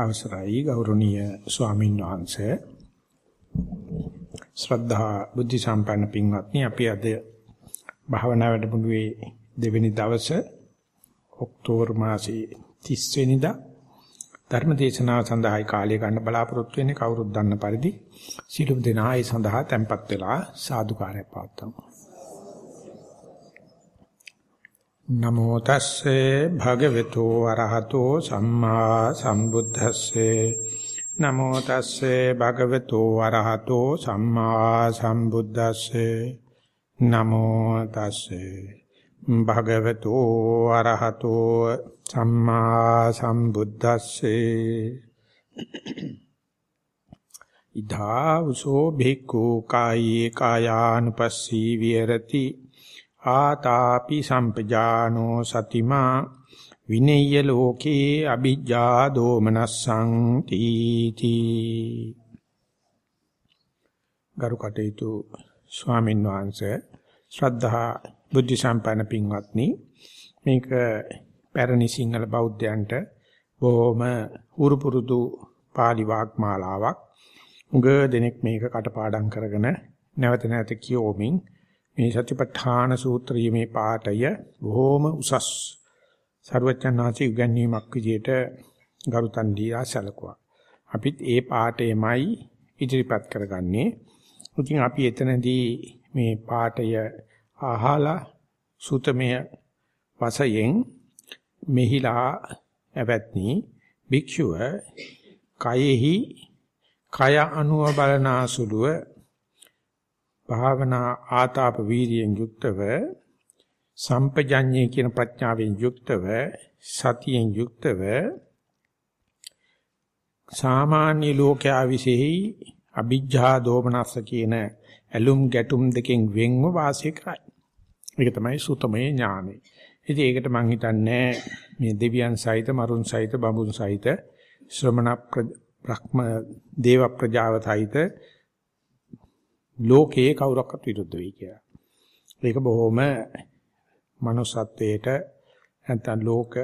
අවසරයි ගෞරවනීය ස්වාමීන් වහන්සේ. ශ්‍රද්ධා බුද්ධ සම්පන්න පින්වත්නි අපි අද භාවනා වැඩමුළුවේ දෙවෙනි දවසේ ඔක්තෝබර් මාසයේ 30 වෙනිදා ධර්ම දේශනාව සඳහායි කාලය ගන්න බලාපොරොත්තු වෙන්නේ කවුරුත් දන්න පරිදි සිළුම් දෙනා ඒ සඳහා tempත් වෙලා සාදුකාරය පවත්වමු. නමෝ තස්සේ භගවතු අරහතෝ සම්මා සම්බුද්දස්සේ. නමෝ තස්සේ භගවතු අරහතෝ සම්මා සම්බුද්දස්සේ. නමෝ තස්සේ භගවතු අරහතෝ සම්මා සම්බුද්දස්සේ. ඉදා උසෝ භික්ඛු කායේ කායානුපස්සී විහෙරති. ආතාපි සම්පජානෝ සතිමා විනේය ලෝකේ අ비ජ්ජා දෝමනස්සං තීති. ගරු කටයුතු ස්වාමීන් වහන්සේ ශ්‍රද්ධා බුද්ධ සම්පන්න පින්වත්නි මේක පැරණි සිංහල බෞද්ධයන්ට බොහොම උරුපුරුදු pāli වාග්මාලාවක්. උග දෙනෙක් මේක කටපාඩම් කරගෙන නැවත නැවත කියෝමින් මේ සතිපට්ඨාන සූත්‍රයේ මේ පාඩය බොහොම උසස් ਸਰවඥාන්සේ උගන්වීමක් විදිහට ගරුතන් දීලා සැලකුවා. අපිත් ඒ පාඩයමයි ඉදිරිපත් කරගන්නේ. ඉතින් අපි එතනදී මේ පාඩය අහලා සුතමය වශයෙන් මෙහිලා ඇවැත්නි භික්ෂුව කයෙහි කය අනුව බලනාසුලුව භාවනා ආතාප වීරියෙන් යුක්තව සම්පජඤ්ඤේ කියන ප්‍රඥාවෙන් යුක්තව සතියෙන් යුක්තව සාමාන්‍ය ලෝකයා විසෙහි අ비ජ්ජා දෝමනස්ස කියන ඇලුම් ගැටුම් දෙකෙන් වෙන්ව වාසය කරයි. ඒක තමයි සුතමේ ඥානෙ. ඉතින් ඒකට මම හිතන්නේ මේ දෙවියන් සහිත මරුන් සහිත බඹුන් සහිත ශ්‍රමණ බ්‍රහ්ම දේව ප්‍රජාව සහිත ලෝකයේ කවුරක්වත් විරුද්ධ වෙයි කියලා. ඒක බොහොම manussත්වයට නැත්නම් ලෝක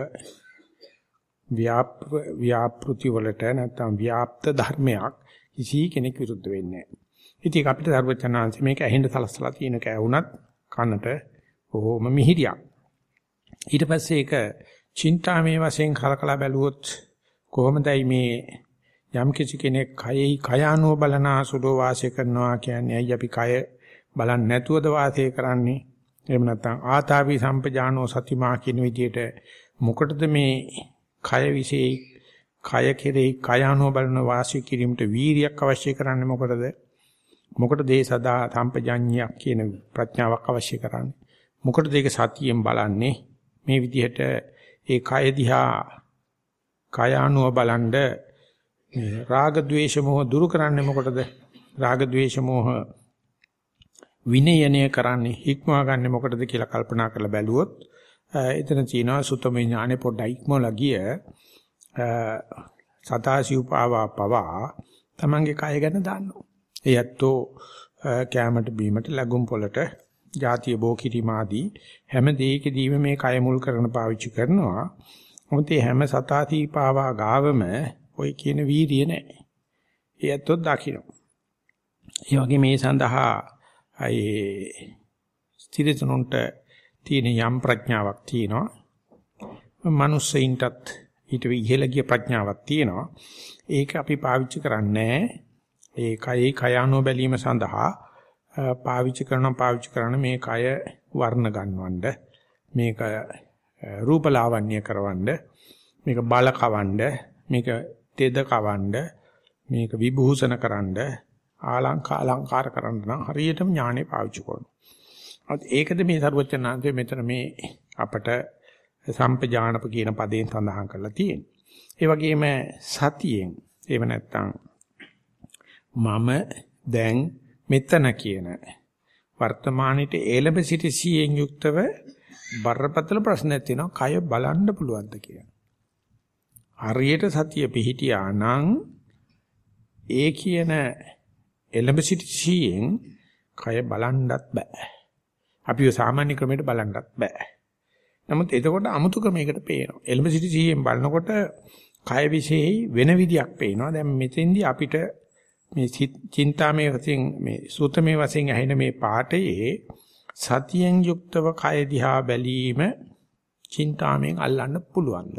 ව්‍යාප ව්‍යාපෘති වලට නැත්නම් ව්‍යාප්ත ධර්මයක් කිසි කෙනෙක් විරුද්ධ වෙන්නේ නැහැ. ඉතින් අපිට ධර්මචනාංශ මේක ඇහෙන්න සලස්සලා තියෙන කෑවුණත් කනට බොහොම මිහිරියක්. ඊට පස්සේ ඒක චින්තාමේ වශයෙන් කලකලා බැලුවොත් කොහොමදයි මේ යම් කිසි කෙනෙක් කයෙහි කයානුව බලන අසුලෝ වාසය කරනවා කියන්නේ ඇයි? අපි කය බලන්නේ නැතුවද වාසය කරන්නේ? එහෙම නැත්නම් ආතාවි සම්පජානෝ සතිමා කියන විදිහට මොකටද මේ කය વિશે කය කෙරෙහි කයානුව බලන වාසය කිරීමට වීරියක් අවශ්‍ය කරන්නේ මොකටද? මොකටද ඒ සදා සම්පජාඤ්ඤයක් කියන ප්‍රඥාවක් අවශ්‍ය කරන්නේ? මොකටද ඒක සතියෙන් බලන්නේ? මේ විදිහට ඒ කය දිහා කයානුව මේ රාග ద్వේෂ මොහ දුරු කරන්නේ මොකටද? රාග ద్వේෂ මොහ විනයනය කරන්නේ හික්මවා ගන්න මොකටද කියලා කල්පනා කරලා බැලුවොත් එතන තියෙනවා සුතම ඥානේ පොඩ්ඩයි ඉක්මවලා ගිය සතාසිව්පාවා පවා තමන්ගේ කය ගැන දන්නවා. ඒ ඇත්තෝ කැමට බීමට ලැබුම් පොලට ජාතිය බෝ කිරීම ආදී හැම දෙයකදීම මේ කය මුල් කරන පාවිච්චි කරනවා. මොකද හැම සතාසිව්පාවා ගාවම ඔය කියන වීර්ය නැහැ. ඒ ඇත්තොත් දකින්න. ඒ වගේ මේ සඳහා ඒ ස්ථිරතුන්ට තියෙන යම් ප්‍රඥාවක් තියෙනවා. මනුස්සයින්ටත් ඊට ඉහළ ගිය ප්‍රඥාවක් තියෙනවා. ඒක අපි පාවිච්චි කරන්නේ ඒ කයේ කයano බැලීම සඳහා පාවිච්චි කරන පාවිච්චි කරන මේ කය වර්ණ ගන්නවන්න මේක රූපලාවන්‍ය කරවන්න මේක බල කවන්න මේක තෙද කවන්න මේක විභූෂණ කරන්න ආලංකා අලංකාර කරන්න නම් හරියටම ඥානෙ පාවිච්චි කරනවා. ඒකද මේ සරුවචනාන්තේ මෙතන මේ අපට සම්පජානප කියන පදයෙන් සඳහන් කරලා තියෙන්නේ. ඒ වගේම සතියෙන් එහෙම නැත්නම් මම දැන් මෙතන කියන වර්තමානෙට එළඹ සිටි සියෙන් යුක්තව බරපතල ප්‍රශ්නයක් තියෙනවා කය බලන්න පුළුවන්ද කියලා. හරියට සතිය පිහිටියා නම් ඒ කියන එලඹ සිටි සීයෙන් කය බලන්නත් බෑ. අපිව සාමාන්‍ය ක්‍රමයට බලන්නත් බෑ. නමුත් එතකොට අමුතු ක්‍රමයකට පේනවා. එලඹ සිටි සීයෙන් බලනකොට කය විශේෂයි වෙන විදියක් පේනවා. දැන් මෙතෙන්දී අපිට මේ චින්තාමේ වශයෙන් මේ සූතමේ වශයෙන් ඇහෙන මේ පාඨයේ සතියෙන් යුක්තව කය දිහා බැලීම චින්තාමෙන් අල්ලන්න පුළුවන්ද?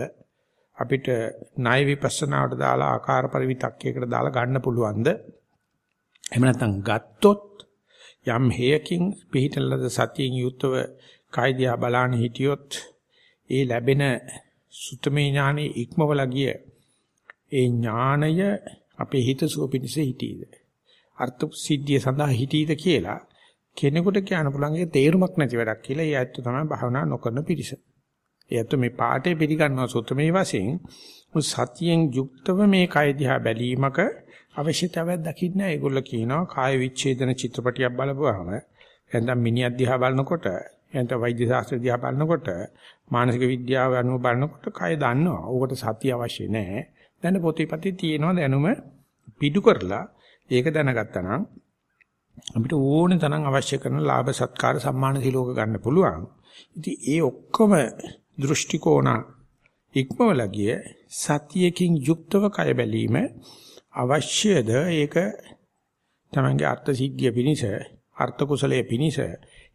අපිට ණය විපස්සනාවට දාලා ආකාර පරිවිතක්කයකට දාලා ගන්න පුළුවන්ද? එහෙම නැත්නම් ගත්තොත් යම් හේයකින් පිළිතලද සතියෙන් යුක්තව කය දිහා බලන්න හිටියොත් ඒ ලැබෙන සුතමේ ඥානෙ ඉක්මවලා ගිය ඒ ඥාණය අපේ හිත සුව පිණිස හිටීද අර්ථ සිද්ධිය සඳහා හිටීද කියලා කෙනෙකුට කියන්න පුළුවන් ඒ තේරුමක් නැති වැඩක් කියලා ඒ ඇත්ත තමයි භාවනා නොකරන පිරිස. ඒ ඇත්ත මේ පාඩේ පිළිගන්නවා සුතමේ වශයෙන් සතියෙන් යුක්තව මේ කය දිහා බැලීමක අවශ්‍යතාවයක් දකින්න ඒගොල්ලෝ කියනවා කාය විච්ඡේදන චිත්‍රපටියක් බලපුවාම නැත්නම් මිනිහක් දිහා බලනකොට නැත්නම් වෛද්‍ය ශාස්ත්‍රය දිහා බලනකොට මානසික විද්‍යාව අනුව බලනකොට කය දන්නවා. ඕකට සතිය අවශ්‍ය නැහැ. දැන් පොතේපතේ තියෙනවා දැනුම පිටු කරලා ඒක දැනගත්තා නම් අපිට ඕනේ තරම් අවශ්‍ය කරන ලාභ සත්කාර සම්මාන සිලෝක ගන්න පුළුවන්. ඉතින් ඒ ඔක්කොම දෘෂ්ටි කෝණ ඉක්මවලා ගිය සතියකින් යුක්තව කය බැලීම අවශ්‍යද ඒක තමංගේ අර්ථ සිද්ධිය පිණිස අර්ථ කුසලයේ පිණිස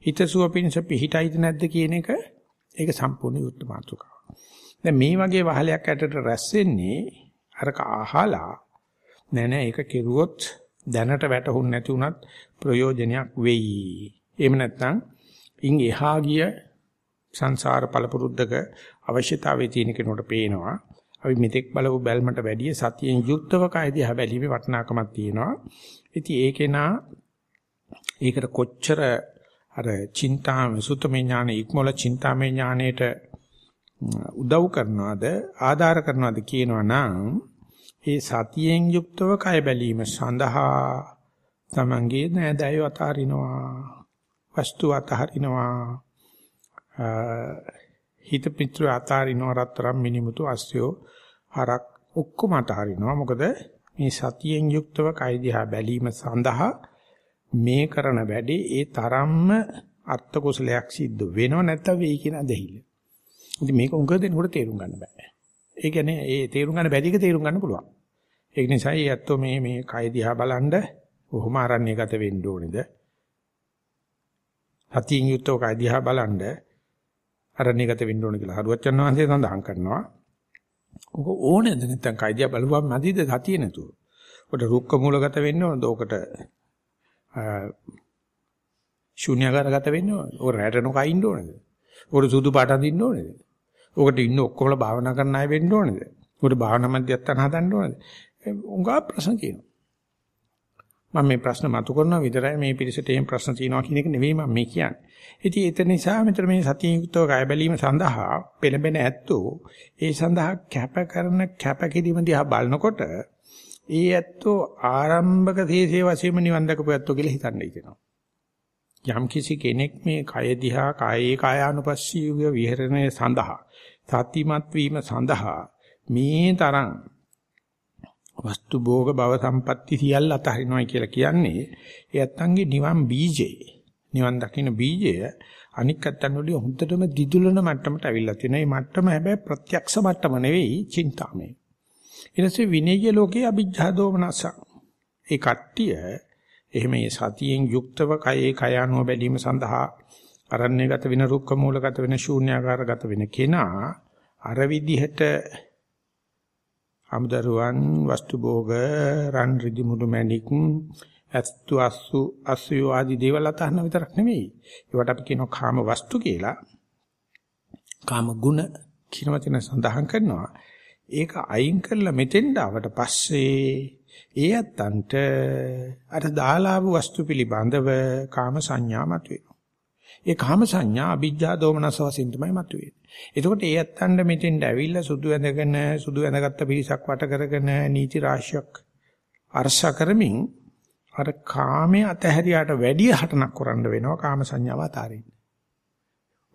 හිතසුව පිණිස පිහිටයිද නැද්ද කියන එක ඒක සම්පූර්ණ යුක්ත මාතෘකාව. දැන් මේ වගේ වහලයක් ඇටට රැස් වෙන්නේ අරක අහලා නෑ නෑ ඒක කෙරුවොත් දැනට වැටහුන්නේ නැති උනත් ප්‍රයෝජනයක් වෙයි. එහෙම නැත්නම් ඉන් එහා ගිය සංසාර පළපුරුද්දක අවශ්‍යතාවයේ තියෙන කෙනෙකුට පේනවා. අපි මෙතෙක් බලපු බැල්මට වැඩිය සතියෙන් යුක්තව කයදී හැබැලිමේ වටිනාකමක් තියෙනවා. ඉතින් ඒකේ නා ඒකට කොච්චර අර චින්තාම සුතමේ ඥාන ඉක්මොල චින්තාමේ ඥානයට උදව් කරනවද ආධාර කරනවද කියනවා නම් ඒ සතියෙන් යුක්තව කය බැලීම සඳහා තමන්ගේ නෑදෑය අතහරිනවා වස්තු අතහරිනවා හිත පිටු අතහරිනවා රත්තරම් මිනිමුතු අස්යෝ හරක් ඔක්කොම අතහරිනවා මොකද මේ සතියෙන් යුක්තව කය දිහා බැලීම සඳහා මේ කරන වැඩේ ඒ තරම්ම අර්ථ කුසලයක් සිද්ධ වෙනව නැත්නම් වෙයි කියන දෙහිල්ල. ඉතින් මේක උඟ දෙනකොට තේරුම් ගන්න බෑ. ඒ කියන්නේ ඒ තේරුම් ගන්න බැරි එක තේරුම් ගන්න පුළුවන්. ඒක නිසා ඒ ඇත්තෝ මේ මේ කය දිහා බලනද කොහොම ආරණ්‍යගත වෙන්න ඕනේද? සතියින් යුක්තව කය දිහා බලනද ආරණ්‍යගත වෙන්න ඕන කියලා හරුවච්චන් වහන්සේ සඳහන් කරනවා. ඔක ඕනේද නැත්නම් කය දිහා බලුවම මදිද සතිය නැතුව. ඔකට රුක්ක මූලගත වෙන්න ඕනද? ඔකට ශුන්‍යකාරගත වෙන්න ඕනද? ඔක රැට නොකා ඉන්න ඕනද? ඔකට සුදු පාට අඳින්න ඕනද? ඔකට ඉන්න ඔක්කොමලා භාවනා කරන්න අය වෙන්න ඕනද? ඔකට භාවනා මධ්‍යස්ථාන හදන්න ඕනද? උංගා ප්‍රශ්න කියනවා. මම මේ ප්‍රශ්න මතු කරනවා විතරයි මේ පිළිසෙට එහෙම ප්‍රශ්න තියෙනවා කියන එක නෙවෙයි මම මේ කියන්නේ. ඉතින් ඒක නිසා මෙතන මේ සතිය යුක්තව කය බැලීම සඳහා පෙළඹෙන ඇත්තෝ ඒ සඳහා කැප කරන කැප කිරීම දිහා බලනකොට ඒ ඇත්තෝ ආරම්භක තේසේ වශයෙන්ම නිවන් දකපු ඇත්තෝ කියලා හිතන්න හිතෙනවා. යම් කිසි කෙනෙක් මේ කය දිහා කායේ කායානුපස්සීව විහෙරණය සඳහා සතිමත් වීම සඳහා මේ තරම් වස්තු භෝග භව සම්පatti සියල්ල අතහරිනවා කියලා කියන්නේ ඒ ඇත්තන්ගේ නිවන් බීජේ නිවන් දකින්න බීජය අනික් අත්තන් වලින් හොඳටම දිදුලන මට්ටමට අවිල්ලා තියෙනවා. මේ මට්ටම හැබැයි ප්‍රත්‍යක්ෂ මට්ටම නෙවෙයි චින්තාමය. ඊටසේ විනේය ලෝකේ අභිජ්ජා දෝමනස. ඒ කට්ටිය එහෙම මේ සතියෙන් යුක්තව කයේ කය අනුව බැලීම සඳහා අරණ්‍යගත වෙන රුක්ක මූලගත වෙන ශූන්‍යාකාරගත වෙන කෙනා අර විදිහට අමුදරුවන් වස්තු භෝග රන් රිදි මුඩු මැණික් අස්තු අස්සු අස්සු ආදී දේවල් අතහන විතරක් නෙමෙයි. ඒවට අපි කියනවා කාම වස්තු කියලා. කාම ගුණ කියන වචන සඳහන් කරනවා. ඒක අයින් කරලා මෙතෙන්ට ආවට පස්සේ ඒ අත්තන්ට අර දාලාව වස්තු පිළිබඳව කාම සංඥා මතුවෙනවා. ඒ කාම සංඥා අභිජ්ජා දෝමනස වශයෙන් තමයි මතුවෙන්නේ. එතකොට ඒ අත්තන්ට මෙතෙන්ට ඇවිල්ලා සුදු ඇඳගෙන සුදු ඇඳගත්ත පිරිසක් වට කරගෙන නීති රාශියක් අර්ශා කරමින් අර කාමයේ අතහැරියාට වැඩි හටනක් කරන්න වෙනවා කාම සංඥාව අතාරින්න.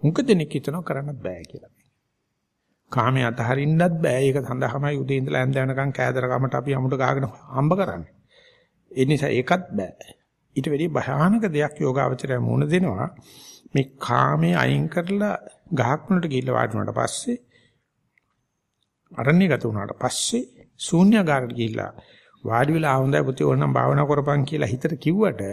මුක දෙනෙක් හිතනවා කරන්න බෑ කියලා. කාමයේ අතහරින්නත් බෑ. ඒක සඳහාමයි උදේ ඉඳලා හැන්ද වෙනකන් කෑදරකමට අපි අමුඩ ගහගෙන හම්බ කරන්නේ. ඒ නිසා ඒකත් බෑ. ඊට වැඩි භයානක දෙයක් යෝගාවචරය මුණ දෙනවා. මේ කාමයේ අයින් කරලා ගහක් වලට ගිහිල්ලා වාඩි වුණාට පස්සේ අරණ්‍යගත වුණාට පස්සේ ශූන්‍යagaraට ගිහිල්ලා වාඩි වෙලා හොඳයි පුතේ ඕනනම් භාවනා කරපන් කියලා හිතට කිව්වට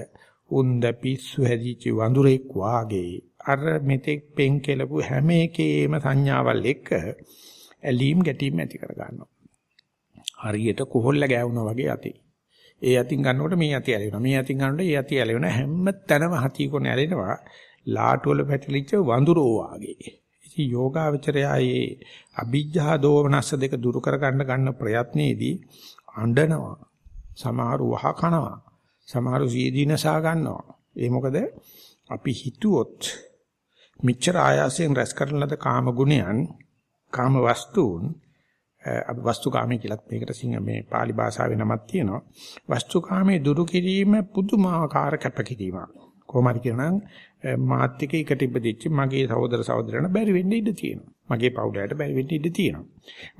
උන්ද පිස්සු හැදිච්ච වඳුරෙක් වාගේ අර මෙතෙක් පෙන් කෙලපු හැම එකේම සංඥාවල් එක්ක ඇලීම් ගැටීම් ඇති කර ගන්නවා. හරියට කොහොල්ල ගෑවුනා වගේ අතේ. ඒ අතින් ගන්නකොට මේ අතිය ඇලෙනවා. මේ අතින් ගන්නකොට ඒ අතිය ඇලෙනවා. හැම තැනම හති කොන ඇලෙනවා. ලාටු වල පැටලිච්ච වඳුරෝ වාගේ. ඉතින් යෝගාවචරයයේ අභිජ්ජා දෝමනස්ස දෙක දුරු කර ගන්න ගන්න ප්‍රයත්නයේදී අඬනවා. සමහරු වහ කනවා. සමහරු සීදීනසා ගන්නවා. ඒ මොකද අපි හිතුවොත් මිච්ඡර ආයාසයෙන් රැස් කරන ලද කාම ගුණයන් කාම වස්තුන් අපි වස්තුකාමී කියලා මේකට සිංහ මේ pāli භාෂාවේ නමක් තියෙනවා. වස්තුකාමී දුරු කිරීම පුදුමාකාර කැපකිරීමක්. කොහොම හරි කියනනම් මාත් එක්ක එකට ඉපදිච්ච මගේ සහෝදර සහෝදරයන් බැරි වෙන්න ඉඩ තියෙනවා. මගේ පවුලට බැරි වෙන්න ඉඩ තියෙනවා.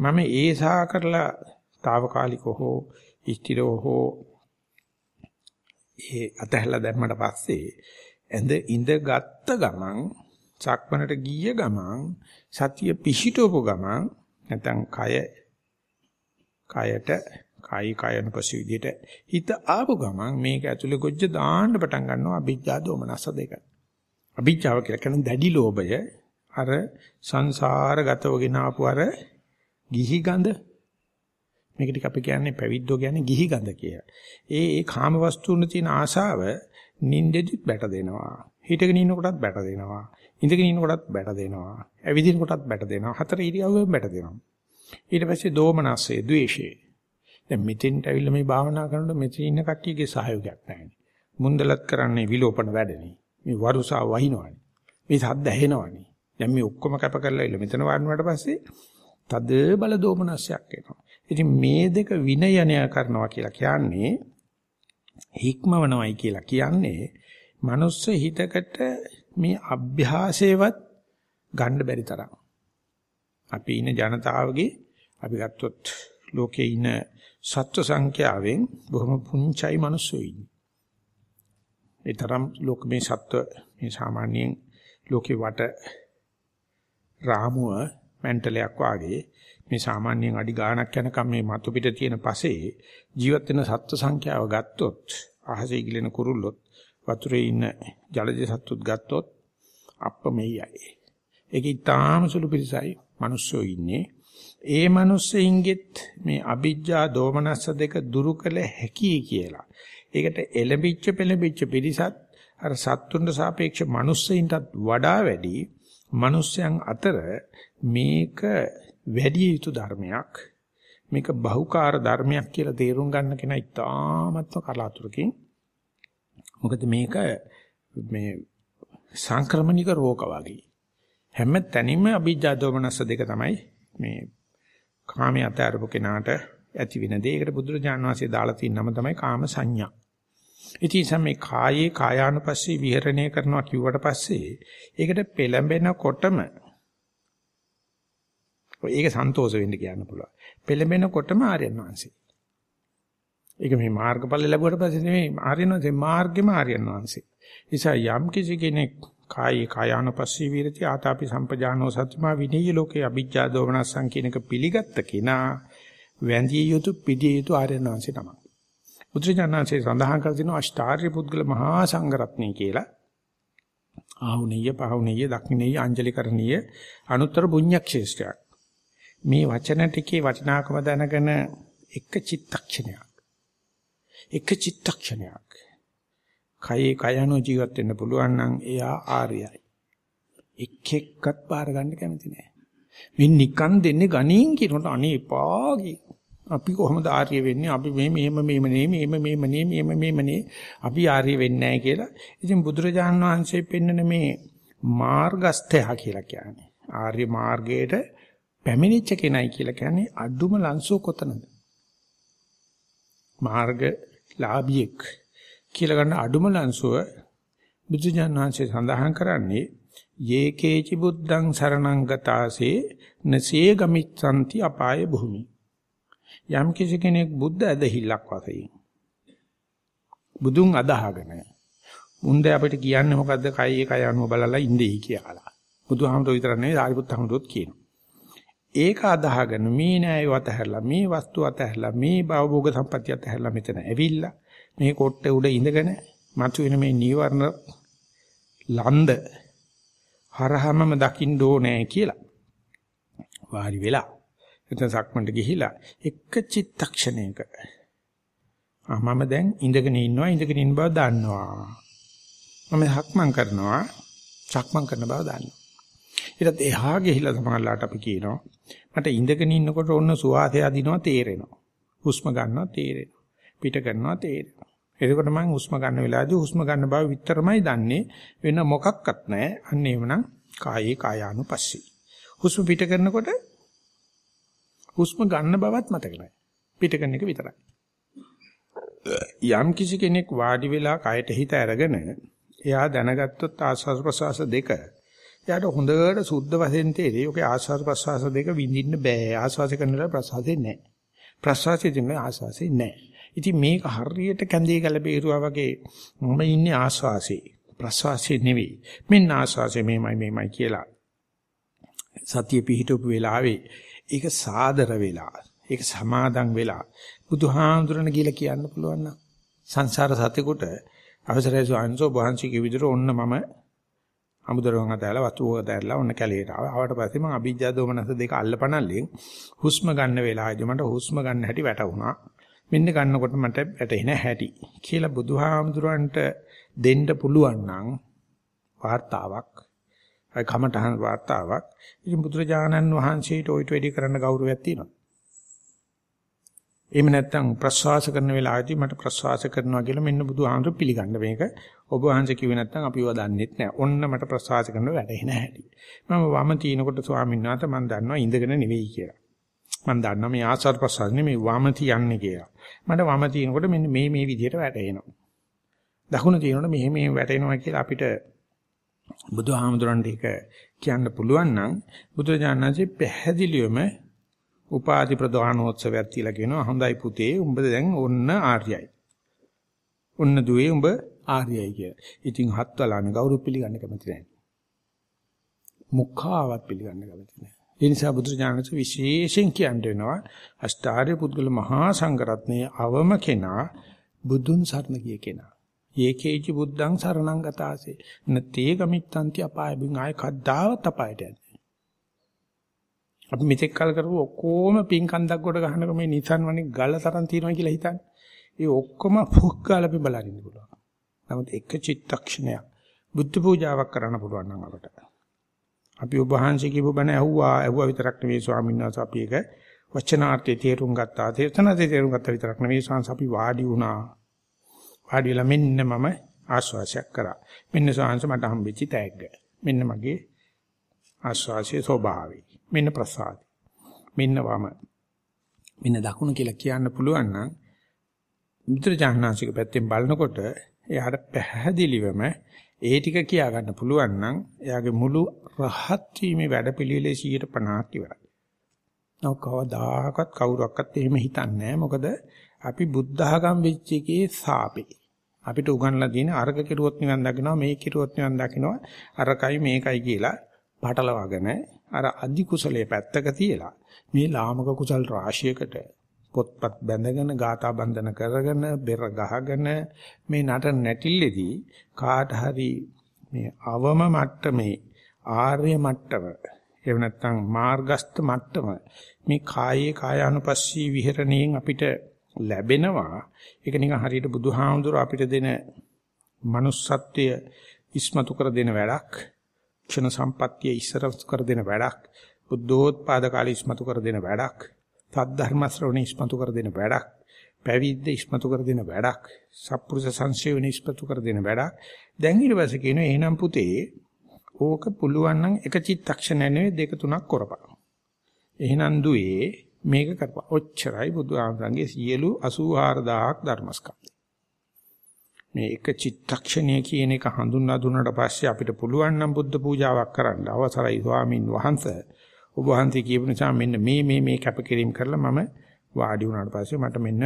මම ඒසා කරලා తాවකාලිකව හෝ ස්ථිරව හෝ ඒ අතහැලා දැම්මට පස්සේ ඇඳ ඉඳ ගත්ත ගමන් සක්මනට ගිය ගමන් සතිය පිහිටවපු ගමන් නැත්නම් කය කයට කයි කයන පසු විදිහට හිත ආපු ගමන් මේක ඇතුලේ ගොජ්ජ දාන්න පටන් ගන්නවා අභිජ්ජා දෝමනස දෙක. අභිජ්ජාව කියලා කියන්නේ දැඩි ලෝභය අර සංසාරගතව ගෙන ආපු අර ගිහි ගඳ මේක ටික අපි කියන්නේ පැවිද්දෝ කියන්නේ ගිහි ගඳ කියලා. ඒ ඒ කාම වස්තුන් තියෙන ආශාව නින්දෙදිත් බැට දෙනවා. හිටගෙන ඉන්නකොටත් බැට දෙනවා. ඉඳගෙන ඉන්නකොටත් බැට දෙනවා. ඇවිදින කොටත් බැට දෙනවා. හතර ඉරියව්වෙන් බැට දෙනවා. ඊට පස්සේ දෝමනස්සේ, ද්වේෂේ. දැන් මෙතෙන්ට ඇවිල්ලා මේ භාවනා කරනකොට මෙතන ඉන්න කට්ටියගේ සහයෝගයක් නැහැ. මුන්දලත් කරන්නේ විලෝපන වැඩනේ. මේ වරුසා වහිනවනේ. මේ සද්ද ඇහෙනවනේ. දැන් මේ ඔක්කොම කැප කරලා ඉල්ල මෙතන වඩුණාට පස්සේ තද බල දෝමනස්යක් එනවා. ඉතින් මේ දෙක විනයනය කරනවා කියලා කියන්නේ හික්මවනවයි කියලා කියන්නේ මනුස්ස හිතකට මේ අභ්‍යාසේවත් ගන්න බැරි තරම්. අපි ඉන්න ජනතාවගේ අපි ගත්තොත් ලෝකේ ඉන්න සත්ව සංඛ්‍යාවෙන් බොහොම පුංචයි මිනිස්සු ඉන්නේ. ඒ තරම් ලෝක මේ සත්ව මේ සාමාන්‍යයෙන් ලෝකේ වට රාමුව මෙන්ටලයක් වාගේ මේ සාමාන්‍යයෙන් අඩි ගාණක් යනකම් මේ මතු පිට තියෙන පසේ ජීවත් වෙන සත්ව සංඛ්‍යාව ගත්තොත් අහසේ ඉගිලෙන කුරුල්ලොත් වතුරේ ඉන්න ජලජ සත්තුත් ගත්තොත් අප්පමෙයයි. ඒක ඊටාම සුළු පිරිසයි මිනිස්සු ඉන්නේ. ඒ මිනිස්සෙයින්ගෙත් මේ අ비ජ්ජා දෝමනස්ස දෙක දුරු කළ හැකි කියලා. ඒකට එළඹිච්ච පෙළඹිච්ච පිරිසත් අර සත්තුන්ට සාපේක්ෂ මිනිස්සෙයින්ටත් වඩා වැඩි මිනිස්යන් අතර මේක වැඩි යුතු ධර්මයක්. මේක බහුකාර ධර්මයක් කියලා තේරුම් ගන්න කෙනා ඉතාමත්ම කලාතුරකින් මොකද මේක මේ සංක්‍රමණික රෝග වගේ. හැම තැනින්ම අභිජ්ජා දෝමනස්ස දෙක තමයි මේ කාමයේ අතරපු කෙනාට ඇති වෙන දේ. ඒකට බුදුරජාණන් වහන්සේ දාලා තියෙන නම තමයි කාම සංඥා. ඉතින් මේ කායේ කායානුපස්සී විහෙරණය කරනවා කිව්වට පස්සේ ඒකට පෙළඹෙනකොටම ඒක සන්තෝෂ වෙන්න කියන්න පුළුවන්. පෙළඹෙනකොටම ආර්යයන් වහන්සේ. ඒක මේ මාර්ගඵල ලැබුවට පස්සේ නෙමෙයි ආර්යයන් වහන්සේ මාර්ගෙම ආර්යයන් වහන්සේ. නිසා යම් කිසි කෙනෙක් කායේ කායානුපස්සී විරති ආතාපි සම්පජානෝ සත්‍යමා විනීය ලෝකේ අභිජ්ජා දෝමනස්සං කියන එක පිළිගත්ත කෙනා වැඳිය යුතු පිළිය යුතු ආර්යයන් වහන්සේ තමයි. බුදුරජාණන්සේ සඳහන් කර තිනවා අෂ්ටාර්ය පුද්ගල මහා සංඝරත්නය කියලා. ආහුනීය පහුනීය දක්ෂිනීය අංජලිකරණීය අනුත්තර පුණ්‍යක්ෂේත්‍රයක්. මේ වචන ටිකේ වටිනාකම දැනගෙන එක චිත්තක්ෂණයක්. එක චිත්තක්ෂණයක්. කයේ කයano ජීවත් වෙන්න පුළුවන් නම් එයා ආර්යයි එක් එක්කත් බාර ගන්න කැමති නෑ. මේ නිකන් දෙන්නේ ගණින් කියනකොට අනේ එපා අපි කොහොමද ආර්ය වෙන්නේ අපි මේ මෙහෙම මෙහෙම නේ මෙහෙම මෙහෙම නේ මෙහෙම මෙහෙම නේ අපි ආර්ය වෙන්නේ නැහැ කියලා ඉතින් බුදුරජාණන් වහන්සේ පෙන්වන මේ මාර්ගස්ථය කියලා කියන්නේ ආර්ය මාර්ගයට පැමිණිච්ච කෙනයි කියලා කියන්නේ අඩුම ලංසෝ කොතනද? මාර්ග ලාභියෙක් කියලා ගන්න අඩුම ලංසුව බුදුජානනාංශය සඳහන් කරන්නේ යේකේචි බුද්ධං සරණං ගතාසේ නසේ ගමිච්ඡanti අපාය භූමි. යම් කිසි කෙනෙක් බුද්ධ ඇදහිල්ලක් වශයෙන් බුදුන් අදහගෙන මුන්ද අපිට කියන්නේ මොකද්ද කයි කය අනුව බලලා ඉඳී කියලා. බුදුහාමුදුරුවෝ විතර නෙවෙයි ආරිපුත් හාමුදුරුවෝත් කියනවා. ඒක අදාහගෙන මේ නෑය වතහැරලා මේ වස්තු අතහැරලා මේ භවභෝග සම්පත්‍ය අතහැරලා මෙතන ඇවිල්ලා මේ කොට්ටේ උඩ ඉඳගෙන මතුවෙන මේ නීවරණ ලන්ද හරහමම දකින්න ඕනේ කියලා වාඩි වෙලා එතන සක්මන්ට ගිහිලා එක චිත්තක්ෂණයක ආ මම දැන් ඉඳගෙන ඉන්නවා ඉඳගෙන ඉන්න බව දන්නවා මම සක්මන් කරනවා සක්මන් කරන බව දන්නවා ඊට එහා ගිහිලා තමයිලාට අපි කියනවා මට ඉඳගෙන ඉන්නකොට ඔන්න සුවාසය අදිනවා තේරෙනවා. හුස්ම ගන්නවා තේරෙනවා. පිට කරනවා තේරෙනවා. එතකොට මම හුස්ම ගන්න වෙලාවදී හුස්ම ගන්න බව විතරමයි දන්නේ වෙන මොකක්වත් නැහැ. අන්න එවනම් කායේ කායානුපස්සී. හුස්ම පිට කරනකොට හුස්ම ගන්න බවත් මතක නැහැ. පිට කරන එක විතරයි. යම් කිසි කෙනෙක් වාඩි වෙලා කයට හිත අරගෙන එයා දැනගත්තොත් ආස්වාද ප්‍රසවාස දෙක එයාට හොඳට සුද්ධ වශයෙන් තේරෙයි. ඔකේ ආස්වාද ප්‍රසවාස දෙක විඳින්න බෑ. ආස්වාද කරනලා ප්‍රසවාසෙ නැහැ. ප්‍රසවාසෙ දෙන්නේ ආස්වාසෙ නැහැ. ඉතින් මේක හරියට කැඳේ ගැලබේරුවා වගේ මම ඉන්නේ ආස්වාසේ. ප්‍රසවාසෙ නෙවෙයි. මෙන්න ආස්වාසේ මේමයි මේමයි කියලා. සතිය පිහිටුපු වෙලාවේ ඒක සාදර වෙලා, ඒක සමාදන් වෙලා බුදුහාඳුරන කියලා කියන්න පුළුවන් නම් සංසාර සතෙකුට අවසරයි සෝංශෝ වහන්සිකේ විදිහට ඔන්න මම අමුදරුවන් අතහැලා වතුව දැරලා ඔන්න කැලේට ආවා. ආවට පස්සේ මම අභිජ්ජා දෝමනස දෙක අල්ලපනල්ලෙන් හුස්ම ගන්න වෙලාවදී මට හුස්ම ගන්න හැටි වැටුණා. මෙන්න ගන්නකොට මට වැටෙන හැටි කියලා බුදුහාමුදුරන්ට දෙන්න පුළුවන් නම් වார்த்தාවක් කමඨහන් වාතාවක්. ඉතින් බුදුරජාණන් වහන්සේට ඔයිට වැඩි කරන්න ගෞරවයක් තියෙනවා. එහෙම නැත්නම් ප්‍රසවාස කරන වෙලාවදී මට ප්‍රසවාස කරනවා කියලා මෙන්න බුදුහාමර පිළිගන්න මේක. ඔබ වහන්සේ කිව්වේ නැත්නම් අපිව දන්නෙත් නෑ. ඔන්න මට ප්‍රසවාස කරන වැඩේ නෑ හැටි. මම වම තිනකොට ස්වාමීන් වහන්සේ මම දන්නවා ඉඳගෙන නෙවෙයි කියලා. මම දන්නවා මේ ආසාර ප්‍රසවාස නෙමෙයි වම තියන්නේ කියලා. මට වම තිනකොට මෙන්න මේ මේ විදිහට වැටෙනවා. දකුණ තිනකොට මෙහෙම මෙහෙම වැටෙනවා කියලා අපිට බුදුහාමුදුරන්ට ඒක කියන්න පුළුවන් නම් බුදුරජාණන්සේ පැහැදිලිවම උපාධි ප්‍රදානෝත්සවයක් තියලා කියනවා හොඳයි පුතේ උඹ දැන් ඔන්න ආර්යයි. ඔන්න දුවේ උඹ ආර්යයි කිය. ඉතින් හත්වලානේ කවුරු පිළිගන්න කැමති නැහැ. මුඛාවත් පිළිගන්න කැමති නැහැ. ඒ නිසා බුදුරජාණන් විශේෂයෙන් කියන්න වෙනවා අෂ්ටාර්ය පුද්ගල මහා සංඝරත්නයේ අවම කෙනා බුදුන් සරණ ගිය කෙනා. ඒකේචි බුද්ධං සරණං ගතාසේ. නතේ ගමිත්තන්ති අපාය බින් ආය කද්දාවත් අපායට යන්නේ. අපි මෙතෙක් කල් කරපු ඔක්කොම පින්කන්දක් කොට ගහනකො මේ නිසන් වනේ ගල තරම් තියනවා කියලා හිතන්නේ. ඒ ඔක්කොම ෆුක් ගාලා අපි බලන්න පුළුවන්. නමුත් එක චිත්තක්ෂණයක් බුද්ධ පූජාවක් කරන්න පුළුවන් නම් අපට. අපි ඔබ වහන්සේ කියපු බණ ඇහුවා ඇහුවා විතරක් නෙවෙයි ස්වාමීන් වහන්සේ අපි ඒක වචනාර්ථයේ තේරුම් ගත්තා. තේතනදී තේරුම් ගත්තා විතරක් නෙවෙයි ස්වාමීන් අපි වාඩි වුණා. වාඩි වෙලා මෙන්න මම ආශ්වාසයක් කරා. මෙන්න ස්වාමීන් මට හම්බෙච්ච තෑග්ග. මෙන්න මගේ ආශ්වාසයේ ස්වභාවය. මෙන්න ප්‍රසාද. මෙන්න වම. මෙන්න දකුණ කියලා කියන්න පුළුවන් නම් මුද්‍රජානනාසික පැත්තෙන් බලනකොට එයාට පැහැදිලිවම ඒ ටික කියා ගන්න පුළුවන් නම් එයාගේ මුළු රහත් වීමේ වැඩපිළිවෙලේ 150ක් ඉවරයි. නෝ කවදාකවත් කවුරක්වත් එහෙම හිතන්නේ නැහැ. මොකද අපි බුද්ධඝම් වෙච්ච එකේ සාපේ. අපිට උගන්ලා තියෙන අර්ග කිරුවොත් නිවන් දකින්නවා මේ කිරුවොත් නිවන් දකින්නවා අරකයි මේකයි කියලා පටලවාගෙන අර අදි කුසලයේ පැත්තක තියලා මේ ලාමක කුසල් රාශියකට පොත්පත් බැඳගෙන ගාථා බන්ධන කරගෙන බෙර ගහගෙන මේ නටන නැටිල්ලේදී කාට හරි මේ අවම මට්ටමේ ආර්ය මට්ටම එහෙම නැත්නම් මාර්ගස්ත මට්ටම මේ කායේ කායානුපස්සී විහෙරණයෙන් අපිට ලැබෙනවා. ඒක නිකන් හරියට බුදුහාමුදුර අපිට දෙන manussත්වය ඉස්මතු කර දෙන වැඩක් ක්ෂණ සම්පත්තිය ඉස්සර කර දෙන වැඩක් බුද්ධෝත්පාද කාලේ ඉස්මතු කර දෙන වැඩක් සද්ධර්ම ශ්‍රවණ ඉස්මතු කර දෙන වැඩක් පැවිද්ද ඉස්මතු කර දෙන වැඩක් සත්පුරුෂ සංසේවන ඉස්මතු කර දෙන වැඩක්. දැන් ඊට පස්සේ කියනවා එහෙනම් පුතේ ඕක පුළුවන් නම් එක චිත්තක්ෂණ නෙවෙයි දෙක තුනක් කරපන්. එහෙනම් දුවේ මේක කරපන් ඔච්චරයි බුදු ආමරංගේ සියලු 84000ක් ධර්මස්කන්ධ මේ එක චිත්තක්ෂණය කියන එක හඳුන්වා දුන්නාට පස්සේ අපිට පුළුවන් නම් බුද්ධ පූජාවක් කරන්න අවසරයි ස්වාමින් වහන්සේ ඔබ වහන්සේ කියපු නිසා මෙන්න මේ මේ මේ කැපකිරීම කරලා මම වාඩි වුණාට පස්සේ මට මෙන්න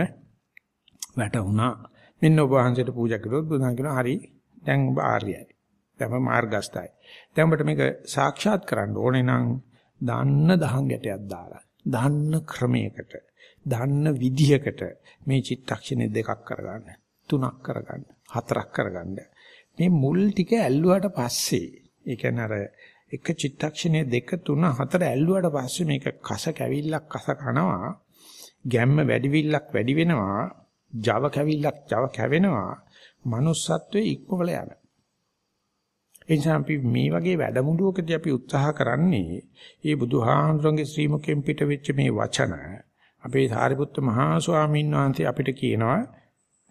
වැටුණා. මෙන්න ඔබ වහන්සේට පූජා කළොත් බුදුන් කියනවා හරි දැන් ඔබ ආර්යයි. දැන් මාර්ගස්ථයි. දැන් ඔබට මේක සාක්ෂාත් කරන්න ඕනේ නම් දාන්න දහං ගැටයක් දාලා දාන්න ක්‍රමයකට දාන්න විදියකට මේ චිත්තක්ෂණේ දෙකක් කරගන්න තුනක් කරගන්න හතරක් කරගන්න. මේ මුල් ටික ඇල්ලුවාට පස්සේ ඒ කියන්නේ අර එක චිත්තක්ෂණයේ දෙක තුන හතර ඇල්ලුවාට පස්සේ මේක කස කැවිල්ලක් කස කනවා ගැම්ම වැඩිවිල්ලක් වැඩි වෙනවා Java කැවිල්ලක් Java කැවෙනවා manussත්වයේ ඉක්මවල යන එනිසා අපි මේ වගේ වැඩමුළුවකදී අපි උත්සාහ කරන්නේ මේ බුදුහාමුදුරන්ගේ ශ්‍රී මුඛයෙන් පිට වෙච්ච මේ වචන අපේ සාරිපුත්ත මහා ස්වාමීන් වහන්සේ අපිට කියනවා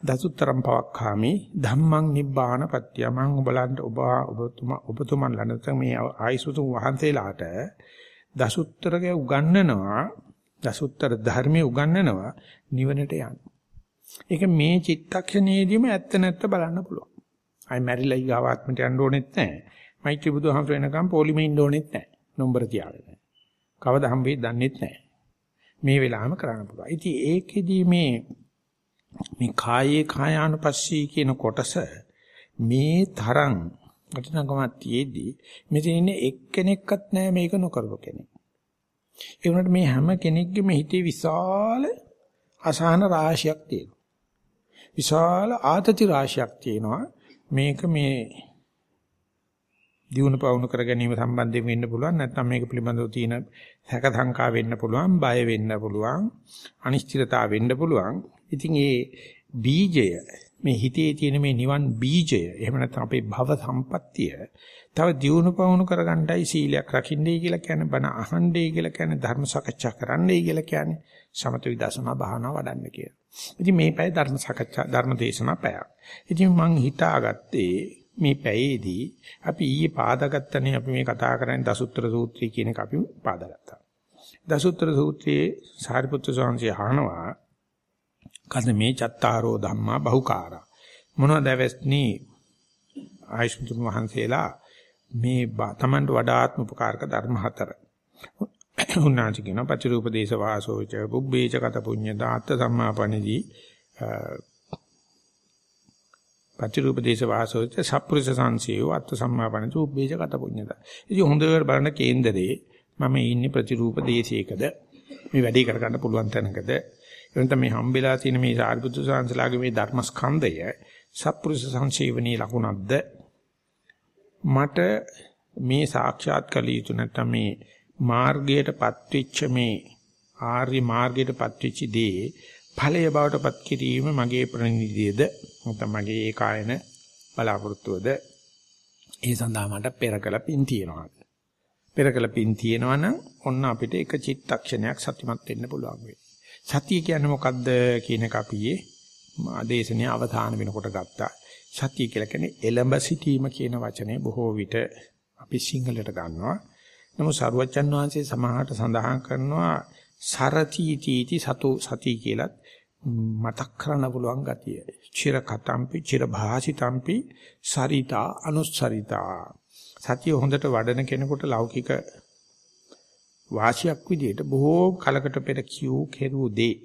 දසුත්තරම් පවක්ඛාමි ධම්මං නිබ්බාන පත්‍ය මං ඔබලන්ට ඔබ ඔබතුමා ඔබතුමන් ළඟට මේ ආයිසුතු වහන්සේලාට දසුත්තරගේ උගන්වනවා දසුත්තර ධර්මයේ උගන්වනවා නිවනට යන්න. ඒක මේ චිත්තක්ෂණයේදීම ඇත්ත නැත්ත බලන්න පුළුවන්. අය මැරිලා ඊගාවාත්මට යන්න ඕනෙත් නැහැ. මෛත්‍රී බුදුහාමර වෙනකම් පොලිමේ ඉන්න ඕනෙත් නැහැ. නම්බර තියාගෙන. කවදා හම් වෙයි දන්නෙත් නැහැ. මේ වෙලාවම කරන්න පුළුවන්. ඉතින් ඒකෙදී මේ මේ කායේ කායානුපස්සී කියන කොටස මේ තරම් වටිනාකමක් තියේදී මෙතන ඉන්නේ එක්කෙනෙක්වත් නැහැ මේක නොකරපු කෙනෙක්. ඒ වුණාට මේ හැම කෙනෙක්ගේම හිතේ විශාල අසහන රාශියක් තියෙනවා. විශාල ආතති රාශියක් තියෙනවා. මේක මේ දියුණු පවුණු කර ගැනීම සම්බන්ධයෙන් වෙන්න පුළුවන් නැත්නම් මේක පිළිබඳව තියෙන සැක සංකා වෙන්න පුළුවන් බය වෙන්න පුළුවන් අනිශ්චිතතාව වෙන්න පුළුවන් ඉතින් ඒ බීජය මේ හිතේ තියෙන මේ නිවන් බීජය එහෙම නැත්නම් අපේ භව සම්පත්තිය තව දියුණු පවුණු කරගන්නයි සීලයක් රකින්නයි කියලා කියන්නේ බණ අහන්නයි කියලා කියන්නේ ධර්ම සාකච්ඡා කරන්නයි කියලා කියන්නේ සමත විදර්ශනා භාවනා වඩන්න කියලා. ඉතින් මේ පැය ධර්ම සාකච්ඡා ධර්ම දේශනා පැයක්. ඉතින් මං හිතාගත්තේ මේ පැයේදී අපි ඊයේ පාදාගත්තනේ අපි මේ කතා කරන්නේ දසුත්‍ර සූත්‍රය කියන එක අපි පාදාගත්තා. දසුත්‍ර සූත්‍රයේ සාරිපුත්‍ර ස්වාමීන් අහනවා කද මේ චත්තාරෝ ධම්මා බහුකාරා මොනවද වැස්නි ආයුෂ්මතුන් වහන්සේලා මේ තමන්ට වඩාත්ම උපකාරක ධර්ම හතර. උන්වහන්සේ කියන පටිරූපදේශ වාසෝච බුබ්බේච කත පුඤ්ඤ දාත්ත සම්මාපණදී පටිරූපදේශ වාසෝච සප්පුරුෂ සංසයෝ අත්ත සම්මාපණදී බුබ්බේච කත පුඤ්ඤද. ඉතින් හොඳට බලන කේන්දරේ මම ඉන්නේ ප්‍රතිරූප දේශයකද මේ වැඩේ කරගන්න පුළුවන් තැනකද? එතන මේ හම්බෙලා තියෙන මේ සාරිපුත්‍ර සංසලාගේ මේ ධර්මස්කන්ධය සත්පුරුෂ සංසීවනී ලකුණක්ද? මට මේ සාක්ෂාත් කළ යුතු නැත්නම් මේ මාර්ගයටපත් වෙච්ච මේ ආර්ය මාර්ගයටපත් වෙච්ච දේ ඵලය බවටපත් කිරීම මගේ ප්‍රණිතියද නැත්නම් මගේ ඒකායන බලාපොරොත්තුවද ඒ සඳහා මට පෙර කළ පින් තියෙනවා පෙර කළ පින් තියෙනවා නම් ඔන්න අපිට එක චිත්තක්ෂණයක් සත්‍යමත් වෙන්න පුළුවන් වෙයි සතිය කියන්නේ මොකද්ද කියන එක අපි ආදේශනයේ අවධාන වෙනකොට ගත්තා. සතිය කියලා කියන්නේ එළඹ සිටීම කියන වචනේ බොහෝ විට අපි සිංහලට ගන්නවා. නමුත් සරුවච්චන් වහන්සේ සමහරට සඳහන් කරනවා සරතීතිති සතු සති කියලත් මතක් කරන්න පුළුවන් ගතිය. චිර කතම්පි චිර භාසිතම්පි සරිතා අනුස්සරිතා. සතිය හොඳට වඩන කෙනෙකුට ලෞකික වාසියක් විදිහට බොහෝ කලකට පෙර කියූ කෙරූ දේ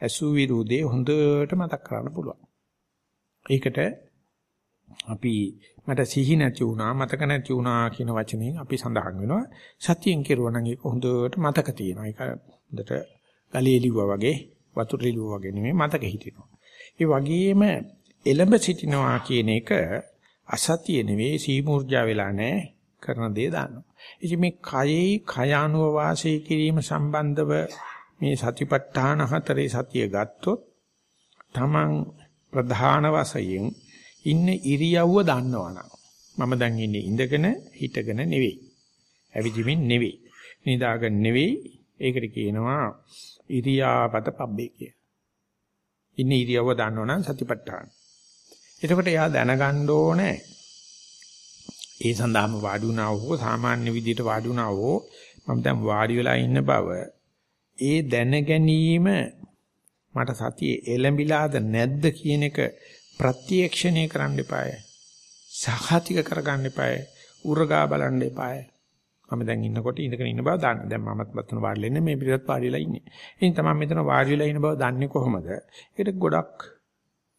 ඇසු විරු දේ හොඳට මතක් කරන්න පුළුවන්. ඒකට අපි මට සිහි නැති වුණා මතක නැති වුණා කියන වචනෙන් අපි සඳහන් වෙනවා. සතියෙන් කෙරුවා නම් ඒක හොඳට මතක තියෙනවා. ඒක හොඳට ගලේ ලිව්වා වගේ වතුරේ ලිව්වා වගේ නෙමෙයි මතක හිටිනවා. ඒ වගේම එළඹ සිටිනවා කියන එක අසතිය නෙවෙයි සීමුර්ජා වෙලා නැහැ කරන දේ දානවා. ඉතින් මේ කයේ කයානුව වාසය කිරීම සම්බන්ධව මේ සතිපට්ඨාන හතරේ සතිය ගත්තොත් තමන් ප්‍රධාන වශයෙන් ඉන්න ඉරියව්ව දන්නවනම් මම දැන් ඉන්නේ ඉඳගෙන හිටගෙන නෙවෙයි. ඇවිදිමින් නෙවෙයි. නිදාගෙන නෙවෙයි. ඒකට කියනවා ඉරියාපත පබ්බේ කිය. ඉන්නේ ඉරියව්ව දන්නවනම් සතිපට්ඨාන. එතකොට එයා දැනගන්න ඕනේ ඒ සඳහාම වාඩි වුණා හෝ සාමාන්‍ය විදිහට වාඩි වුණා හෝ මම දැන් වාඩි වෙලා ඉන්න බව ඒ දැන ගැනීම මට සතියේ එළඹිලාද නැද්ද කියන එක ප්‍රත්‍යක්ෂණය කරන්න එපාය. සහතික කරගන්න එපාය. උරගා බලන්න එපාය. මම දැන් ඉන්නකොට ඉඳගෙන ඉන්න බව දන්න. දැන් මමත් මතන වාඩිලා ඉන්නේ මේ පිටත් වාඩිලා ඉන්නේ. ඉතින් තමයි මෙතන වාඩිලා ඉන්න බව දන්නේ කොහොමද? ඒකට ගොඩක්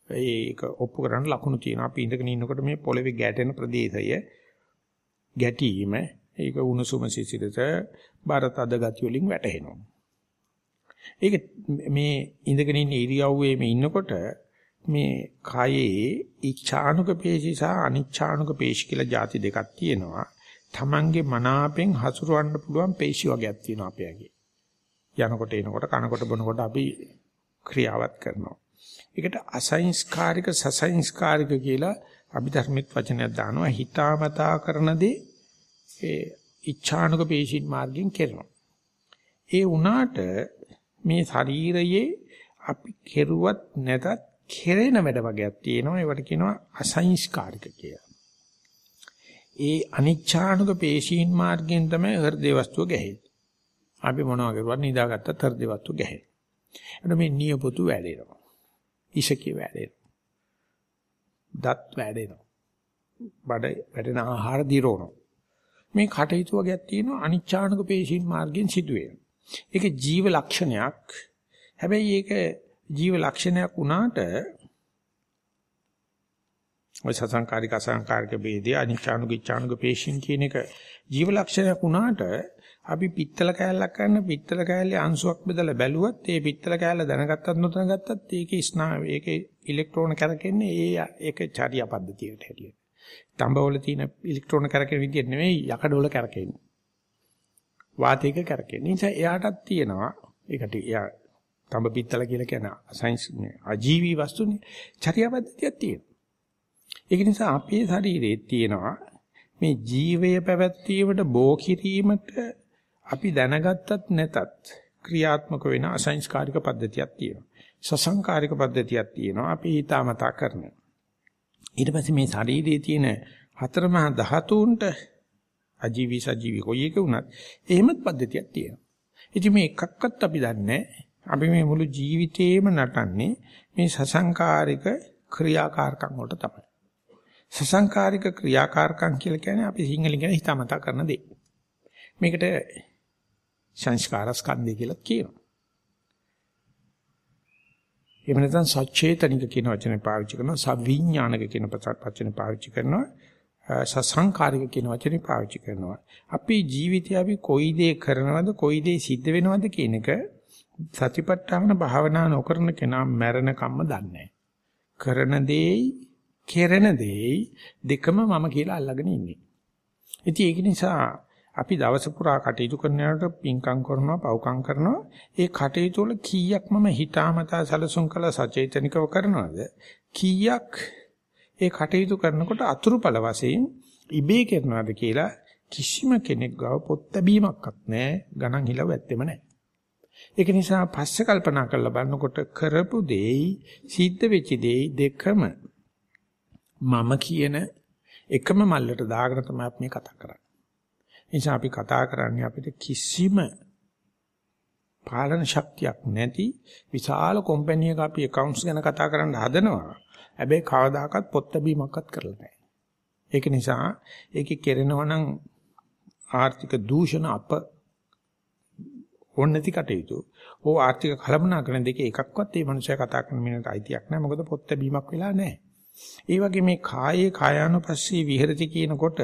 ඒක ඔප්පු කරන්න ලකුණු තියෙනවා. අපි ඉඳගෙන ඉන්නකොට මේ පොළවේ ගැටෙන ප්‍රදේශය ගැටීම ඒක උණුසුම සිසිලත බරත අද ගති වලින් වැටහෙනවා. ඒක මේ ඉඳගෙන ඉන්න ඉරියව්වේ මේ ඉන්නකොට මේ කයේ ඉච්ඡානුක පේශි සහ අනිච්ඡානුක පේශි කියලා ಜಾති දෙකක් තියෙනවා. Tamange මනාපෙන් හසුරවන්න පුළුවන් පේශි වර්ගයක් තියෙනවා අපේ ඇඟේ. යනකොට එනකොට කනකොට බොනකොට අපි ක්‍රියාවත් කරනවා. ඒකට අසංස්කාරික සසංස්කාරික කියලා අභිධර්මිත වචනයක් දානවා හිතාමතා කරන දේ ඒ ඉච්ඡානුක පේශින් මාර්ගයෙන් කරනවා. ඒ වුණාට මේ ශරීරයේ අපි කෙරුවත් නැතත් කෙරෙන වැඩ වගේක් තියෙනවා ඒවට කියනවා අසංස්කාරික කියලා. ඒ අනිච්ඡානුක පේශීන් මාර්ගයෙන් තමයි හෘදේ වස්තුව ගැහෙන්නේ. අපි මොනවා කරුවත් නිදාගත්තත් හෘදේ වස්තුව ගැහෙනවා. එතකොට මේ නියපොතු වැඩෙනවා. ඉෂකේ වැඩෙනවා. දත් වැඩෙනවා. බඩ වැඩෙන ආහාර දිරවනවා. මේ කටයුතු වගේක් තියෙනවා අනිච්ඡානුක පේශීන් මාර්ගයෙන් සිදුවෙන. ඒක ජීව ලක්ෂණයක්. හැබැයි ඒක ජීව ලක්ෂණයක් වුණාට ඔය සසංකාරික අසංකාරික ભેදේ අනිච්ඡානුක ඉච්ඡානුක පේශීන් කියන එක ජීව ලක්ෂණයක් වුණාට අපි පිත්තල කෑල්ලක් කරන පිත්තල කෑල්ලේ අංශුවක් බෙදලා බැලුවත් ඒ පිත්තල කෑල්ල දැනගත්තත් නොදැනගත්තත් ඒකේ ස්නා ඒකේ ඉලෙක්ට්‍රෝන කරකෙන්නේ ඒ ඒක චාරියා පද්ධතියට හැටියට. තඹවල තියෙන ඉලෙක්ට්‍රෝන කරකෙන විදිහට නෙමෙයි යකඩවල කරකෙන්නේ. වාතයක කරකෙන්නේ. නිසා එයාටත් තියෙනවා ඒකට එයා තඹ පිත්තල කියලා කියන සයන්ස් අජීවී වස්තුනේ චාරියා පද්ධතියක් තියෙනවා. ඒක නිසා අපේ ශරීරයේ තියෙනවා මේ ජීවය පැවැත්වීමට බෝ කිරීමට අපි දැනගත්තත් නැතත් ක්‍රියාත්මක වෙන අසංස්කාරික පද්ධතියක් තියෙනවා. සසංකාරික පද්ධතියක් තියෙනවා. අපි හිතාමතා කරන. ඊට පස්සේ මේ ශරීරයේ තියෙන හතරමහා ධාතුන්ට අජීවී සජීවී කොයි එක වුණත් එහෙමත් පද්ධතියක් තියෙනවා. ඉතින් මේ එකක්වත් අපි දන්නේ අපි මේ මුළු ජීවිතේම නටන්නේ මේ සසංකාරික ක්‍රියාකාරකම් වලට තමයි. සසංකාරික ක්‍රියාකාරකම් කියලා කියන්නේ අපි සිංහලෙන් කියන හිතාමතා කරන දේ. මේකට සංස්කාර ස්කන්ධය කියලා කියනවා. එහෙම නැත්නම් සචේතනික කියන වචනේ පාවිච්චි කරනවා සවිඥානික කියන වචනේ පාවිච්චි කරනවා සසංකාරික කියන වචනේ පාවිච්චි කරනවා. අපේ ජීවිතය අපි කොයි දේ කරනවද කොයි දේ සිද්ධ වෙනවද කියන එක සතිපට්ඨාන භාවනා නොකරන කෙනා මැරෙන කම්ම දන්නේ කරන දෙයි කෙරෙන දෙයි දෙකම මම කියලා අල්ලගෙන ඉන්නේ. ඉතින් ඒක නිසා අපි දවස පුරා කටයුතු කරනකොට පින්කම් කරනවා පව්කම් කරනවා. ඒ කටයුතු වල කීයක් මම හිතාමතා සැලසුම් කළ සචේතනිකව කරනවද? කීයක් ඒ කටයුතු කරනකොට අතුරුඵල වශයෙන් ඉබේ කරනවද කියලා කිසිම කෙනෙක් ගාව පොත් බැීමක්වත් නැහැ ගණන් හිලව ඇත්තෙම නැහැ. ඒක නිසා පස්සේ කල්පනා කරලා බලනකොට කරපු දෙයි සිද්ධ වෙච්ච දෙයි දෙකම මම කියන එකම මල්ලට දාගෙන තමයි අපි මේ කතා කරන්නේ නිසා අපි කතා කරන්නේ අපිට කිසිම පාලන ශක්තියක් නැති විශාල කම්පැනි එකක අපි accounts ගැන කතා කරන්න හදනවා. හැබැයි කවදාකවත් පොත් බැීමක්වත් කරලා නැහැ. ඒක නිසා ඒකේ කෙරෙනවා නම් ආර්ථික දූෂණ අප ඕන නැති කටයුතු. ඕ ආර්ථික කලබනාකරන දෙකේ එකක්වත් මේ මනුස්සයා කතා කරන මිනිහට අයිතියක් නැහැ. මොකද පොත් බැීමක් වෙලා නැහැ. ඒ වගේ මේ කායේ කායානුපස්සී විහෙරති කියනකොට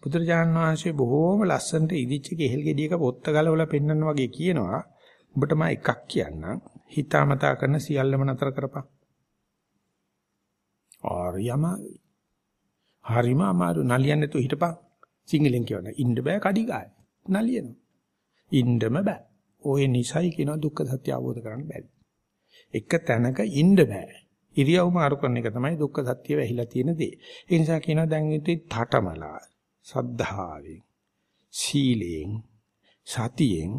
බුදුරජාණන් වහන්සේ බොහෝම ලස්සනට ඉදිච්ච කෙහෙල් ගෙඩියක පොත්ත ගලවලා පෙන්වන්න වගේ කියනවා. උඹට මම එකක් කියන්නම්. හිතාමතා කරන සියල්ලම නතර කරපන්. ආරියම හරිම අමාරු නලියන්නේ තු හිටපන්. සිංහලෙන් කියවන ඉන්න බෑ කඩිගාය. නලියනවා. ඉන්නම බෑ. ඔය නිසයි කියන දුක්ඛ සත්‍ය අවබෝධ කරගන්න බැරි. එක තැනක ඉන්න බෑ. ඉරියව් මාරු කරන එක තමයි දුක්ඛ සත්‍ය වෙහිලා තියෙන දේ. ඒ නිසා කියනවා දැන් ඉතින් තාටමලා සද්ධාවෙන් සීලයෙන් සතියෙන්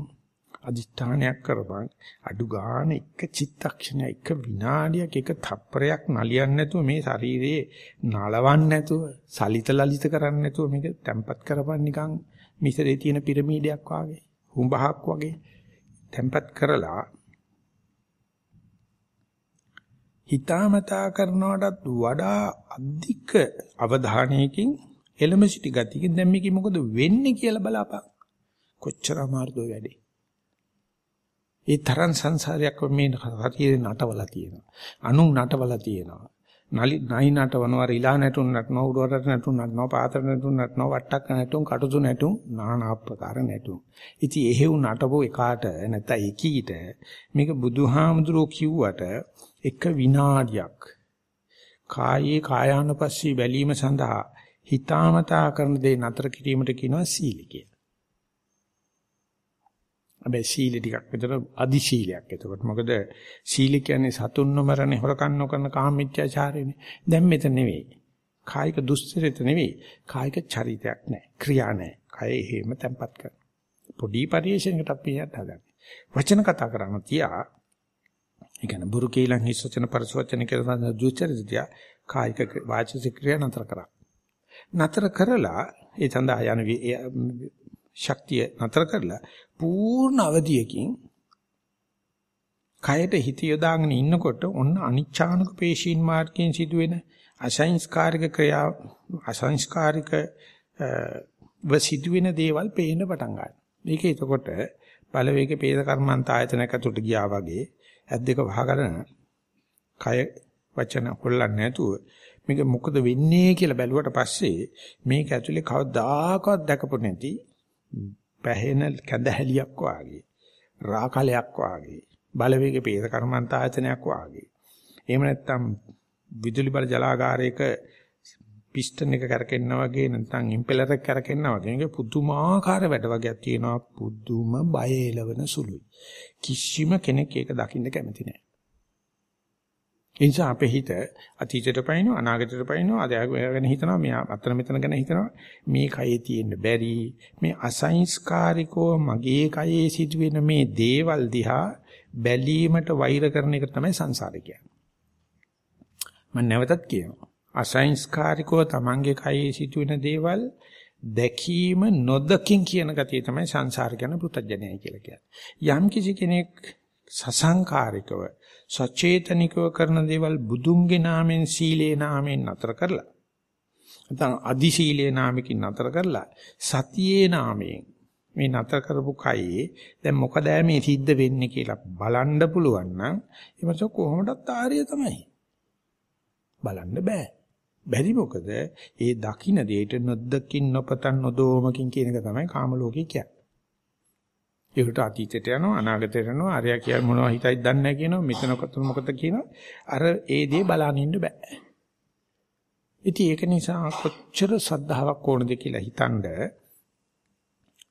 අදිස්ථානයක් කරපන් අඩු ගන්න එක චිත්තක්ෂණය එක විනාඩියක් එක තප්පරයක් නලියන්නේ නැතුව මේ ශරීරයේ නලවන්නේ නැතුව සලිත ලලිත කරන්නේ නැතුව මේක තැම්පත් කරපන් නිකන් මිසරේ තියෙන පිරමීඩයක් වාගේ හුඹහක් වගේ තැම්පත් කරලා හිතාමතා කරනවටත් වඩා අධික අවධානයකින් එළම සිටි ගතියකින් දැන් මේකේ මොකද වෙන්නේ කියලා බලපන්. කොච්චර අමාරුද වැඩේ. ඒ තරම් සංසාරයක් මේ හරියට නටවලා තියෙනවා. අනු නටවලා තියෙනවා. නලි නයි නටවනවා රිලා නැටුම් නටනවා උඩරට නැටුම් නටනවා පාතර නැටුම් නටනවා වට්ටක් නැටුම් කටුතු නැටුම් নানা ආකාර නැටුම්. ඉතින් එහෙව් නටපෝ එකාට නැත්නම් එකීට මේක බුදුහාමුදුරෝ කිව්වට එක විනාඩියක් කායේ කායානුපස්සී බැලීම සඳහා හිතාමතා කරන දේ නතර කිරීමට කියනවා සීල කියලා. හැබැයි සීල ටිකක් විතර අදි සීලයක්. එතකොට මොකද සීල කියන්නේ සතුන් නොමරන හොරකම් නොකරන කාමීත්‍යාචාරයනේ. දැන් මෙතන නෙවෙයි. කායික දුස්චරිත නෙවෙයි. කායික චරිතයක් නැහැ. ක්‍රියා නැහැ. කය එහෙම තැම්පත් කරන. පොඩි පරිශ්‍රයකට අපි හදන්නේ. වචන කතා කරන තියා ඒ කියන්නේ බුරු කීලන් හිස් වචන පරස වචන කියලා සඳහන් දුස්චරිතය කායික වාචික ක්‍රියා නතර කරා. නතර කරලා ඒ සඳහා යන ශක්තිය නතර කරලා පූර්ණ අවධියකින් කයට හිත යොදාගෙන ඉන්නකොට ඔන්න අනිච්ඡානුක පේශීන් මාර්ගයෙන් සිදුවෙන අසංස්කාරික ක්‍රියා අසංස්කාරික ව සිදුවෙන දේවල් පේන්න පටන් ගන්නවා. මේක එතකොට බලවේග පේද කර්මන්ත ආයතනයක තුට ගියා වගේ ඇස් දෙක වහගෙන කය වචන හොල්ලන්නේ නැතුව මේක මොකද වෙන්නේ කියලා බැලුවට පස්සේ මේක ඇතුලේ කවදාකවත් දැකපො නැති පැහෙන කැඳහැලියක් වාගේ රාකලයක් වාගේ බලවේග පේස කර්මන්ත ආයතනයක් වාගේ. එහෙම නැත්නම් විදුලි බල ජලාගාරයක පිස්ටන් එක කරකෙන්නා වගේ නැත්නම් ඉම්පෙලර් එක කරකෙන්නා වගේ මේක පුදුමාකාර වැඩ වගේක් තියෙනවා. පුදුම බය එලවන සුළුයි. කිසිම කෙනෙක් ඒක දකින්න කැමති නැහැ. ඒ නිසා අපේ හිත අතීතයට පයින්නවා අනාගතයට පයින්නවා අද ගැන හිතනවා මෙයා අතන මෙතන ගැන හිතනවා මේ කයේ තියෙන්න බැරි මේ අසංස්කාරිකව මගේ කයේ සිදුවෙන මේ දේවල් දිහා බැලීමට වෛර කරන එක තමයි සංසාරය කියන්නේ. මම නැවතත් කියනවා අසංස්කාරිකව තමන්ගේ කයේ සිදුවෙන දේවල් දැකීම නොදකින් කියන ගතිය තමයි සංසාර කියන පෘතජ්ජනයයි කියලා කියන්නේ. යම් කිසි කෙනෙක් සසංකාරිකව සචේතනිකව කරන දේවල් බුදුන්ගේ නාමෙන් සීලේ නාමෙන් නතර කරලා. නැත්නම් අදි සීලේ නාමකින් නතර කරලා සතියේ නාමයෙන් මේ නතර කරපු කයේ දැන් මොකද මේ සිද්ධ වෙන්නේ කියලා බලන්න පුළුවන් නම් එමස කොහොමදත් ආර්ය තමයි. බලන්න බෑ. බැරි මොකද? ඒ දකින්න දෙයට නොදකින් නොපතන් නොදෝමකින් කියන එක තමයි කාම ලෝකේ කියන්නේ. ඒකට අතීතයට යනවා අනාගතයට යනවා අරයා කියලා මොනවද හිතයිද දන්නේ නැහැ කියනවා මෙතන කොතන මොකද කියනවා. අර ඒ දේ බලන්න ඉන්න බෑ. ඉතින් ඒක නිසා කොච්චර සද්ධාාවක් ඕනද කියලා හිතනද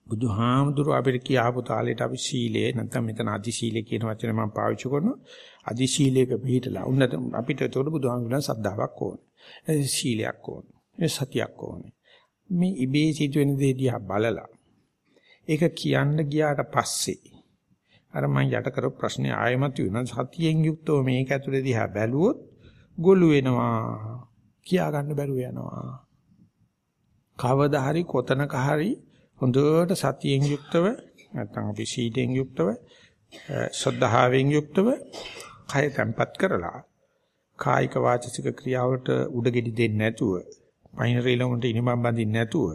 බුදුහාමුදුරුව අපිට කියාපු තාලෙට අපි සීලය නැත්නම් මෙතන අදි සීලය කියන වචනේ මම පාවිච්චි කරනවා. අදි සීලයක පිළිහිටලා උන්නත අපිට ඒතකොට බුදුහාමුදුරුවෝ සද්ධාාවක් ඕනේ. සීලයක් ඕනේ. සතියක් ඕනේ. මේ ඉබේ සිදුවෙන දේ දිහා බලලා ඒක කියන්න ගියාට පස්සේ අර මම යට කරපු ප්‍රශ්නේ ආයෙමත් වෙනවා. සතියෙන් යුක්තව මේක ඇතුලේ දිහා බැලුවොත් ගොළු වෙනවා. කියා ගන්න බැරුව යනවා. කවදා හරි කොතනක හරි හොඳට සතියෙන් යුක්තව නැත්නම් අපි සීලයෙන් යුක්තව ශ්‍රද්ධාවෙන් යුක්තව කය තැම්පත් කරලා කායික වාචික ක්‍රියාවට උඩගෙඩි දෙන්නේ නැතුව පයින් රේලොන්ට ඉනිමම් බඳින්න නැතුව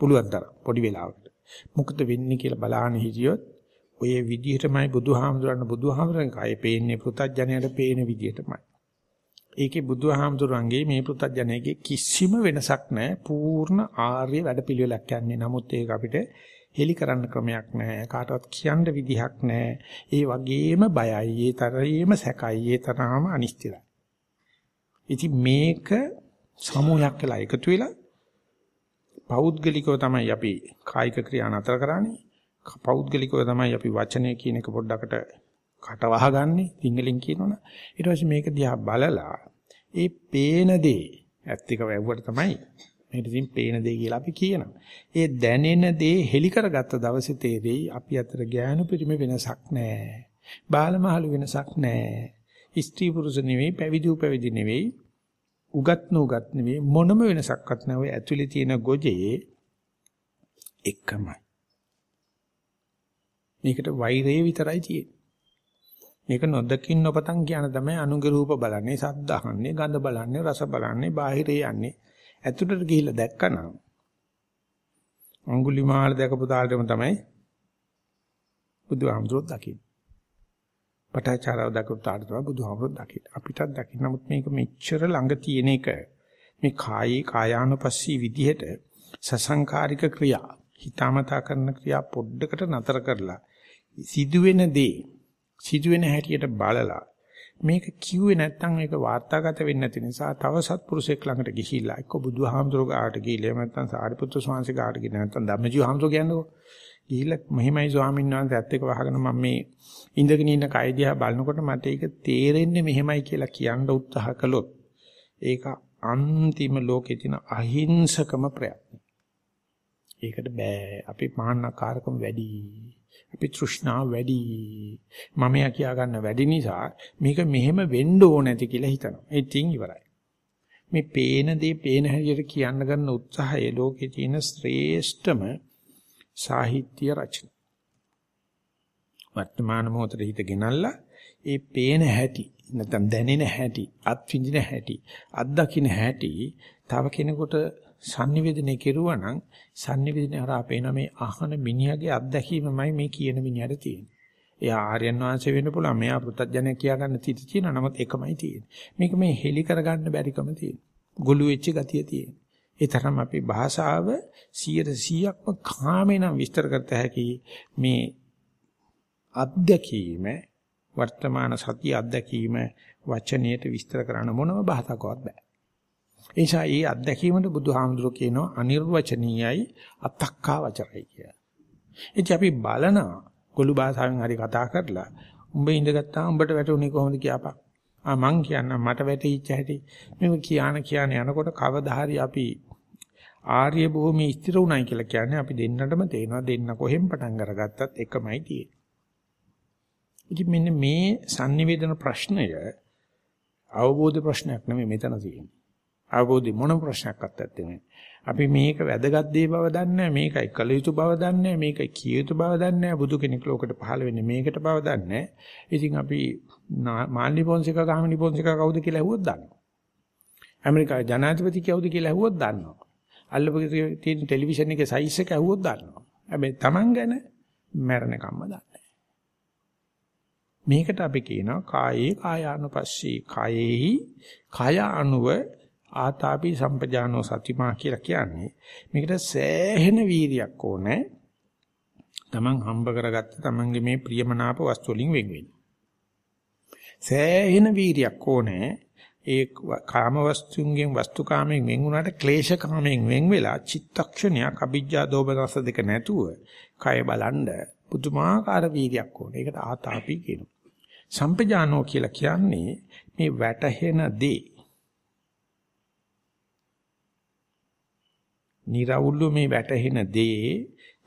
පුළුවන් තරම් පොඩි වෙලාවකට මොකද වෙන්නේ කියලා බලාන හිටියොත් ඔය විදිහටමයි බුදුහාමුදුරන් බුදුහාමුදුරන් කය පේන්නේ පෘථජ්ජනයට පේන විදිහටමයි. ඒකේ බුදුහාමුදුරන්ගේ මේ පෘථජ්ජනයේ කිසිම වෙනසක් නැහැ. පූර්ණ ආර්ය වැඩපිළිවෙලක් යන්නේ. නමුත් ඒක අපිට හෙලි කරන්න ක්‍රමයක් නැහැ. කාටවත් කියන්න විදිහක් නැහැ. ඒ වගේම බයයි, ඒ තරයේම සැකයි, ඒ තරහම අනිශ්චිතයි. ඉතින් මේක සමූහයක් කියලා එකතු වෙලා පෞද්ගලිකව තමයි අපි කායික ක්‍රියා නතර කරන්නේ. පෞද්ගලිකව තමයි අපි වචනය කියන එක පොඩ්ඩකට කට වහගන්නේ සිංහලෙන් කියනවනේ. ඊට පස්සේ මේක දිහා බලලා ඒ පේන දේ ඇත්ත එක වැවුවට තමයි මේක ඉතින් පේන දේ කියලා අපි කියනවා. ඒ දැනෙන දේ හෙලි කරගත්ත දවසේ තේරෙයි අපි අතර ඥාන පරිම වෙනසක් නැහැ. බාලමහලු වෙනසක් නැහැ. ස්ත්‍රී පුරුෂ නෙවෙයි පැවිදි උපැවිදි නෙවෙයි උගත් නුගත් නෙවෙයි මොනම වෙනසක්වත් නැහැ. ඔය ඇතුලේ තියෙන ගොජේ එකමයි. මේකට වෛරය විතරයි තියෙන්නේ. මේක නොදකින් නොපතන් කියන තමයි අනුගේ රූප බලන්නේ, සද්ද අහන්නේ, ගඳ බලන්නේ, රස බලන්නේ, බාහිරේ යන්නේ. ඇතුළට ගිහිල්ලා දැක්කනම් අඟුලිමාල දැකපු තාලෙම තමයි බුදුහාමුදුරුවෝ දකින්නේ. පටාචාරව දක්වතාට තමයි බුදුහාමුදුරුවෝ දකින්නේ. අපිටත් දකින්න. නමුත් මේක මෙච්චර ළඟ තියෙන එක මේ කායේ කායානුපස්සී විදිහට සසංකාරික ක්‍රියා හිතාමතා කරන ක්‍රියා පොඩ්ඩකට නතර කරලා සිදුවෙන දේ සිදුවෙන හැටියට බලලා මේක කිව්වේ නැත්නම් මේක වාර්තාගත වෙන්නේ නැති නිසා තව සත්පුරුෂයෙක් ළඟට ගිහිල්ලා එක්ක බුදුහාමුදුරුවෝ ගාට ගිහිල්ලා නැත්නම් සාරිපුත්‍ර ස්වාමීන් ගාට ගිහිල්ලා නැත්නම් ධම්මජීව හාමුදුරුවෝ කියන්නකෝ ගිහිල්ලා මෙහිමයි ස්වාමීන් වහන්සේ ඇත්ත එක වහගෙන මම මේ ඉඳගෙන ඉන්න කය දිහා බලනකොට මට ඒක තේරෙන්නේ මෙහෙමයි කියලා කියන්න උත්සාහ කළොත් ඒක අන්තිම ලෝකේ තියෙන අහිංසකම ප්‍රයත්නය. ඒකට බෑ අපි මාන්නකාරකම වැඩි. අපි තෘෂ්ණාව වැඩි. මම යා කියා ගන්න වැඩි නිසා මේක මෙහෙම වෙන්න ඕන නැති කියලා හිතනවා. ඒ තින් ඉවරයි. මේ පේන දේ පේන හැටියට කියන්න ගන්න උත්සාහය ලෝකේ තියෙන ශ්‍රේෂ්ඨම සාහිත්‍ය රචන. වර්තමාන මොහොතේ හිත ගෙනල්ලා ඒ පේන හැටි නැත්නම් දැනෙන හැටි අත්විඳින හැටි අත්දකින්න හැටි තව කෙනෙකුට sannivedana කෙරුවා නම් sannivedana හරහා පේන මේ අහන මිනිහාගේ අත්දැකීමමයි මේ කියන මිනිහට තියෙන්නේ. එයා ආර්යයන් වහන්සේ වෙන්න පුළුවන්. මෙයා පෘථජ්ජනය කියා ගන්න තීති තියෙනවා. නමුත් එකමයි තියෙන්නේ. මේක මේ හෙලි කරගන්න බැරිකම තියෙනවා. ගොළු වෙච්ච ගතිය තියෙනවා. ඒ තරම් අපි භාෂාව 100%ක්ම කාමේ නම් විස්තර කරත හැකි මේ අත්දැකීම වර්තමාන සතිය අත්දැකීම වචනයට විස්තර කරන්න මොනම භාෂාවකවත් බෑ. ඒ නිසා මේ අත්දැකීමට බුදුහාමුදුරුවෝ කියනවා අනිර්වචනීයයි අතක්කා වචරයි කියලා. ඉතින් අපි බලනවා ගොළු භාෂාවෙන් හරි කතා කරලා උඹ ඉඳගත්තා උඹට වැටුනේ කොහොමද කියපන්. ආ මං කියන්න මට වැටීච්ච හැටි. මේක කියාන කියන යනකොට කවදා හරි අපි ආර්ය භූමිය ස්ථිර උනායි කියලා කියන්නේ අපි දෙන්නටම තේනවා දෙන්න කොහෙන් පටන් අරගත්තත් එකමයි තියෙන්නේ. ඉතින් මෙන්න මේ sannivedana ප්‍රශ්නය අවබෝධ ප්‍රශ්නයක් නෙමෙයි මෙතන තියෙන්නේ. අවබෝධි මොන ප්‍රශ්නයක්වත් නැත්තේ. අපි මේක වැදගත් දේ බව දන්නේ මේකයි කළ යුතු බව දන්නේ මේකයි කිය යුතු බව දන්නේ බුදු කෙනෙක් ලෝකෙට පහළ වෙන්නේ මේකට බව දන්නේ. ඉතින් අපි මාල්ලි පොන්සිකා ගාමිණි පොන්සිකා කවුද කියලා ඇහුවොත් දන්නවා. ඇමරිකාවේ ජනාධිපති කවුද කියලා ඇහුවොත් දන්නවා. අල්ලපු තියෙන ටෙලිවිෂන් එකේ සයිස් එක ඇහුවොත් දන්නවා. හැබැයි Taman ගැන මැරෙනකම්ම දන්නේ මේකට අපි කියනවා කායේ කායානුපස්සී. කායේහි කාය අනුව ආතාපි සම්පජානෝ සතිමා කියලා කියන්නේ මේකට සෑහෙන වීරියක් ඕනේ. තමන් හම්බ කරගත්ත තමන්ගේ මේ ප්‍රියමනාප වස්තු වලින් වෙන් වෙන්න. සෑහෙන වීරියක් ඕනේ ඒ කාම වස්තුන්ගෙන් වස්තුකාමයෙන් වෙන් වුණාට ක්ලේශ කාමයෙන් වෙන් වෙලා චිත්තක්ෂණයක් අභිජ්ජා දෝමනස දෙක නැතුව කය බලන්ඩ පුදුමාකාර වීර්යයක් ඕනේ. ඒකට ආතාපි කියනවා. සම්පජානෝ කියලා කියන්නේ මේ වැටහෙන දේ. निराවුල්ව මේ වැටහෙන දේ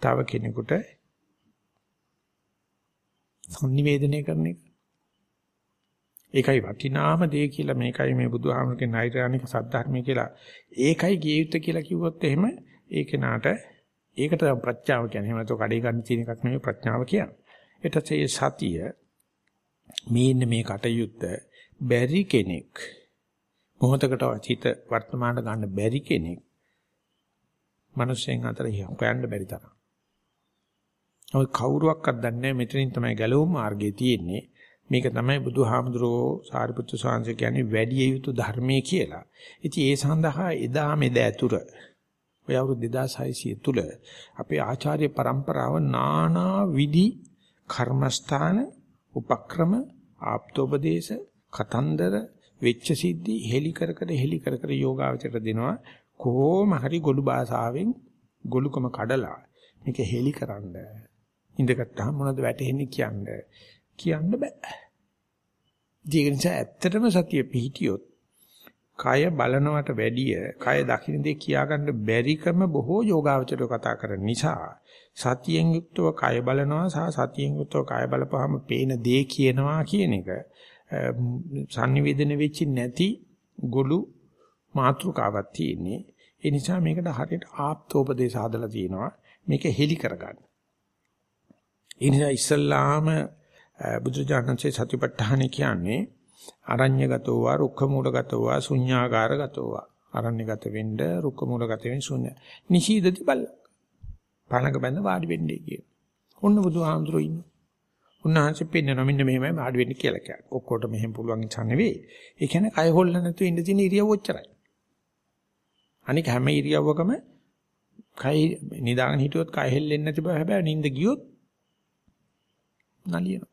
තව කෙනෙකුට සංනිවේදනය කරන එක. ඒකයි වටිනාම දේ කියලා මේකයි මේ බුදුහාමරගේ නෛර්යානික සද්ධර්මය කියලා. ඒකයි ගිය යුත්තේ කියලා කිව්වොත් එහෙම ඒ කෙනාට ඒකට ප්‍රඥාව කියන්නේ. එහෙම නැත්නම් කඩේ ගන්න තියෙන එකක් නෙමෙයි ප්‍රඥාව කියන්නේ. ඊට ඒ සතිය මේ මේ කටයුත්ත බැරි කෙනෙක් මොහොතකට හිත වර්තමානට ගන්න බැරි කෙනෙක් මිනිස්යන් අතර හොයන්න බැරි තරම්. ඔය කවුරුවක්වත් දන්නේ නැහැ මෙතනින් තමයි ගැලවුම් මාර්ගය තියෙන්නේ. මේක තමයි බුදුහාමුදුරෝ සාරිපුත්තු සාංශ කියන්නේ වැඩි යුතු ධර්මයේ කියලා. ඉතින් ඒ සඳහා එදා මෙද ඇතුර ඔය අවුරුදු 2600 තුල අපේ ආචාර්ය પરම්පරාව නානා විදි කර්මස්ථාන උපක්‍රම ආප්තෝපදේශ කතන්දර වෙච්ච සිද්ධි හෙලි කර කර හෙලි කර කර යෝගාවචර දෙනවා කොහොම හරි ගොළු භාෂාවෙන් ගොළුකම කඩලා මේක හෙලි කරන්න ඉඳගත්තාම මොනවද වැටෙන්නේ කියන්නේ කියන්න බෑ. ඒක නිසා ඇත්තටම සතිය පිහිටියොත් කය බලනවට වැඩිය කය දකින්න දේ කියාගන්න බැරිකම බොහෝ යෝගාවචරය කතා කරන නිසා සතියෙන් යුක්තව කය බලනවා සහ සතියෙන් යුක්තව කය බලපුවාම පේන දේ කියනවා කියන එක sannivedana වෙච්ච නැති ගොළු මාත්‍රකාවක් තියෙන්නේ ඒ නිසා මේකට හරියට ආප්තෝපදේශ හදලා තියෙනවා මේක හෙලි කරගන්න. ඒ නිසා ඉස්සල්ලාම බුදුජානකසේ සතිපට්ඨාන කියන්නේ අරඤ්‍යගතෝ වා රුක්ඛමූලගතෝ වා ශුඤ්ඤාගාරගතෝ වා අරඤ්‍යගත වෙන්න රුක්ඛමූලගත වෙන්න ශුඤ්ඤ නිශීදති බල පණක බඳ වාඩි වෙන්නේ කියන. ඔන්න බුදුහාමුදුරුවෝ ඉන්න. උන්වහන්සේ පෙන්නන මෙන්න මෙහෙමයි ආඩ වෙන්න කියලා කියන්නේ. ඔක්කොට මෙහෙම පුළුවන් ඉච්ඡා නෙවෙයි. ඒ කියන්නේ කය හොල්ල නැතුව ඉන්න තියෙන ඉරියව් ඔච්චරයි. අනික හැම ඉරියව්වකම කය නිදාගෙන හිටියොත් කය හෙල්ලෙන්නේ නැති බව හැබැයි නිින්ද ගියොත් නලියනවා.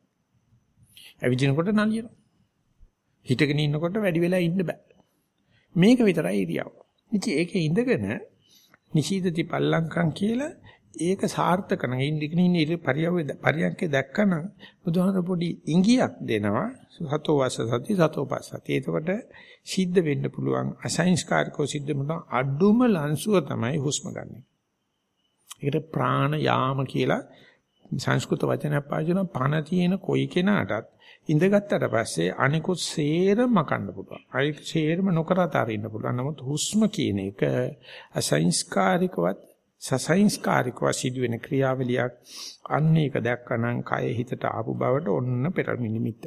ඇවිදිනකොට නලියනවා. හිටගෙන ඉන්නකොට වැඩි වෙලා ඉන්න බෑ. මේක විතරයි ඉරියව්. ඉතින් ඒකේ ඉඳගෙන නිශීදති පල්ලංකම් කියලා ඒක සාර්ථක නම් ඉන්දිකන ඉන්නේ පරියව පරියන්කේ දැක්කනම් බුදුහාමර පොඩි ඉංගියක් දෙනවා සතෝ වාස සති සතෝ පස්සති. එතකොට සිද්ධ වෙන්න පුළුවන් අසංස්කාරකෝ සිද්ධ වෙන අඩුම ලංසුව තමයි හුස්ම ගන්න. ඒකට ප්‍රාණ යාම කියලා සංස්කෘත වචනයක් පාවිච්චි කරන පණ තියෙන කොයි කෙනාටත් ඉඳගත්තට පස්සේ අනිකුත් සේරම කන්න පුළුවන්. අනික සේරම නොකර අතාරින්න පුළුවන්. නමුත් හුස්ම කියන එක අසංස්කාරිකවත් සසංස්කාරිකව සිදුවෙන ක්‍රියාවලියක් අන්න ඒක දැක්කනම් කය හිතට ආපු බවට ඔන්න පෙර නිමිත්ත.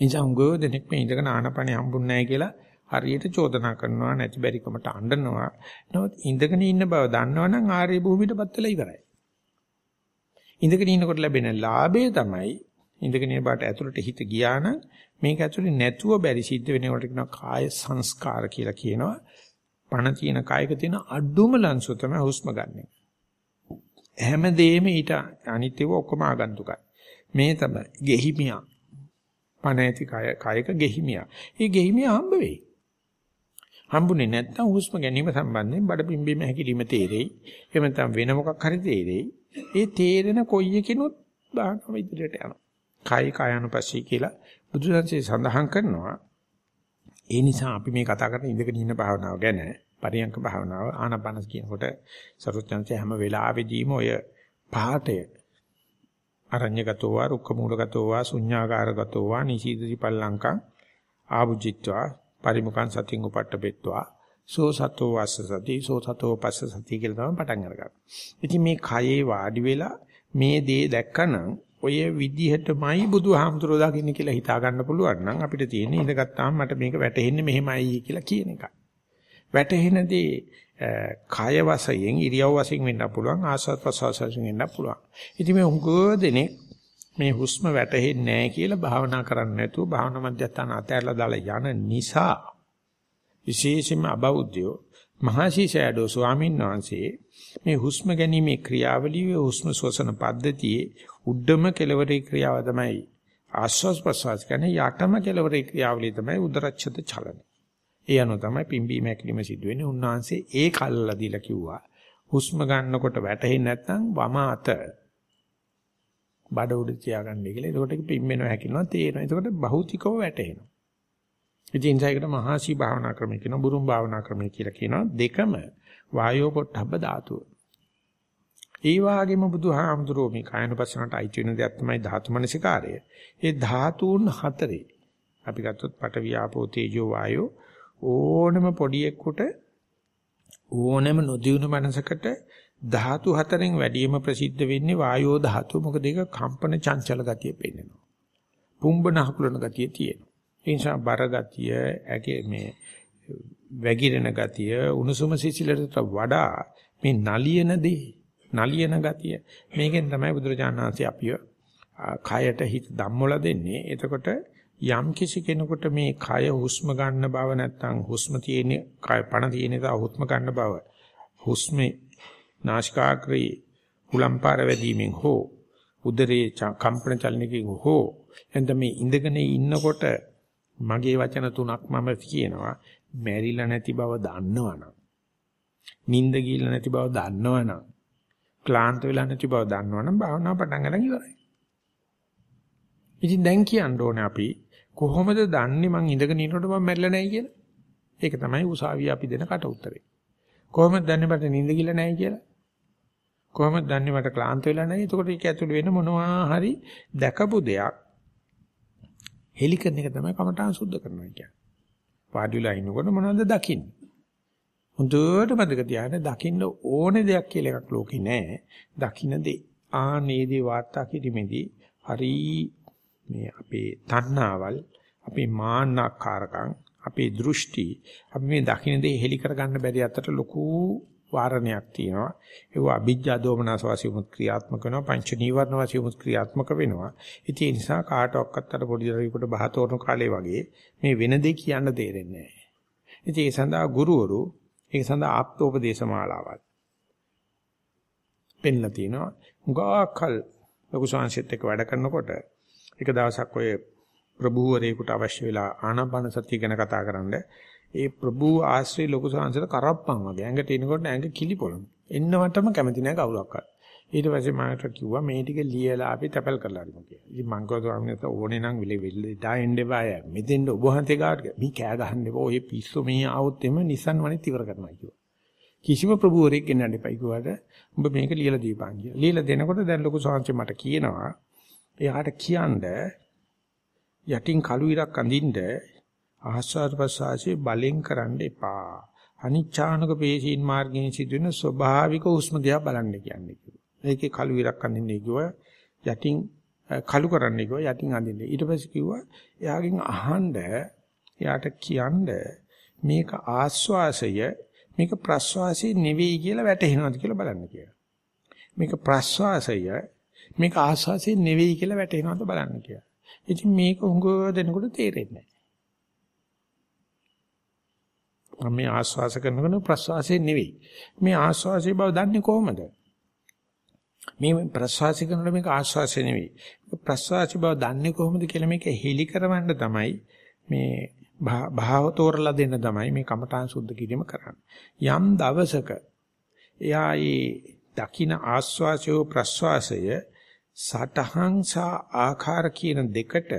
ඉන්ජම් ගෝදෙනෙක් මේ ඉඳගෙන ආනපනෙ හම්බුන්නේ නැහැ කියලා හරියට චෝදනා කරනවා නැති බැරිකමට අඬනවා. නමුත් ඉඳගෙන ඉන්න බව දන්නවනම් ආර්ය භූමියටපත් වෙලා ඉවරයි. ඉඳගෙන ඉන්නකොට ලැබෙන ලාභය තමයි ඉඳගෙන ඉන්න බාට ඇතුළට හිත ගියා නම් මේක ඇතුළේ නැතුව බැරි සිද්ධ වෙනකොට කියනවා කාය සංස්කාර කියලා කියනවා. පණ තියෙන කායක තියෙන අඩුම ලංසු තමයි හුස්ම ගන්න. හැමදේම ඊට අනිත්‍යව ඔක්කොම ආගන්තුකයි. මේ තමයි ගෙහිමියා. පණ ඇති කායක ගෙහිමියා. ඒ ගෙහිමියා හම්බ වෙයි. හම්බුනේ නැත්නම් හුස්ම ගැනීම සම්බන්ධයෙන් බඩ පිම්බීම හැකිලිම තේරෙයි. එහෙම නැත්නම් වෙන මොකක් හරි තේරෙයි. ඒ තේරෙන කොයි එකකිනුත් බාහනම ඉදිරියට යනවා. කායි කායानुපස්සී කියලා බුදුසසුනේ සඳහන් කරනවා. ඒ නිසා අපි මේ කතා කරන ඉඳගෙන ඉන්න භාවනාව ගැන පරියංක භාවනාව ආනපනස් කියනකොට සරුවචනසේ හැම වෙලාවෙදීම ඔය පහටය අරඤ්‍යගතෝ වා රුක්කමූලගතෝ වා ශුඤ්ඤාකාරගතෝ වා නිසීදති පල්ලංකං ආභුජිත්වා පරිමුඛං සතින් උපට්ඨපෙත්වා සෝ සතෝ වාස සති සෝ සතෝ පස්ස සති කියලා තමයි පටන් අරගන්නේ. ඉතින් මේ කයේ වාඩි වෙලා මේ දේ දැක්කනම් ඔය විදිහටමයි බුදුහාමුදුරුවෝ දකින්න කියලා හිතා ගන්න පුළුවන් නම් අපිට තියෙන්නේ ඉඳගත්තාම මට මේක වැටහෙන්නේ මෙහෙමයි කියලා කියන එකයි. වැටහෙනදී කය වශයෙන් ඉරියව් වශයෙන් වෙන්න පුළුවන් ආස්වාද ප්‍රසවාස වශයෙන් වෙන්න පුළුවන්. ඉතින් මේ හුඟ දෙනෙක් මේ හුස්ම වැටහෙන්නේ නැහැ කියලා භාවනා කරන්නේ නැතුව භාවනා මධ්‍යස්ථාන අතහැරලා දාලා යන නිසා විශේෂයෙන්ම අබෞද්ධයෝ මහසීසයඩෝ ස්වාමීන් වහන්සේ මේ හුස්ම ගැනීමේ ක්‍රියාවලියේ හුස්ම ශ්වසන පද්ධතියේ උඩම කෙලවරේ ක්‍රියාව තමයි ආශ්වාස ප්‍රශ්වාස කියන්නේ යටම කෙලවරේ ක්‍රියාවලිය තමයි උදරච්ඡත චලන. ඒ අනුව තමයි පිම්බීම හැකිලිම සිදු වෙන්නේ. උන්වහන්සේ ඒ කල්ලා දීලා කිව්වා. හුස්ම ගන්නකොට වැටෙන්නේ නැත්නම් වම අත බඩ උඩ තියාගන්නයි කියලා. එතකොට ඒක පිම්මෙනවා හැකිනවා තේරෙනවා. එතකොට භෞතිකව වැටෙනවා. ඉතින් ඒකට මහාසී භාවනා ක්‍රමය කියනවා බුරුම් භාවනා ක්‍රමය කියලා කියනවා දෙකම වායෝ පොට්ටබ්බ ධාතුව. ඒ වගේම බුදුහාමුදුරුවෝ මේ කායනුපස්සනට අයිති වෙන දෙයක් තමයි ධාතු මනසිකාරය. ඒ ධාතුන් හතරේ අපි ගත්තොත් පඨවි ආපෝ තේජෝ වායෝ ඕනම පොඩි එක්කට ඕනම නොදියුණු මනසකට ධාතු හතරෙන් වැඩිම ප්‍රසිද්ධ වෙන්නේ වායෝ ධාතුව. මොකද ඒක කම්පන චංචල ගතිය පෙන්නනවා. පුම්බන හකුලන ගතිය තියෙනවා. ඒ නිසා බර ගතිය, ඇගේ මේ වැగిරෙන ගතිය, උණුසුම සිසිලට වඩා මේ නලියන දේ, නලියන ගතිය මේකෙන් තමයි බුදුරජාණන් වහන්සේ අපිව කයට හිත ධම්මොල දෙන්නේ. එතකොට යම් කිසි කෙනෙකුට මේ කය හුස්ම ගන්න බව නැත්නම් හුස්ම තියෙන කය පණ තියෙන දා හුස්ම ගන්න බව හුස්මේ නාසිකාග්‍රේ හුලම්පාර වැදීමෙන් හෝ උදරයේ කම්පන චලනකින් හෝ එතන මේ ඉඳගෙන ඉන්නකොට මගේ වචන තුනක් මම කියනවා මැරිලා නැති බව දන්නවනම් නිින්ද ගිහිල්ලා නැති බව දන්නවනම් ක්ලාන්ත වෙලා නැති බව දන්නවනම් භාවනාව පටන් ගන්න ඉවරයි. ඉතින් දැන් කියන්න ඕනේ අපි කොහොමද දන්නේ මං ඉඳගෙන ඉන්නකොට මම මැරිලා නැහැ කියලා? ඒක තමයි උසාවිය අපි දෙන කට උත්තරේ. කොහොමද දන්නේ මට නිින්ද ගිහිල්ලා නැහැ කියලා? කොහොමද දන්නේ මට ක්ලාන්ත වෙලා නැහැ? එතකොට ඒක ඇතුළේ වෙන මොනවා හරි දැකපු දෙයක් හෙලි කරන එක තමයි කමඨාන් සුද්ධ කරනවා කියන්නේ. වාඩි වෙලා ඉන්නකොට මොනවද දකින්නේ? හොඳට මතක තියාගන්න දකින්න ඕනේ දෙයක් කියලා එකක් ලෝකේ නැහැ. දකින්න දේ ආනේ දේ වාර්තා කිරීමේදී හරි මේ අපේ තණ්හාවල් අපේ මාන්නකාරකම් අපේ දෘෂ්ටි අපි මේ දකින්න දේ හෙලි කරගන්න බැරි අතට ලොකු වාරණයක් තියෙනවා. ඒව අභිජ්ජා දෝමනස වශයෙන් ක්‍රියාත්මක වෙනවා. පංච නීවරණ වශයෙන් ක්‍රියාත්මක වෙනවා. ඉතින් ඒ නිසා කාටවත් අර පොඩි දරුවෙකුට බහතෝරන කාලේ වගේ මේ වෙන දෙයක් කියන්න තේරෙන්නේ නැහැ. ඉතින් ඒ සඳහා ගුරුවරු ඒක සඳහා ආප්තෝපදේශ මාලාවක් පෙන්ලා තිනවා. උගාකල් ලොකු සංසිත් එක්ක වැඩ කරනකොට එක දවසක් ඔය ප්‍රභූවරයෙකුට අවශ්‍ය වෙලා ආනාපාන සතිය ගැන කතා කරන්නේ ඒ ප්‍රභූ ආශ්‍රේ ලොකු සංසල කරප්පන් වගේ ඇඟට එනකොට ඇඟ කිලිපොළන. එන්නවටම කැමති නැහැ කවුරක්වත්. ඊට පස්සේ මට කිව්වා මේ ටික ලියලා අපි තැපල් කරලා අරිමු කියලා. ඉතින් මං කිව්වා ස්වාමීන් වහන්සේ ඕනේ නම් විලි විලි දාන්න එපාය. මෙතෙන්ද ඔබ වහන්සේ ගාවට මේ කෑ ගහන්න එපා. ඔය පිස්සු මේ ආවොත් එම Nissan වනේ ඉවර කරනවා කිව්වා. කිසිම ප්‍රභූවරයෙක් ගෙන්නන්න එපා කිව්වට උඹ මේක ලියලා දීපන් කියලා. ලියලා දෙනකොට දැන් ලොකු සංසය මට කියනවා එයාට කියන්න යටින් කළු ඉරක් අඳින්න ආස්වාද ප්‍රසආසී බලෙන් කරන්න එපා. අනිච්ඡානක පේශීන් මාර්ගයෙන් සිදුවෙන ස්වභාවික හුස්ම දිහා බලන්න කියන්නේ කිව්වා. ඒකේ කළු විරක් අඳින්නේ කිව්වා යටින් කළු කරන්න කිව්වා යටින් අඳින්න. ඊට පස්සේ කිව්වා එයාගෙන් අහන්න එයාට කියන්න මේක ආස්වාසය මේක ප්‍රස්වාසය නෙවෙයි කියලා වැටහෙනවද කියලා බලන්න කියලා. මේක ප්‍රස්වාසය මේක ආස්වාසය නෙවෙයි කියලා වැටහෙනවද බලන්න කියලා. ඉතින් මේක උඟ දෙනකොට තේරෙන්නේ මම මේ ආස්වාස කරනකොට ප්‍රස්වාසයේ නෙවෙයි. මේ ආස්වාසයේ බව දන්නේ කොහොමද? මේ ප්‍රස්වාසය කරනකොට මේක ආස්වාසය නෙවෙයි. ප්‍රස්වාසය බව දන්නේ කොහොමද කියලා මේක හෙලි කරවන්න තමයි මේ භාව තෝරලා දෙන්න තමයි මේ කමඨාන් සුද්ධ කිරීම කරන්නේ. යම් දවසක එයා ඒ දකින ආස්වාසය ප්‍රස්වාසය සටහන් සහ ආකාර කියන දෙකට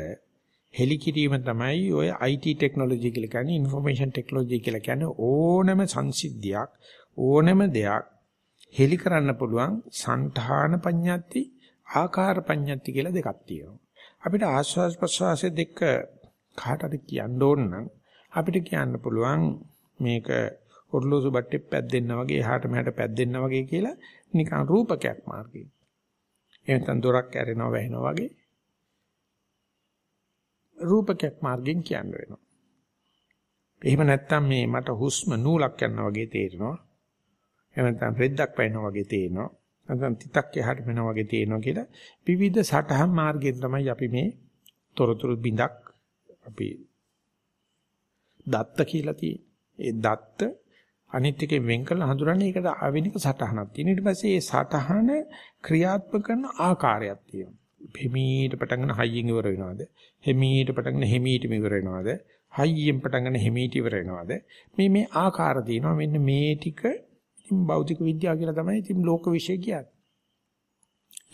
හෙලි කිරීම තමයි ඔය IT ටෙක්නොලොජි කියලා කියන්නේ ইনফরমේෂන් ටෙක්නොලොජි කියලා කියන්නේ ඕනම සංසිද්ධියක් ඕනම දෙයක් හෙලි කරන්න පුළුවන් సంతාන පඤ්ඤාති ආකාර පඤ්ඤාති කියලා දෙකක් තියෙනවා. අපිට ආස්වාස් ප්‍රස්වාසයේ දෙක කාටද කියන්න ඕන නම් අපිට කියන්න පුළුවන් මේක ඔර්ලෝසු බට්ටේ පැද්දෙන්න වගේ එහාට මෙහාට පැද්දෙන්න වගේ කියලා නිකන් රූපකයක් මාර්ගයෙන්. එහෙනම් දොරක් ඇරෙනවා වැහෙනවා වගේ රූපකයක් මාර්ගෙන් කියන්න වෙනවා. එහෙම නැත්නම් මේ මට හුස්ම නූලක් යනවා වගේ තේරෙනවා. එහෙම නැත්නම් රෙද්දක් වැවෙනවා වගේ තේරෙනවා. නැත්නම් තිතක් එහාට වෙනවා වගේ තේරෙනවා කියලා විවිධ සටහන් මාර්ගයෙන් තමයි අපි මේ තොරතුරු බිඳක් අපි දත්ත කියලා තියෙන්නේ. ඒ දත්ත අනිත් එකෙන් වෙන් කරලා හඳුනන්නේ ඒකට ආවෙනික සටහනක් තියෙන. ඊට පස්සේ ඒ සටහන ක්‍රියාත්මක කරන ආකාරයක් තියෙනවා. හිමීට පටන් ගන්න හයියෙන් ඉවර වෙනවද? හිමීට පටන් ගන්න හිමීට ඉවර වෙනවද? හයියෙන් පටන් ගන්න හිමීට ඉවර වෙනවද? මේ මේ ආකාර තියෙනවා. මෙන්න මේ ටික ඉතින් භෞතික විද්‍යාව කියලා තමයි ඉතින් ලෝක විශ්ය කියන්නේ.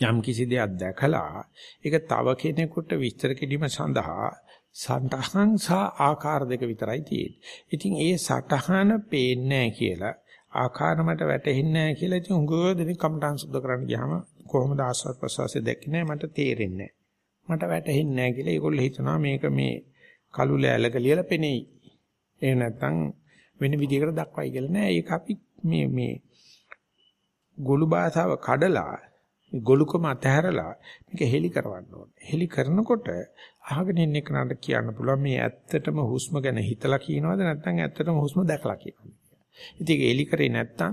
යම් කිසි දෙයක් දැකලා ඒක තව කෙනෙකුට විස්තර කිරීම සඳහා සටහන් සහ ආකාර දෙක විතරයි තියෙන්නේ. ඉතින් ඒ සටහන පේන්නේ කියලා ආකාර මට වැටහෙන්නේ නැහැ කියලා ඉතින් උගව දෙනෙක් කමටහන් සුද්ධ කරන්න ගියාම කොහොමද ආස්වාද ප්‍රසවාසය දැක්කේ මට තේරෙන්නේ මට වැටහෙන්නේ නැහැ කියලා ඒගොල්ලෝ හිතනවා මේක මේ කළු ලෑල්ලක ලියලා පෙනෙයි. ඒ නැත්තම් වෙන විදිහකට දක්වයි කියලා නෑ. ඒක අපි මේ මේ ගොළු භාෂාව කඩලා ගොළුකම අතහැරලා මේක හෙලි කරවන්න ඕනේ. හෙලි කරනකොට අහගෙන ඉන්න කෙනාට කියන්න පුළුවන් මේ ඇත්තටම හුස්ම ගැන හිතලා කියනවද නැත්නම් ඇත්තටම හුස්ම දැකලා කියනවද කියලා. ඉතින් ඒක හෙලි කරේ නැත්නම්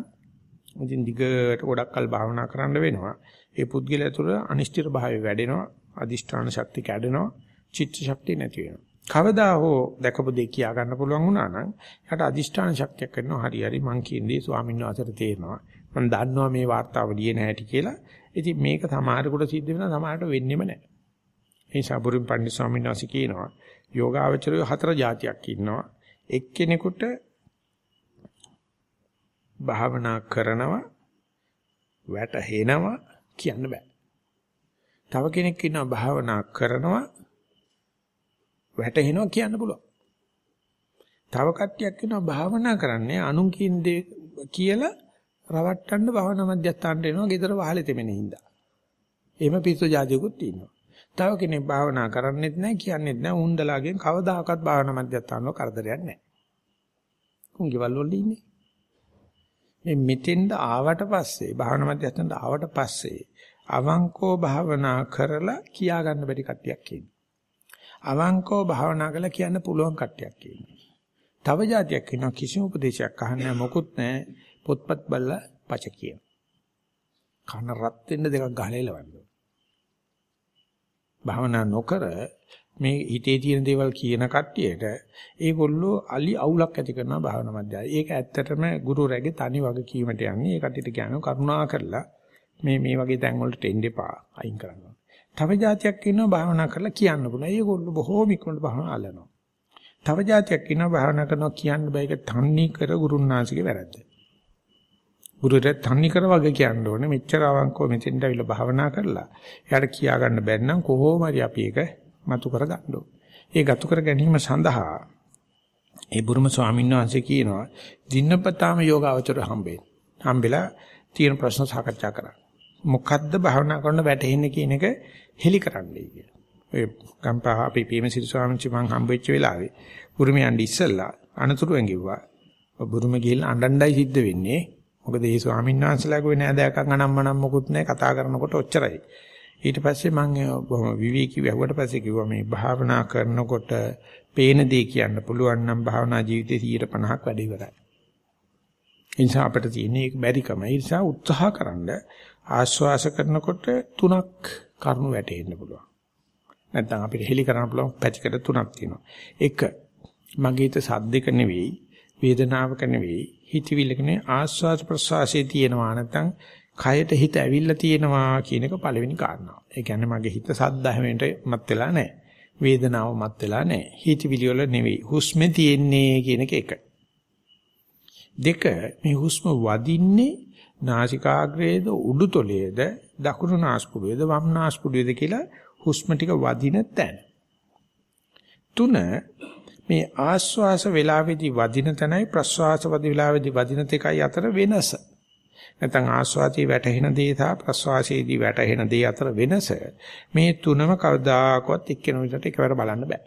ඉතින් දිගට ගොඩක් කල් භාවනා කරන්න වෙනවා. ඒ පුද්ගලයා තුළ අනිෂ්ඨිර භාවය වැඩෙනවා, අදිෂ්ඨාන ශක්තිය කැඩෙනවා, චිත්ත ශක්තිය නැති වෙනවා. කවදා හෝ දැකපු දෙයක් කියා ගන්න පුළුවන් වුණා නම් එයාට අදිෂ්ඨාන ශක්තියක් කරනවා හරි හරි මං කියන දේ ස්වාමීන් වහන්සේට තේරෙනවා. මම දන්නවා මේ වார்த்தාව ලියන හැටි කියලා. ඉතින් මේක සමහරකට සිද්ධ වෙනවා සමහරට වෙන්නෙම නැහැ. ඒ සබුරින් පණ්ඩිත ස්වාමීන් වහන්සේ කියනවා යෝගාවචරය හතර જાතියක් ඉන්නවා. එක්කෙනෙකුට භාවනා කරනවා වැටහෙනවා කියන්න බෑ. තව කෙනෙක් ඉන්නවා භාවනා කරනවා වැටහෙනවා කියන්න පුළුවන්. තව කට්ටියක් ඉන්නවා භාවනා කරන්නේ අනුන් කියන දේ කියලා රවට්ටන්න භාවනා මධ්‍යස්ථානට එනවා ගෙදර වහලේ තෙමෙන හින්දා. එහෙම පිස්සු જાතියකුත් ඉන්නවා. තව කෙනෙක් භාවනා කරන්නේත් නැහැ කියන්නේත් නැහැ උන්දලාගෙන් කවදාකවත් භාවනා මධ්‍යස්ථානවල කරදරයක් නැහැ. උන්ගේ වල ඉන්නේ. මේ මෙතෙන්ද ආවට පස්සේ භාවනා මධ්‍යස්ථානට ආවට පස්සේ අවංකෝ භාවනා කරලා කියා ගන්න බැරි කට්ටියක් ඉන්නේ. අවංකෝ භාවනා කරලා කියන්න පුළුවන් කට්ටියක් ඉන්නේ. තව જાතියක් ඉන්නවා කිසිම උපදේශයක් අහන්නේ මොකුත් නැහැ. පොත්පත් බලලා පච කියන. කන රත් වෙන්න දෙකක් ගහලා එලවන්න. භාවනා නොකර මේ හිතේ තියෙන දේවල් කියන කට්ටියට ඒගොල්ලෝ අලි අවුලක් ඇති කරනවා භාවනා මධ්‍යය. ඒක ඇත්තටම ගුරු රැගේ තනි වගේ කීමට යන්නේ. ඒ කට්ටියට කියනවා කරුණා කරලා මේ මේ වගේ තැන් වලට එන්න එපා අයින් කරනවා. තව જાතියක් ඉන්නවා භාවනා කරලා කියන්න පුළුවන්. ඒගොල්ලෝ බොහෝම ඉක්මනට භාවනා අල්ලනවා. තව જાතියක් ඉන්නවා භාවනා කරනවා කියන්න බෑ ඒක තන්නේ කර ගුරුන්නාසිකේ වැරද්ද. ගුරුරයා තන්නේ කර වගේ කියන්න ඕනේ. මෙච්චර අවංකව මෙතෙන්ට අවිල භාවනා කරලා. එයාට කියා ගන්න බැන්න නම් කොහොම හරි අපි ඒක මතු කර ගන්න ඕනේ. ඒ ගතු කර ගැනීම සඳහා ඒ බුරුම ස්වාමීන් වහන්සේ කියනවා දිනපතාම යෝගාවචර හම්බෙන්නේ. හම්බෙලා තියෙන ප්‍රශ්න සාකච්ඡා කරන්න. මොකද්ද භාවනා කරන වැටෙන්නේ කියන එක හෙලි කරන්නයි කියලා. ඔය ගම්පහ අපි පීමසිරි ස්වාමීන් වහන්සේ මං හම්බෙච්ච වෙලාවේ බුරුමේ යන්න ඉස්සෙල්ලා අනතුරු ඇඟිව්වා. බුරුම ගිහිල්ලා අඬණ්ඩයි සිද්ධ වෙන්නේ. මොකද මේ ස්වාමීන් වහන්සේලාගේ නෑදෑකම් අනම්මනම් මොකුත් නෑ කතා කරනකොට ඔච්චරයි. ඊට පස්සේ මම බොහොම විවේකීව ඇහුවට පස්සේ කිව්වා මේ භාවනා කරනකොට පේන දේ කියන්න පුළුවන් නම් භාවනා ජීවිතේ 150ක් වැඩ ඉවරයි. ඒ නිසා අපිට තියෙන්නේ ඒක බැරිකම. ඒ නිසා උත්සාහකරනද ආශ්වාස කරනකොට තුනක් කරුණු වැටෙන්න පුළුවන්. නැත්නම් අපිට හෙලි කරන්න පුළුවන් පැතිකඩ තුනක් තියෙනවා. එක මගේ හිත සද්දක නෙවෙයි, වේදනාවක නෙවෙයි, හිතවිල්ලක නෙවෙයි ආශ්වාස ප්‍රශ්වාසයේ තියෙනවා නැත්නම් කයට හිත ඇවිල්ලා තියෙනවා කියන එක පළවෙනි කාරණාව. ඒ කියන්නේ මගේ හිත සද්ද හැමෙන්ට මත් වෙලා නැහැ. වේදනාව මත් වෙලා නැහැ. හිතවිලි වල නෙවෙයි. හුස්මේ තියෙන්නේ කියන එක එක. දෙක මේ හුස්ම වදින්නේ නාසිකාග්‍රේද උඩුතොලේද දකුණු නාස්පුඩුවේද වම් නාස්පුඩුවේද කියලා හුස්ම ටික වදින තැන. තුන මේ ආශ්වාස වේලාවේදී වදින තැනයි ප්‍රශ්වාස වදී වේලාවේදී වදින තෙකයි අතර වෙනස. නැත්නම් ආස්වාදී වැටහෙන දේ සහ ප්‍රස්වාසයේදී වැටහෙන දේ අතර වෙනස මේ තුනම කවදාකවත් එක්කෙනෙකුට එකවර බලන්න බෑ.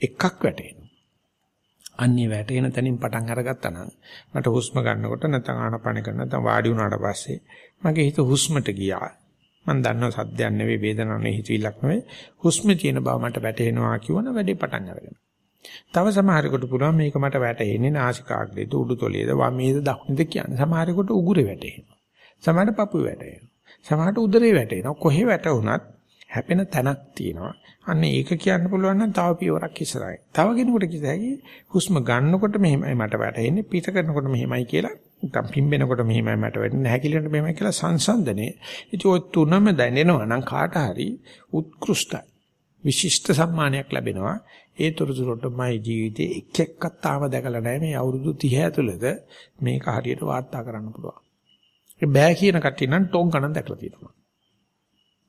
එකක් වැටෙනවා. අන්නේ වැටෙන තැනින් පටන් අරගත්තා නම් මට හුස්ම ගන්නකොට නැත්නම් ආනපන කරන නැත්නම් වාඩි වුණාට පස්සේ මගේ හිත හුස්මට ගියා. මම දන්නවා සද්දයක් නෙවෙයි වේදනාවක් නෙවෙයි හිතවිල්ලක් නෙවෙයි හුස්මේ තියෙන බව මට වැටහෙනවා කියවන වැඩේ පටන් අරගෙන. තව සමහරෙකුට පුළුවන් මේක මට වැටෙන්නේ නාසිකාග්‍රේද උඩුතොලේද වමේද දකුණේද කියන්නේ. සමහරෙකුට උගුරේ වැටෙනවා. සමහරට පපුවේ වැටෙනවා. සමහරට උදරේ වැටෙනවා. කොහේ වැටුණත් හැපෙන තැනක් තියෙනවා. අන්න ඒක කියන්න පුළුවන් නම් තව පියවරක් ඉස්සරහයි. තව කෙනෙකුට කිය හැකි හුස්ම ගන්නකොට මෙහෙමයි මට වැටෙන්නේ පිට කරනකොට මෙහෙමයි කියලා නැත්නම් පිම්බෙනකොට මෙහෙමයි මට වැටෙන්නේ හැකිලෙනකොට මෙහෙමයි කියලා සංසන්දනේ. ඉතින් ඔය තුනම දැනෙනවා නම් කාට හරි උත්කෘෂ්ටයි. විශිෂ්ට සම්මානයක් ලැබෙනවා. ඒ තොරතුරට මගේ ජීවිතේ එක් එක්කක් තාම දැකලා නැහැ මේ අවුරුදු 30 ඇතුළත මේක හරියට වාර්තා කරන්න පුළුවන්. ඒ බෑ කියන කට්ටිය නම් ටොං ගණන් දැකලා තියෙනවා.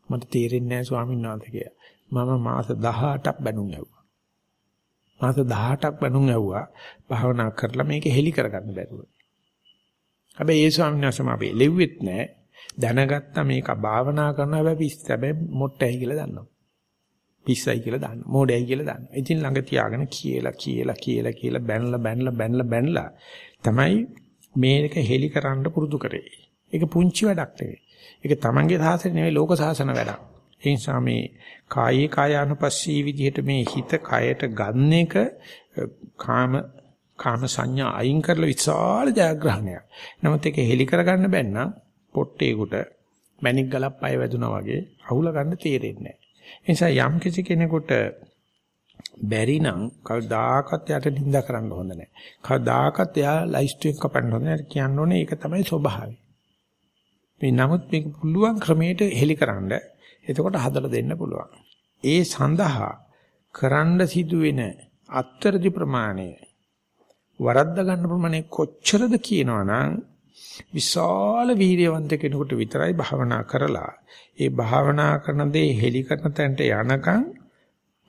මට තේරෙන්නේ නැහැ ස්වාමීන් වහන්සේ කියලා. මම මාස 18ක් බැනුම් ඇව්වා. මාස 18ක් බැනුම් ඇව්වා භාවනා කරලා මේක හෙලි කරගන්න බැරුව. හැබැයි ඒ ස්වාමීන් වහන්සේ අපි ලෙව්වෙත් නැහැ. දැනගත්තා මේක භාවනා කරනවා හැබැයි හැබැයි මොට්ටයි කියලා දන්නවා. පිස්සයි කියලා දාන්න. මෝඩයයි කියලා දාන්න. ඉතින් ළඟ තියාගෙන කියලා කියලා කියලා කියලා බැනලා බැනලා බැනලා බැනලා තමයි මේක හෙලි කරන්න පුරුදු කරේ. ඒක පුංචි වැඩක් නෙවෙයි. ඒක තමන්ගේ සාසන නෙවෙයි ලෝක සාසන වැඩක්. ඒ නිසා මේ කායේ කායානුපස්සී විදිහට මේ හිත කයට ගන්න එක කාම කාම සංඥා අයින් කරලා විශාල ජයග්‍රහණයක්. නමුත් ඒක හෙලි කරගන්න බැන්න පොට්ටේකට මැණික් ගලක් පය වැදුනා වගේ අහුල ගන්න තේරෙන්නේ නැහැ. ඒ නිසා යම් කිසි කෙනෙකුට බැරි නම් කවදාකවත් යට නිඳා කරන්න හොඳ නැහැ. කවදාකවත් එයා ලයිස්ට් එක කපන්න හොඳ නැහැ. කියන්න ඕනේ ඒක තමයි ස්වභාවය. මේ නමුත් මේක පුළුවන් ක්‍රමයට හෙලිකරනද එතකොට හදලා දෙන්න පුළුවන්. ඒ සඳහා කරන්න සිදුවෙන අත්තරදි ප්‍රමාණය වරද්ද ගන්න ප්‍රමාණය කොච්චරද කියනවනම් විශාල වීර්යවන්ත කෙනෙකුට විතරයි භාවනා කරලා. ඒ භාවනා කරන දේ හෙලි කරන තැනට යනකම්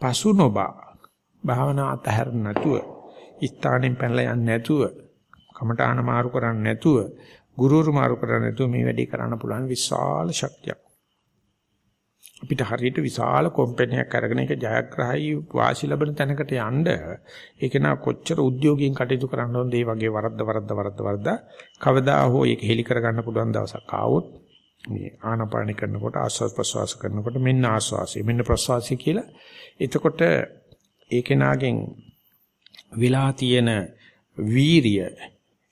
පසු නොබා භාවනා අතහැර නැතුව ස්ථානෙන් පැනලා යන්නේ නැතුව කමඨාන මාරු කරන්නේ නැතුව ගුරුවරු මාරු කරන්නේ නැතුව මේ වැඩේ කරන්න පුළුවන් විශාල ශක්තියක්. අපිට හරියට විශාල කම්පැනියක් අරගෙන ඒක ජයග්‍රහයි වාසි ලැබෙන තැනකට යන්න ඒක නා කොච්චර උද්‍යෝගයෙන් කටයුතු කරන්න ඕනද මේ වගේ වරද්ද වරද්ද වරද්ද වරද්ද කවදා හෝ ඒක හෙලි කරගන්න පුළුවන් දවසක් ආවොත් මේ ආනාපාන කරනකොට ආස්වාද ප්‍රසවාස කරනකොට මෙන්න ආස්වාසය මෙන්න ප්‍රසවාසය කියලා එතකොට ඒක නාගෙන් වෙලා තියෙන වීරිය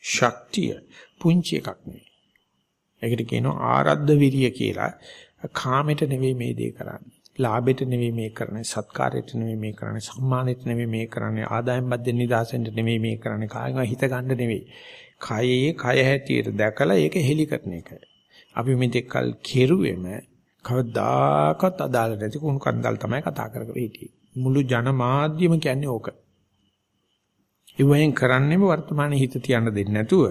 ශක්තිය පුංචි එකක් නෙවෙයි. ඒකට කියනවා ආරද්ධ විරිය කියලා. කාමයට නෙවෙයි මේ දේ කරන්නේ. ලාභයට නෙවෙයි මේ කරන්නේ. සත්කාරයට නෙවෙයි මේ කරන්නේ. සම්මානෙට නෙවෙයි මේ කරන්නේ. ආදායම් බද්දෙන් නිදාසෙන්ට නෙවෙයි මේ කරන්නේ. කායම හිත ගන්න නෙවෙයි. කයේ කය හැටියට දැකලා ඒක හෙලි කරන එක. අපි මෙතෙක් කල් කෙරුවෙම කවදාකවත් අදාළ නැති කුණු කන්දල් තමයි කතා කර කර හිටියේ. මුළු ජනමාධ්‍යම කියන්නේ ඕක. ඉවෙන් කරන්නේම වර්තමානයේ හිත තියන්න දෙන්නේ නැතුව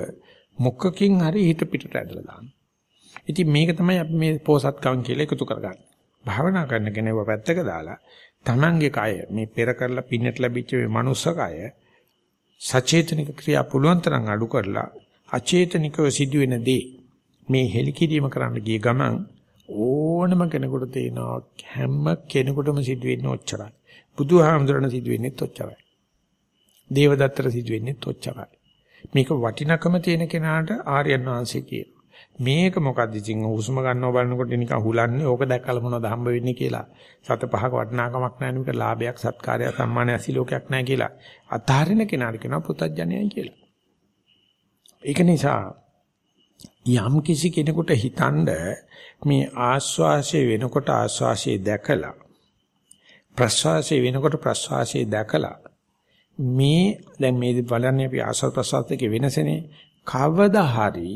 මොකකින් හරි හිත පිටට ඇදලා දාන්න. ඉතින් මේක තමයි අපි මේ පෝසත්කම් කියලා එකතු කරගන්නේ. භාවනා කරන කෙනෙක්ව පැත්තක දාලා Tamange කය මේ පෙර කරලා පින්නට ලැබිච්ච මේ මනුස්ස කය සචේතනික ක්‍රියා පුළුවන් තරම් අඩු කරලා අචේතනිකව සිදුවෙන දේ මේ හෙලිකිරීම කරන්න ගිය ගමන් ඕනම කෙනෙකුට තේනවා හැම කෙනෙකුටම සිදුවෙන්නේ ඔච්චරයි. බුදුහාමුදුරණ සිදුවෙන්නේත් ඔච්චරයි. දේවදත්තට සිදුවෙන්නේත් ඔච්චරයි. මේක වටිනකම තියෙන කෙනාට ආර්යයන් වහන්සේ කියන. මේක මොකද්ද ඉතින් හුස්ම ගන්නව බලනකොට නිකන් හුලන්නේ ඕක දැක්කල මොනවද හම්බ වෙන්නේ කියලා. සත පහක වටිනාකමක් නැහැ මේක ලාභයක් සත්කාරයක් සම්මානයක් සිලෝකයක් නැහැ කියලා. අතාරින කෙනාට කියනවා පුතඥයයි කියලා. ඒක නිසා යම් කිසි කෙනෙකුට හිතනද මේ ආස්වාසය වෙනකොට ආස්වාසය දැකලා ප්‍රස්වාසය වෙනකොට ප්‍රස්වාසය දැකලා මේ දැන් මේ බලන්නේ අපි ආස්වාද ප්‍රස්වාස දෙකේ වෙනසනේ කවදා හරි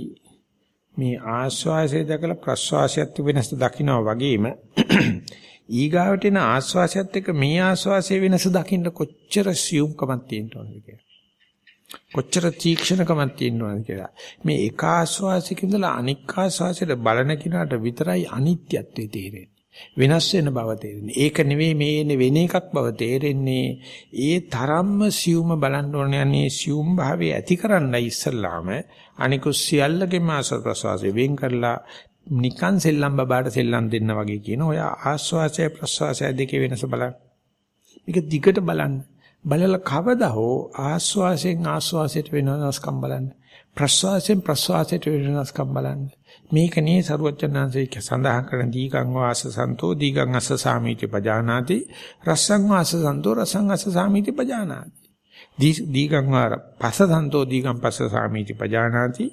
මේ ආස්වාසය දැකලා ප්‍රස්වාසයත් වෙනස දකින්නවා වගේම ඊගාවට එන ආස්වාසයත් එක්ක මේ ආස්වාසයේ වෙනස දකින්න කොච්චර සියුම්කමක් තියෙන්න ඕනද කියලා. කොච්චර තීක්ෂණකමක් තියෙන්න ඕනද කියලා. මේ එක ආස්වාසයක ඉඳලා අනික් ආස්වාසයට බලන කිනාට විතරයි අනිත්‍යත්වයේ තේරෙන්නේ. වෙනස් වෙන බව තේරෙන්නේ. ඒක නෙවෙයි මේ වෙන එකක් බව තේරෙන්නේ. ඒ තරම්ම සියුම බලන්න ඕනේ අනේ සියුම් භාවයේ ඇති කරන්නයි ඉස්සල්ලාම අනිකුත් සියල්ලගේම ආස්වාද ප්‍රසවාසය වෙන් කරලා නිකන් සෙල්ලම් බබාට සෙල්ලම් දෙන්න වගේ කියන ඔය ආස්වාසය ප්‍රසවාසය දෙකේ වෙනස බලන්න. මේක දිගට බලන්න. බලලා කවදා හෝ ආස්වාසයෙන් ආස්වාසයට වෙනස්කම් බලන්න. ප්‍රසවාසයෙන් ප්‍රසවාසයට වෙනස්කම් බලන්න. මේක නේ සරුවචනාංශයේ සඳහන් කරන දීගං වාස සන්තෝ දීගං අස්ස සාමීති පජානාති රසං වාස සන්තෝ රසං අස්ස සාමීති පජානාති දීගං වාර පස සන්තෝ දීගං පස්ස සාමීති පජානාති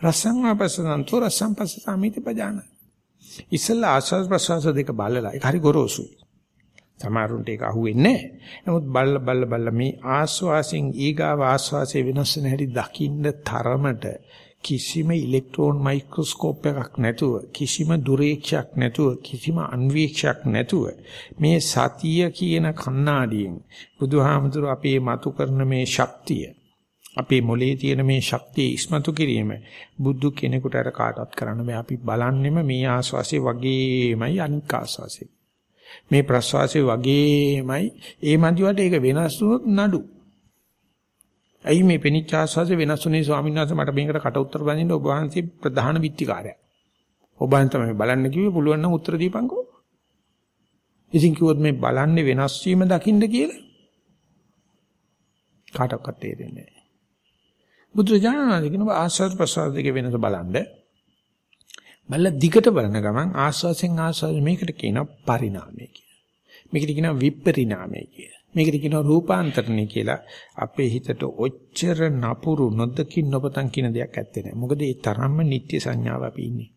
රසං වාපස්ස සන්තෝ රසං පස්ස සාමීති පජානාති. ඉස්සලා ආස්වාද ප්‍රසවාස දෙක බලලා ඒක හරි ගොරෝසුයි. සමහරුන්ට ඒක අහුවෙන්නේ නැහැ. නමුත් බල්ල බල්ල බල්ල මේ ආස්වාසෙන් ඊගාව ආස්වාසයේ වෙනස් වෙන හැටි දකින්න තරමට කිසිම ඉලෙක්ට්‍රෝන මයික්‍රොස්කෝප් එකක් නැතුව කිසිම දුරේක්ෂයක් නැතුව කිසිම අන්වීක්ෂයක් නැතුව මේ සතිය කියන කණ්ණාඩියෙන් බුදුහාමුදුර අපේ මතු කරන මේ ශක්තිය අපේ මොලේ තියෙන මේ ශක්තිය ඉස්මතු කිරීම බුදු කෙනෙකුට අර කාටවත් කරන්න බෑ. අපි බලන්නෙම මේ ආස්වාසිය වගේමයි අනික් ආස්වාසිය මේ ප්‍රස්වාසය වගේමයි. ඒ මදිවට ඒක වෙනස් වුණොත් නඩු. ඇයි මේ පෙනිච්ච ආස්වාසේ වෙනස් වුනේ ස්වාමීන් වහන්සේ මට මේකට කට උත්තර බඳින්න ඔබ වහන්සේ ප්‍රධාන විත්තිකාරයා. ඔබ වහන්සේ තමයි බලන්න කිව්වේ පුළුවන් නම් උත්තර දීපන්කෝ. ඉතින් කිව්වොත් මේ බලන්නේ වෙනස් වීම දකින්න කියලා. කාටවත් තේරෙන්නේ නැහැ. බුදුරජාණන් කියනවා ආස්වාද ප්‍රසාර දෙක වෙනස බලන්න. බල්ල දිගට බලන ගමන් ආස්වාසෙන් ආස්වාද මේකට කියනවා පරිණාමය කියලා. මේකට කියනවා විපරිණාමය කියලා. මේකට කියනවා රූපාන්තරණය කියලා. අපේ හිතට ඔච්චර නපුරු නොදකින් නොපතන් කියන දෙයක් ඇත්තේ නැහැ. මොකද ඒ තරම්ම නිත්‍ය සංඥාව අපි ඉන්නේ.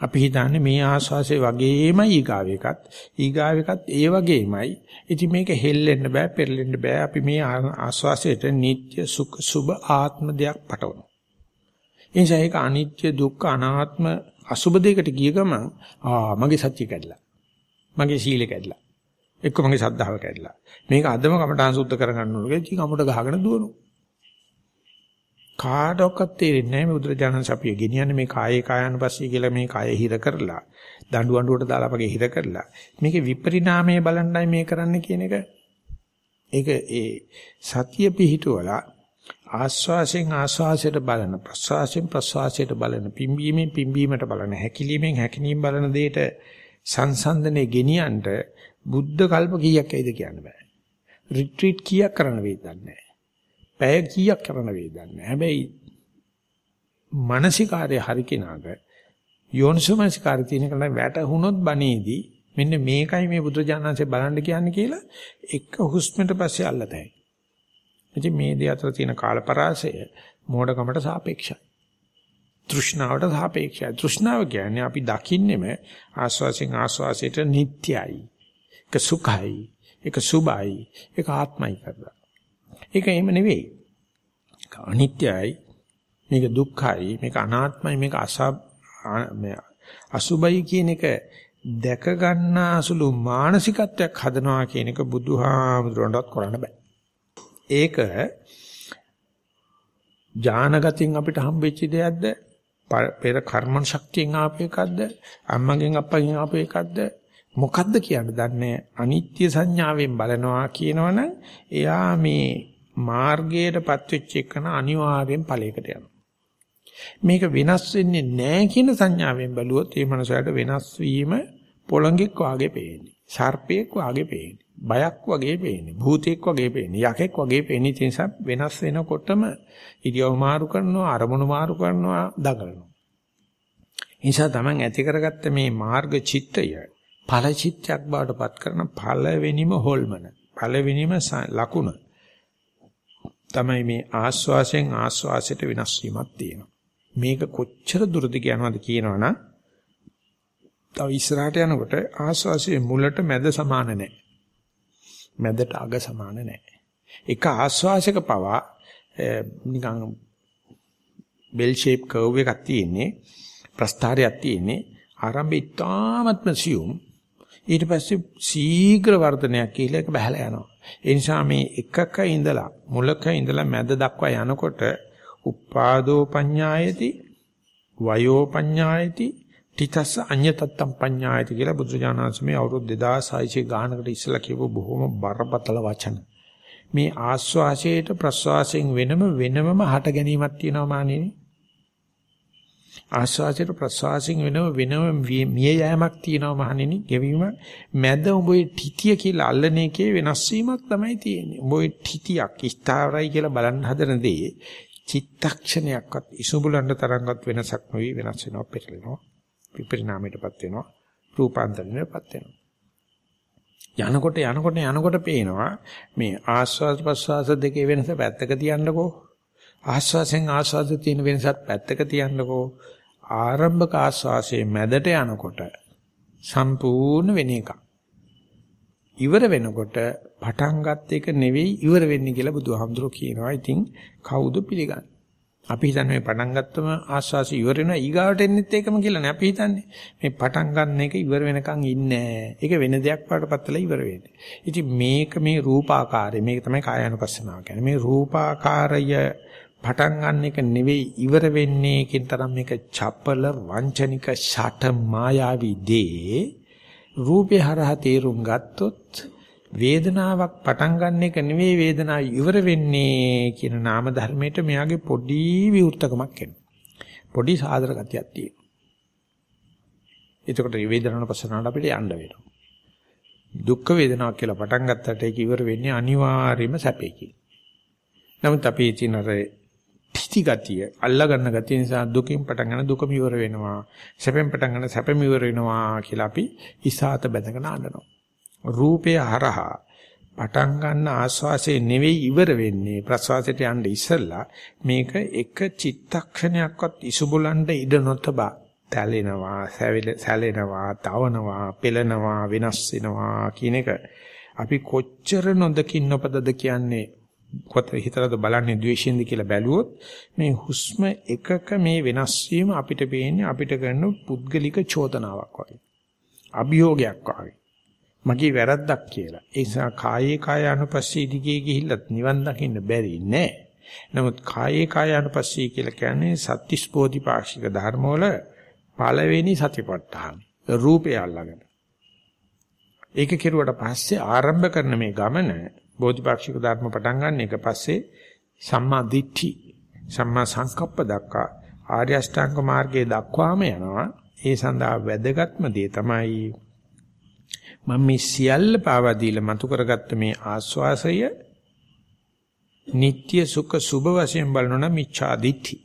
අපි හිතන්නේ මේ ආස්වාසේ වගේමයි ඊගාව එකත් ඊගාව එකත් ඒ වගේමයි ඉතින් මේක හෙල්ලෙන්න බෑ පෙරලෙන්න බෑ අපි මේ ආස්වාසයට නিত্য සුඛ සුභ ආත්ම දෙයක් පටවනවා එනිසා ඒක අනිත්‍ය දුක්ඛ අනාත්ම අසුභ දෙයකට ගිය ගමන් ආ මගේ සත්‍ය කැඩලා මගේ සීල කැඩලා එක්ක මගේ සද්ධාව කැඩලා. මේක අදම කමටහන් සුද්ධ කරගන්න ඕනේ. ඉතින් අමුඩ ගහගෙන දුවනවා. කාටවත් තේරෙන්නේ නැහැ මේ බුදුරජාණන් සපිය ගෙනියන්නේ මේ කායේ කායानुපස්සී කියලා මේ කාය හිර කරලා දඬු අඬුවට දාලා වගේ හිර කරලා මේකේ විපරිණාමය බලන්නයි මේ කරන්න කියන එක ඒක ඒ සතිය පිහිටුවලා ආස්වාසෙන් ආස්වාසයට බලන ප්‍රස්වාසයෙන් ප්‍රස්වාසයට බලන පිම්බීමෙන් පිම්බීමට බලන හැකිලීමෙන් හැකිනීම බලන දෙයට සංසන්දනේ ගෙනියන්න බුද්ධ කල්ප කීයක් ඇයිද කියන්න බෑ. රිට්‍රීට් කීයක් කරන්න වේද නැහැ. පැය කීයක් කරන්න වේද නැහැ. හැබැයි මානසිකාර්ය හරි කෙනාට යෝනිසෝමනසිකාර්ය තියෙන කෙනා වැටහුනොත් බණේදී මෙන්න මේකයි මේ බුදුජානන්සේ බලන්න කියන්නේ කියලා එක හුස්මට පස්සේ අල්ලතයි. ඉතින් මේ දෙය අතර තියෙන කාලපරාසය මෝඩකමට සාපේක්ෂයි. තෘෂ්ණාවට සාපේක්ෂයි. තෘෂ්ණාව කියන්නේ අපි දකින්නෙම ආස්වාසෙන් ආස්වාසයට නිට්ටයයි. ඒක සුඛයි. ඒක සුභයි. ඒක ආත්මයි කරලා. ඒක එහෙම නෙවෙයි. අනිත්‍යයි. මේක දුක්ඛයි. මේක අනාත්මයි. මේක අසබ් අසුභයි කියන එක දැක ගන්නාසුළු මානසිකත්වයක් හදනවා කියන එක බුදුහාමුදුරන්ටත් කරන්න බෑ. ඒක ඥානගතින් අපිට හම්බෙච්ච දෙයක්ද? පෙර කර්ම ශක්තියෙන් ආපු එකක්ද? අම්මගෙන් අප්පගෙන් ආපු එකක්ද? මොකද්ද කියන්න දන්නේ අනිත්‍ය සංඥාවෙන් බලනවා කියනවනම් එයා මේ මාර්ගයටපත් වෙච්ච එකන අනිවාර්යෙන් ඵලයකට යනවා. මේක වෙනස් වෙන්නේ නැහැ කියන සංඥාවෙන් බැලුවොත් මේ මනසට වෙනස් වීම පොළඟෙක් වාගේ පේන්නේ. සර්පයෙක් වාගේ පේන්නේ. බයක් වගේ පේන්නේ. භූතයෙක් වගේ පේන්නේ. යකෙක් වගේ පේන්නේ. ඒ නිසා වෙනස් වෙනකොටම ඉරියව් මාරු කරනවා, අරමුණු මාරු කරනවා, දඟලනවා. නිසා Taman ඇති කරගත්ත මේ මාර්ග චිත්තය ඵල චිත්තයක් බවට පත් කරන පළවෙනිම හොල්මන. පළවෙනිම ලකුණ. තමයි මේ ආස්වාසයෙන් ආස්වාසයට වෙනස් වීමක් තියෙනවා. මේක කොච්චර දුරද කියනවද කියනවනම් තව ඉස්සරහට යනකොට ආස්වාසියේ මුලට මැද සමාන නැහැ. මැදට අග සමාන නැහැ. එක ආස්වාසයක පවා නිකන් බෙල් ෂේප් කර්ව් එකක් තියෙන්නේ ප්‍රස්ථාරයක් තියෙන්නේ ආරම්භය ඉතාමත්ම සියුම් ඊට පස්සේ ශීඝ්‍ර වර්ධනයක් කියලා එක බහලා යනවා. ඒ නිසා මේ එකක ඉඳලා මුලක ඉඳලා මැද දක්වා යනකොට උපාදෝ පඤ්ඤායති වයෝ පඤ්ඤායති තිතස්ස අඤ්‍යතත්තම් පඤ්ඤායති කියලා බුදුජානනාංශමේ අවුරුදු 2600 ගානකට ඉස්සලා කියපු බොහොම බරපතල වචන. මේ ආස්වාසයට ප්‍රස්වාසයෙන් වෙනම වෙනමම හට ගැනීමක් තියෙනවා මානෙනි. ආස්වාසයට ප්‍රස්වාසයෙන් වෙනම වෙනම මිය යෑමක් තියෙනවා මහණෙනි. ගෙවීම මැද උඹේ තිතිය කියලා අල්ලන එකේ වෙනස් වීමක් තමයි තියෙන්නේ. උඹේ තිතියක් ස්ථාවරයි කියලා බලන්න හදන දේ චිත්තක්ෂණයක්වත් ඉසුඹලන්න තරම්වත් වෙනසක් නොවි වෙනස් වෙනවා පෙරලෙනවා. විපරිණාමයටපත් වෙනවා. රූපාන්තරණයටපත් වෙනවා. යනකොට යනකොට යනකොට පේනවා මේ ආස්වාද ප්‍රස්වාස දෙකේ වෙනස පැත්තක තියන්නකෝ ආස්වාසෙන් ආස්වාද තියෙන වෙනසත් පැත්තක තියන්නකෝ ආරම්භක ආස්වාසයේ මැදට යනකොට සම්පූර්ණ වෙන එකක්. ඉවර වෙනකොට පටන් ගන්න එක නෙවෙයි ඉවර වෙන්නේ කියලා බුදුහාමුදුරුවෝ කියනවා. ඉතින් කවුද පිළිගන්නේ? අපි හිතන්නේ මේ පටන් ගත්තම ආස්වාසි ඉවර වෙනවා ඊගාවට එන්නෙත් ඒකම කියලානේ අපි හිතන්නේ. මේ පටන් ගන්න එක ඉවර වෙනකන් ඉන්නේ ඒක වෙන දෙයක් පාටපත්තලා ඉවර වෙන්නේ. ඉතින් මේක මේ රූපාකාරය මේක තමයි කායानुපස්සනාව කියන්නේ. මේ රූපාකාරය පටන් ගන්න එක නෙවෙයි ඉවර වෙන්නේ කියන තරම් මේක චපල වංචනික ෂට මායාවී දේ රූපේ හරහා තේරුම් ගත්තොත් වේදනාවක් පටන් ගන්න එක නෙවෙයි වේදනාව ඉවර වෙන්නේ කියන නාම ධර්මයට මෙයාගේ පොඩි විවෘතකමක් එනවා. පොඩි සාදර ගතියක් තියෙනවා. එතකොට මේ වේදනාවන පස්සනාවට අපිට යන්න වෙනවා. දුක් වේදනාවක් කියලා පටන් ගත්තට ඒක ඉවර වෙන්නේ අනිවාර්යයෙන්ම සැපේකින්. නමුත් අපි තියෙන අර පිටි ගතිය, අල්ලා ගන්න ගතිය නිසා දුකින් පටන් ගන්න දුකම ඉවර වෙනවා. සැපෙන් පටන් ගන්න සැපෙම ඉවර වෙනවා කියලා අපි ඉසాత බැඳගෙන අඬනවා. රූපය හරහා පටන් ගන්න ආස්වාසේ නෙවෙයි ඉවර වෙන්නේ ප්‍රසවාසයට යන්න ඉස්සෙල්ලා මේක එක චිත්තක්ෂණයක්වත් ඉසුබුලන්ට ඉඩ නොතබා තැලෙනවා සැලෙනවා තවනවා පෙළෙනවා වෙනස් වෙනවා කියන එක අපි කොච්චර නොදකින් නොපදද කියන්නේ කොට හිතලාද බලන්නේ ද්වේෂයෙන්ද කියලා බැලුවොත් මේ හුස්ම එකක මේ වෙනස් වීම අපිට පේන්නේ අපිට කරන පුද්ගලික චෝදනාවක් වගේ අභියෝගයක් වගේ මගේ වැරද්දක් කියලා. ඒ නිසා කායේ කාය අනුපස්සී දිගේ ගිහිල්ලත් නිවන් දකින්න බැරි නෑ. නමුත් කායේ කාය අනුපස්සී කියලා කියන්නේ සත්‍තිස් බෝධිපාක්ෂික ධර්ම වල පළවෙනි සතිපට්ඨාන. රූපය අල්ලගෙන. ඒක කෙරුවට පස්සේ ආරම්භ කරන මේ ගමන බෝධිපාක්ෂික ධර්ම පටන් ගන්න එක පස්සේ සම්මා දිට්ඨි සම්මා සංකප්ප දක්වා ආර්ය අෂ්ටාංග මාර්ගයේ දක්වාම යනවා. ඒ සඳහා වැදගත්ම දේ තමයි මම මේ සියල්ල පාවා දීලා මතු කරගත්ත මේ ආස්වාසය නিত্য සුඛ සුභ වශයෙන් බලනවා මිච්ඡා දිට්ඨි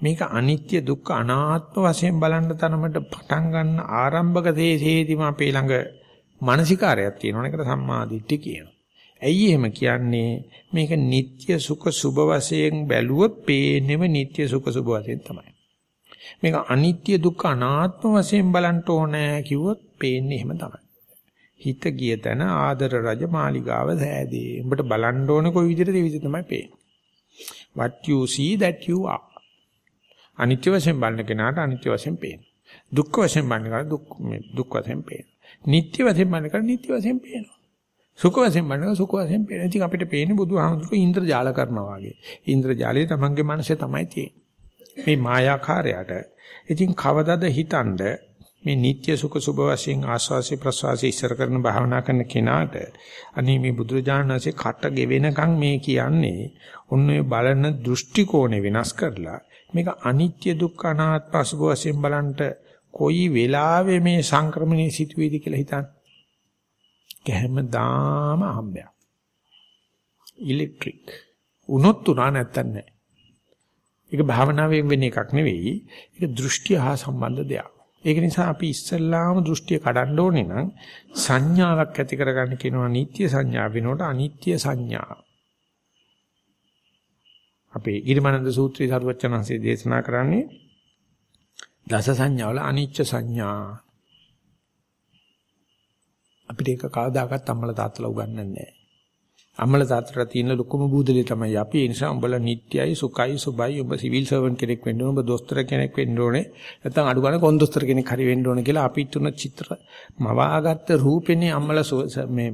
මේක අනිත්‍ය දුක්ඛ අනාත්ම වශයෙන් බලන්න තරමට පටන් ගන්න ආරම්භක දේශේදීම අපේ ළඟ මානසිකාරයක් තියෙනවා. ඒකට සම්මාදිට්ඨිය කියනවා. ඇයි එහෙම කියන්නේ? මේක නিত্য සුඛ සුභ වශයෙන් බැලුවොත් පේන්නේම නিত্য සුඛ සුභ වශයෙන් තමයි. මේක අනිත්‍ය දුක්ඛ අනාත්ම වශයෙන් බලන්න ඕනේ කිව්වොත් පේන්නේ එහෙම තමයි. හිත ගිය තැන ආදර රජ මාලිගාව සෑදී. උඹට බලන්න ඕනේ කොයි විදිහටද ඒ විදිහ තමයි පේන්නේ. What you see that you are. අනිත්‍ය වශයෙන් බලන කෙනාට අනිත්‍ය වශයෙන් පේනවා. දුක්ඛ වශයෙන් බලන කෙනාට දුක් දුක් වශයෙන් පේනවා. නිට්ටය වශයෙන් බලන කෙනාට නිට්ටය වශයෙන් පේනවා. සුඛ වශයෙන් බලන කෙනාට සුඛ වශයෙන් පේනවා. ඉතින් අපිට පේන්නේ බුදුහාමුදුරුවෝ ඉන්ද්‍රජාල කරනවා වගේ. ඉන්ද්‍රජාලය තමන්ගේ මනසේ තමයි තියෙන්නේ. මේ මායාකාරයට ඉතින් කවදද හිතනද මේ නিত্য සුඛ සුභ වශයෙන් ආස්වාසි ප්‍රසවාසි ඉස්සර කරන භාවනා කරන කෙනාට අනේ මේ බුදුරජාණන් වහන්සේ කට ගෙවෙනකන් මේ කියන්නේ ඔන්න ඔය බලන දෘෂ්ටි කෝණය වෙනස් කරලා මේක අනිත්‍ය දුක්ඛ අනාත්ම අසුභ වශයෙන් බලන්ට කොයි වෙලාවෙ මේ සංක්‍රමණයේ සිටුවේද කියලා හිතන්න. කැමදාම හම්බයක්. ඉලෙක්ට්‍රික්. උනොත් උනා නැත්තන් නෑ. ඒක භාවනාවෙන් වෙන එකක් නෙවෙයි. ඒක දෘෂ්ටි හා සම්බන්ධ දෙයක්. ඒක නිසා අපි ඉස්සල්ලාම දෘෂ්ටිය කඩන්න ඕනේ නම් සංඥාවක් ඇති කරගන්න කියනවා නිත්‍ය සංඥා වෙනකොට අනිත්‍ය සංඥා. අපේ ඊර්මනන්ද සූත්‍රයේ සරුවචනන්සේ දේශනා කරන්නේ දස සංඥාවල අනිච්ච සංඥා. අපිට ඒක කවදාකවත් අම්මල තාත්තලා උගන්වන්නේ නැහැ. අම්මල තාත්තලා තියෙන ලොකුම බූදලිය තමයි අපි. ඒ නිසා උඹලා නිට්ටයයි සුඛයි සුබයි උඹ සිවිල් සර්වන්ට් කෙනෙක් වෙන්න ඕනේ. උඹ දොස්තර කෙනෙක් වෙන්න ඕනේ. නැත්නම් අඩු ගන්න කොන්දොස්තර කෙනෙක් හරි වෙන්න ඕනේ කියලා අපි තුන චිත්‍ර මවාගත්ත රූපෙනේ අම්මලා මේ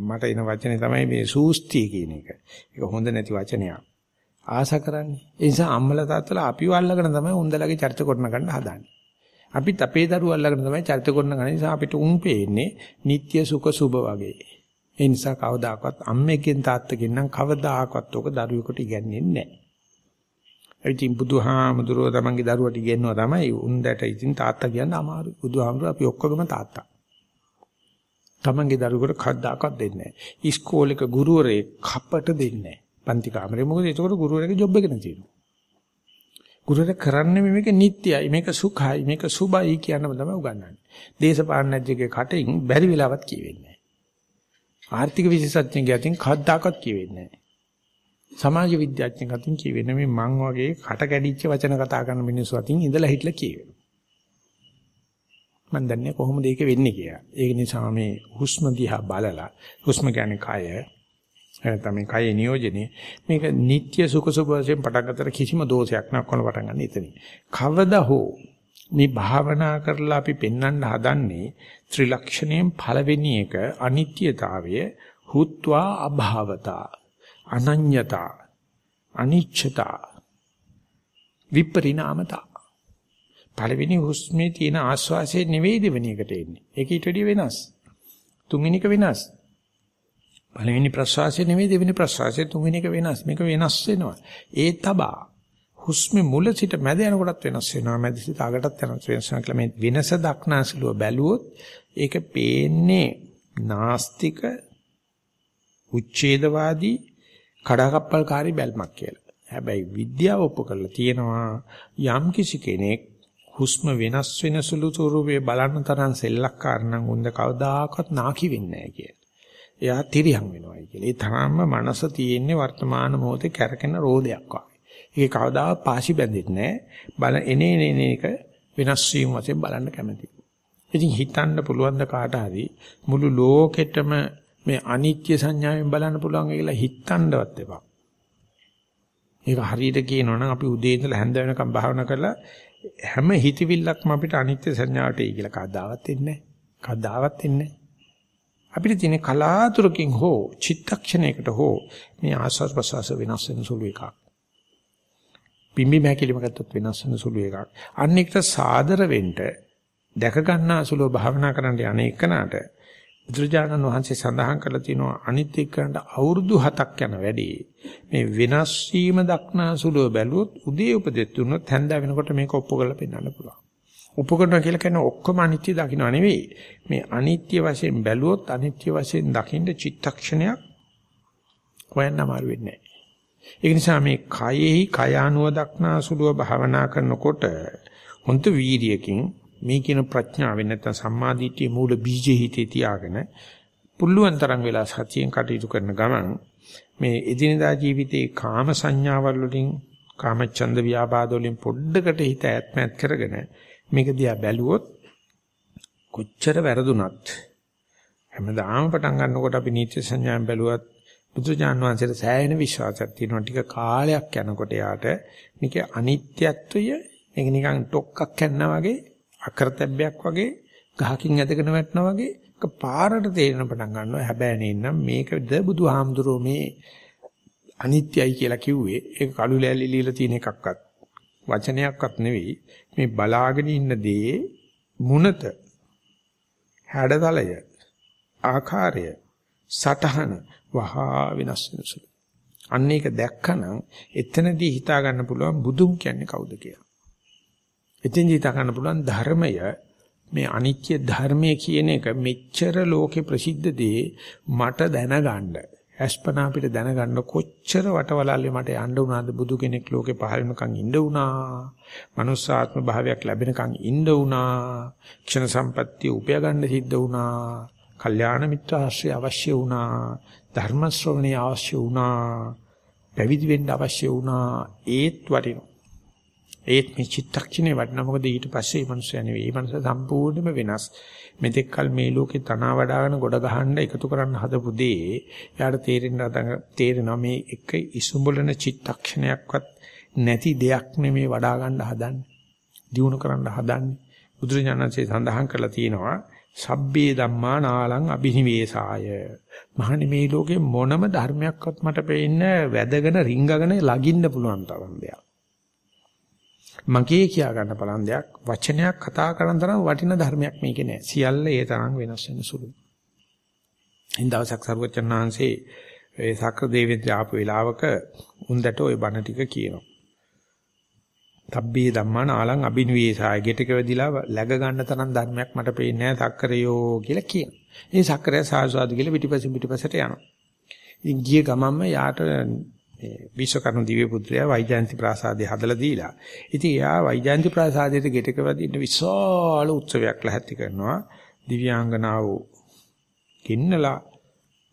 මට එන වචනේ තමයි මේ සූස්තිය කියන එක. ඒක හොඳ නැති වචනයක්. ආශා කරන්නේ. ඒ නිසා අම්මලා තාත්තලා අපිව අල්ලගෙන තමයි උන්දලගේ චරිත කොටන ගන්න හදාන්නේ. අපිත් අපේ දරුවෝ අල්ලගෙන තමයි චරිත කොටන ගන්න නිසා අපිට උන් පේන්නේ නিত্য සුඛ සුබ වගේ. ඒ නිසා කවදාකවත් අම්මෙක්ගෙන් තාත්තගෙන් නම් කවදාකවත් ඔක දරුවෙකුට ඉගන්නේ නැහැ. ඒ ඉතින් බුදුහාමුදුරුවෝ තමන්ගේ දරුවට ඉගෙනනවා තමයි උන්දට ඉතින් තාත්තා කියන්න අමාරුයි. බුදුහාමුදුරුවෝ අපි ඔක්කොගම තාත්තා. තමන්ගේ දරුවෙකුට කවදාකවත් දෙන්නේ නැහැ. ඉස්කෝලේක ගුරුවරයෙක් කපට දෙන්නේ නැහැ. පන්ති කාමරේ මොකද එතකොට ගුරුවරයාගේ ජොබ් එක නැතිවෙනවා. ගුරුවරයා කරන්නේ මේක නිට්ටයයි මේක සුඛයි මේක සුබයි කියනම තමයි උගන්වන්නේ. දේශපාලනඥයෙක්ගේ කටින් බැරි වෙලාවත් කියවෙන්නේ නැහැ. ආර්ථික විශේෂඥයෙක්ගේ අතින් කවදාකවත් කියවෙන්නේ නැහැ. සමාජ විද්‍යාඥයෙක් අතින් කියවෙන්නේ මේ මං වගේ කට කැඩිච්ච වචන කතා කරන මිනිස්සු අතින් ඉඳලා හිටලා කියවෙනවා. මම දන්නේ කොහොමද ඒක වෙන්නේ කියලා. ඒක නිසා මේ හුස්ම දිහා බලලා හුස්ම කියන්නේ කය නැත්නම් මේ කයේ නියෝජනේ මේක නিত্য සුඛ සුභ වශයෙන් පටන් ගන්නතර කිසිම දෝෂයක් නැක්කොන පටන් ගන්න එතනින්. කවදා හෝ මේ භාවනා කරලා අපි පෙන්වන්න හදන්නේ ත්‍රිලක්ෂණයෙන් පළවෙනි එක අනිත්‍යතාවය හුත්වා අභාවතා අනඤ්‍යතා අනිච්ඡතා විපරිණාමතා පළවෙනි හුස්මේ තියෙන ආස්වාසය නෙවෙයි දෙවෙනි එකට එන්නේ. ඒක ඊට වඩා වෙනස්. තුන්වෙනි එක වෙනස්. පළවෙනි ප්‍රශ්වාසය නෙවෙයි දෙවෙනි ප්‍රශ්වාසය තුන්වෙනි එක වෙනස්. මේක වෙනස් වෙනවා. ඒ තබා හුස්මේ මුල සිට මැද යනකොටත් වෙනස් වෙනවා. මැද සිට අගටත් වෙනස් වෙනවා කියලා මේ වෙනස දක්නාසලුව බැලුවොත් ඒක පේන්නේ නාස්තික උච්ඡේදවාදී කඩාකප්පල්කාරී බැල්මක් කියලා. හැබැයි විද්‍යාව ඔප්පු කරලා තියෙනවා යම් කිසි කෙනෙක් හුස්ම වෙනස් වෙන සුළු ස්වරූපේ බලන්න තරම් සෙල්ලක්කාර නම් උන්ද කවදාකවත් නාකි වෙන්නේ නැහැ කියලා. එයා තිරියම් වෙනවායි කියලා. ඒ තරම්ම මනස තියෙන්නේ වර්තමාන මොහොතේ කැරකෙන රෝදයක් වගේ. ඒක කවදාවත් පාසි බැඳෙන්නේ නැහැ. බල එනේ එනේ එක වෙනස් වීම වශයෙන් බලන්න කැමතියි. ඉතින් හිතන්න පුළුවන් ද කාට හරි මුළු ලෝකෙටම මේ අනිත්‍ය සංඥාවෙන් බලන්න පුළුවන් කියලා හිතන්නවත් එපා. ඒක හරියට කියනවනම් අපි උදේ ඉඳලා හැන්ද වෙනකම් භාවනා කරලා හැම හිතවිල්ලක්ම අපිට අනිත්‍ය සංඥාවට එයි කියලා කවදාවත් එන්නේ නැහැ. කවදාවත් එන්නේ නැහැ. අපිට තියෙන කලාතුරකින් හෝ චිත්තක්ෂණයකට හෝ මේ ආස්වාද ප්‍රසවාස වෙනස් වෙන සුළු එකක්. පිම්බි මහැකිලිම ගත්තොත් වෙනස් වෙන සුළු එකක්. අන්න එකට සාදර වෙන්න දැක ගන්නා සුළු භාවනා කරන්න යන එකනට බුදුරජාණන් වහන්සේ සඳහන් කරලා තිනවා අනිත් එක්කනට අවුරුදු 7ක් යන වැඩි මේ වෙනස් වීම දක්නා සුළු බැලුවොත් උදේ උපදෙත් දුන්නොත් හැන්ද වෙනකොට මේක ඔප්පු කරලා පෙන්වන්න පුළුවන්. උපකරණ කියලා කියන්නේ ඔක්කොම අනිත්‍ය දකින්න නෙවෙයි. මේ අනිත්‍ය වශයෙන් බැලුවොත් අනිත්‍ය වශයෙන් දකින්න චිත්තක්ෂණයක් හොයන්න අමාරු වෙන්නේ නැහැ. ඒ නිසා මේ කයෙහි කය අනුව දක්නා සුළුව භාවනා කරනකොට හොන්ත වීරියකින් මේ කියන ප්‍රඥාවෙන් නැත්නම් සම්මාදිට්ඨිය මූල බීජේ හිතේ තියාගෙන පුළුවන් තරම් වෙලා සතියෙන් කටයුතු කරන ගමන් මේ එදිනදා ජීවිතේ කාම සංඥාවල් වලින් කාමච්ඡන්ද ව්‍යාපාද වලින් පොඩ්ඩකට හිත ඈත්මත් කරගෙන මේක දිහා බැලුවොත් කොච්චර වැරදුනත් හැමදාම පටන් ගන්නකොට අපි නීති සංඥාන් බැලුවත් බුදුජාන් වහන්සේට සෑහෙන විශ්වාසයක් තියෙනවා. ටික කාලයක් යනකොට යාට මේක අනිත්‍යත්වය මේක නිකන් ටොක්ක්ක් කන්නා වගේ අකරතැබ්බයක් වගේ ගහකින් ඇදගෙන වැටෙනා වගේ එක පාරට තේරෙන පටන් ගන්නවා. හැබැයි නේනම් මේකද බුදුහාමුදුරුවෝ මේ අනිත්‍යයි කියලා කිව්වේ. ඒක කළු ලෑලි লীලා තියෙන එකක්වත්. වචනයක්වත් නෙවෙයි. මේ බලාගෙන ඉන්න දේ මුනත හැඩතලය ආකාරය සටහන වහා වෙනස් වෙනසු අන්න ඒක දැක්කනම් එතනදී හිතා ගන්න පුළුවන් බුදුන් කියන්නේ කවුද කියලා. එතෙන්දී හිතා ගන්න පුළුවන් ධර්මය මේ අනිත්‍ය ධර්මයේ කියන එක මෙච්චර ලෝකේ ප්‍රසිද්ධ දේ මට දැනගන්න. අස්පනා අපිට දැනගන්න කොච්චර වටවලල්ලේ මට යන්න උනාද? බුදු කෙනෙක් ලෝකේ පහළ වෙනකන් ඉන්න උනා. මනුස්සාත්ම භාවයක් ලැබෙනකන් ඉන්න උනා. ක්ෂණ සම්පත්තිය උපය ගන්න සිද්ධ උනා. කල්යාණ මිත්‍ර ආශ්‍රය අවශ්‍ය වුණා ධර්ම ශ්‍රවණය අවශ්‍ය වුණා පැවිදි වෙන්න අවශ්‍ය වුණා ඒත් වටිනවා. ඒත් මේ චිත්තක්ෂණේ වටිනා. මොකද ඊට පස්සේ මේ මනුස්සයා නෙවෙයි. මේ මනුස්සයා සම්පූර්ණයෙන්ම වෙනස්. මෙතෙක් කල මේ ලෝකේ තනවා වඩාගෙන ගොඩ ගහන්න එකතු කරන්න හදපු දේ එයාට තේරෙන්න තේරෙනවා මේ එක ඉසුඹලන චිත්තක්ෂණයක්වත් නැති දෙයක් නෙමේ වඩා ගන්න හදන්නේ. දිනු කරන්න හදන්නේ. බුදුරජාණන්සේ සඳහන් කරලා තියෙනවා සබ්බේ ධම්මා නාලං අබිනිවේසාය මහනි මේ ලෝකේ මොනම ධර්මයක්වත් මට පෙන්නේ වැදගෙන රිංගගෙන ලගින්න පුළුවන් තරම් දෙයක්. මගේ කියා ගන්න බලන් දෙයක් වචනයක් කතා කරන තරම් වටින ධර්මයක් මේකේ නෑ. සියල්ල ඒ තරම් වෙනස් වෙන සුළුයි. ඉන්දවසක් සරුවචනාංශේ ඒ සක්‍ර දෙවියන් ආපු වෙලාවක උන්දට ওই බණ ටික කියනවා. තබ්බේ ධම්මාන ආලං අබිනවේසාය ගෙටක වෙදිලා läග ගන්න තරම් ධර්මයක් මට පේන්නේ නැහැ සක්‍රයෝ කියලා කියනවා. ඉතින් සක්‍රය සාසුවාද කියලා පිටිපසින් පිටිපසට යනවා. ඉතින් ගිය ගමන්ම යාට මේ විශ්වකර්ම දිව්‍ය පුත්‍රයා වෛජයන්ති ප්‍රාසාදය හදලා දීලා. ඉතින් එයා වෛජයන්ති ප්‍රාසාදයට ගෙටක වදින්න විශාල උත්සවයක් ලැහැත්ති කරනවා. දිව්‍යාංගනාව කින්නලා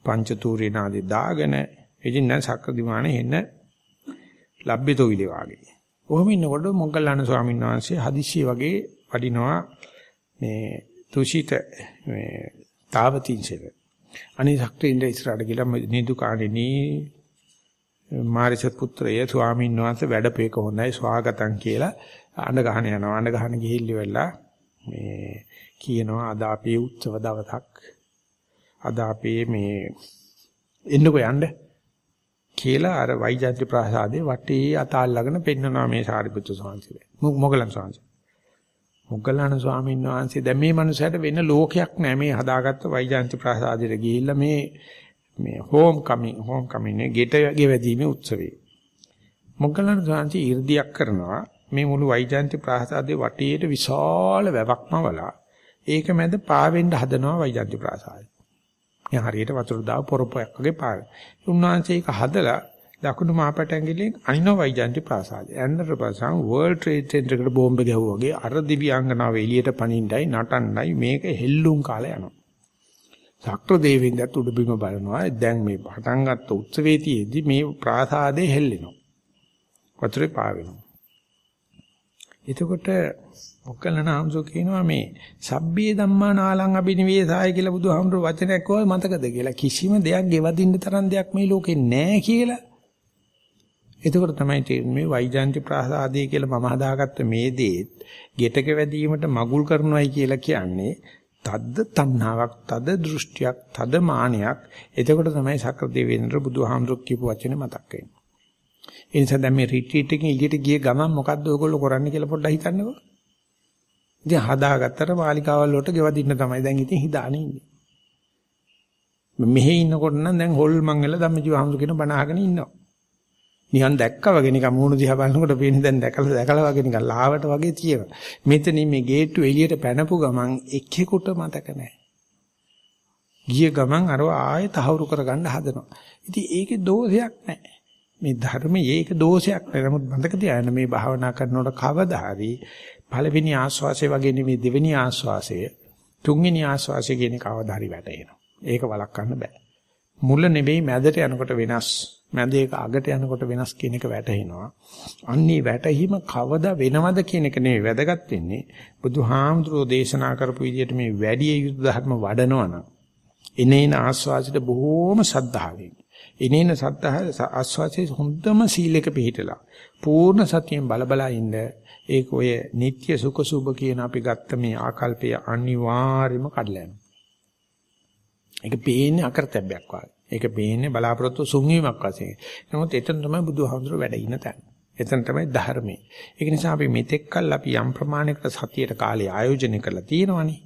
පංචතූරේ නාදේ දාගෙන ඉතින් දැන් සක්‍ර දිවානේ එන්න ලබ්බේතෝ විලේ වාගේ. කොහොම ඉන්නකොට මොග්ගල්ලාන ස්වාමීන් වහන්සේ හදිස්සිය වගේ වඩිනවා මේ තුෂිත මේ තාවතින්සෙක. අනේ ශක්තිය ඉඳ ඉස්සරහට ගිහලා නිදුකාණෙනී මාරිසත් පුත්‍රය ස්වාමීන් වහන්සේ වැඩපේක හොඳයි ස්වාගතම් කියලා අඬ ගහන යනවා. අඬ ගහන ගිහිල්ලි වෙලා මේ කියනවා අද අපේ උත්සව දවසක්. අද අපේ මේ එන්නකෝ යන්න. කියලා අර වෛජාත්‍ය ප්‍රාසාදේ වටේ අතාල්ලාගෙන පෙන්නනවා මේ සාරිපුත්‍ර ස්වාමීන් මොගලන් ස්වාමීන් මොග්ගල්ලාන ස්වාමීන් වහන්සේ දැන් මේ මනුස්සයාට වෙන ලෝකයක් නෑ. මේ හදාගත්ත වෛජාන්ති ප්‍රාසාදයට ගිහිල්ලා මේ මේ හෝම් කමින් හෝම් කමින් ගෙට ගෙවැදීමේ උත්සවේ. මොග්ගලන් සාන්ති 이르දියක් කරනවා මේ මුළු වෛජයන්ති ප්‍රාසාදයේ වටේට විශාල වැවක්ම වලා ඒක මැද පාවෙන්න හදනවා වෛජයන්ති ප්‍රාසාදය. මේ හරියට වතුර දාව පොරොපයක් වගේ පාර. උන්වහන්සේ ඒක හදලා දකුණු මාපට ඇඟිල්ලෙන් අනිනෝ වෛජයන්ති ප්‍රාසාදය. ඇන්නතර පස්සන් වර්ල්ඩ් ට්‍රේඩ් සෙන්ටර් එකට බෝම්බ ගැහුවා වගේ අර දිව්‍යාංගනාව එළියට පනින්නයි නටන්නයි මේක හෙල්ලුම් කාලේ යනවා. ශක්‍ර දෙවියන්දත් උඩ බිම බලනවා. දැන් මේ පටන් ගත්ත උත්සවයේදී මේ ප්‍රාසාදේ හෙල්ලෙනවා. වතුරේ පාවෙනවා. එතකොට මොකලන ආම්සෝ කියනවා මේ සබ්බේ ධම්මා නාලං අබිනිවේසාය කියලා බුදුහාමුදුරු වචනයක් කොහොම මතකද කියලා කිසිම දෙයක් ගෙවදින්න තරම් දෙයක් මේ ලෝකේ නැහැ කියලා. එතකොට තමයි තේරෙන්නේ මේ වෛජාන්ති ප්‍රාසාදය කියලා මම හදාගත්ත මේ දේත් ගෙටක වැදීමට මගුල් කරනවායි කියලා කියන්නේ තද්ද තණ්හාවක්, තද දෘෂ්ටියක්, තද මානයක්. එතකොට තමයි සක්‍ර දෙවියන්ද්‍ර බුදුහාමුදුරුවෝ කියපු වචනේ මතක් වෙන්නේ. ඒ නිසා දැන් මේ රිට්‍රීට් එකකින් එළියට ගිය ගමන් මොකද්ද ඔයගොල්ලෝ කරන්නේ කියලා පොඩ්ඩක් හිතන්නකෝ. ඉතින් හදාගත්තට මාලිකාවල් වලට ගෙවදින්න තමයි දැන් ඉතින් හිතානේ ඉන්නේ. මෙහෙ ඉන්නකොට නම් දැන් හොල්මන් වෙලා ධම්මජීව හාමුදුරුවෝ කියන බණ අහගෙන ඉන්නවා. නිකන් දැක්කා වගේ නිකන් මූණු දිහා බලනකොට පේන්නේ දැන් දැකලා දැකලා වගේ නිකන් ලාවට වගේ තියෙනවා. මෙතනින් මේ ගේට්ටු එළියට පැනපු ගමන් එක්කෙකුට මතක නැහැ. ගිය ගමන් අර ආයෙ තහවුරු කරගන්න හදනවා. ඉතින් ඒකේ දෝෂයක් නැහැ. මේ ධර්මයේ ඒක දෝෂයක් නෑ. නමුත් මතක තියාගන්න මේ භාවනා කරනකොට කවදා හරි පළවෙනි ආස්වාසය වගේ නෙමෙයි දෙවෙනි ආස්වාසය තුන්වෙනි ආස්වාසය කියන කවදා හරි වැටෙනවා. ඒක වළක්වන්න බෑ. මුල නෙවෙයි මැදට යනකොට වෙනස්. මැද ඒක අගට යනකොට වෙනස් කියන එක වැටහෙනවා. අන්නේ වැටහීම කවදා වෙනවද කියන එක නෙවෙයි වැදගත් වෙන්නේ. බුදුහාමුදුරෝ දේශනා කරපු විදිහට මේ වැඩි යුද්ධ ධර්ම වඩනවනම් එනේන ආස්වාසිත බොහෝම සද්ධාවෙන්. එනේන සද්ධා ආස්වාසිත හොඳම සීලයක පිළිහිටලා. පූර්ණ සතියෙන් බලබලා ඉන්න ඒක ඔය නিত্য සුඛ සුභ කියන අපි ගත්ත මේ ආකල්පය අනිවාර්යම කඩලා යනවා. ඒක පේන්නේ අකරතැබ්බයක් වගේ. ඒක පේන්නේ බලාපොරොත්තු සුන්වීමක් වශයෙන්. නමුත් එතන තමයි බුදුහාමුදුරුවෝ වැඩ ඉන්න තැන. එතන තමයි ධර්මයේ. ඒක නිසා අපි මෙතෙක්කල් අපි යම් ප්‍රමාණයකට සතියට කාලය ආයෝජනය කරලා තියෙනවනේ.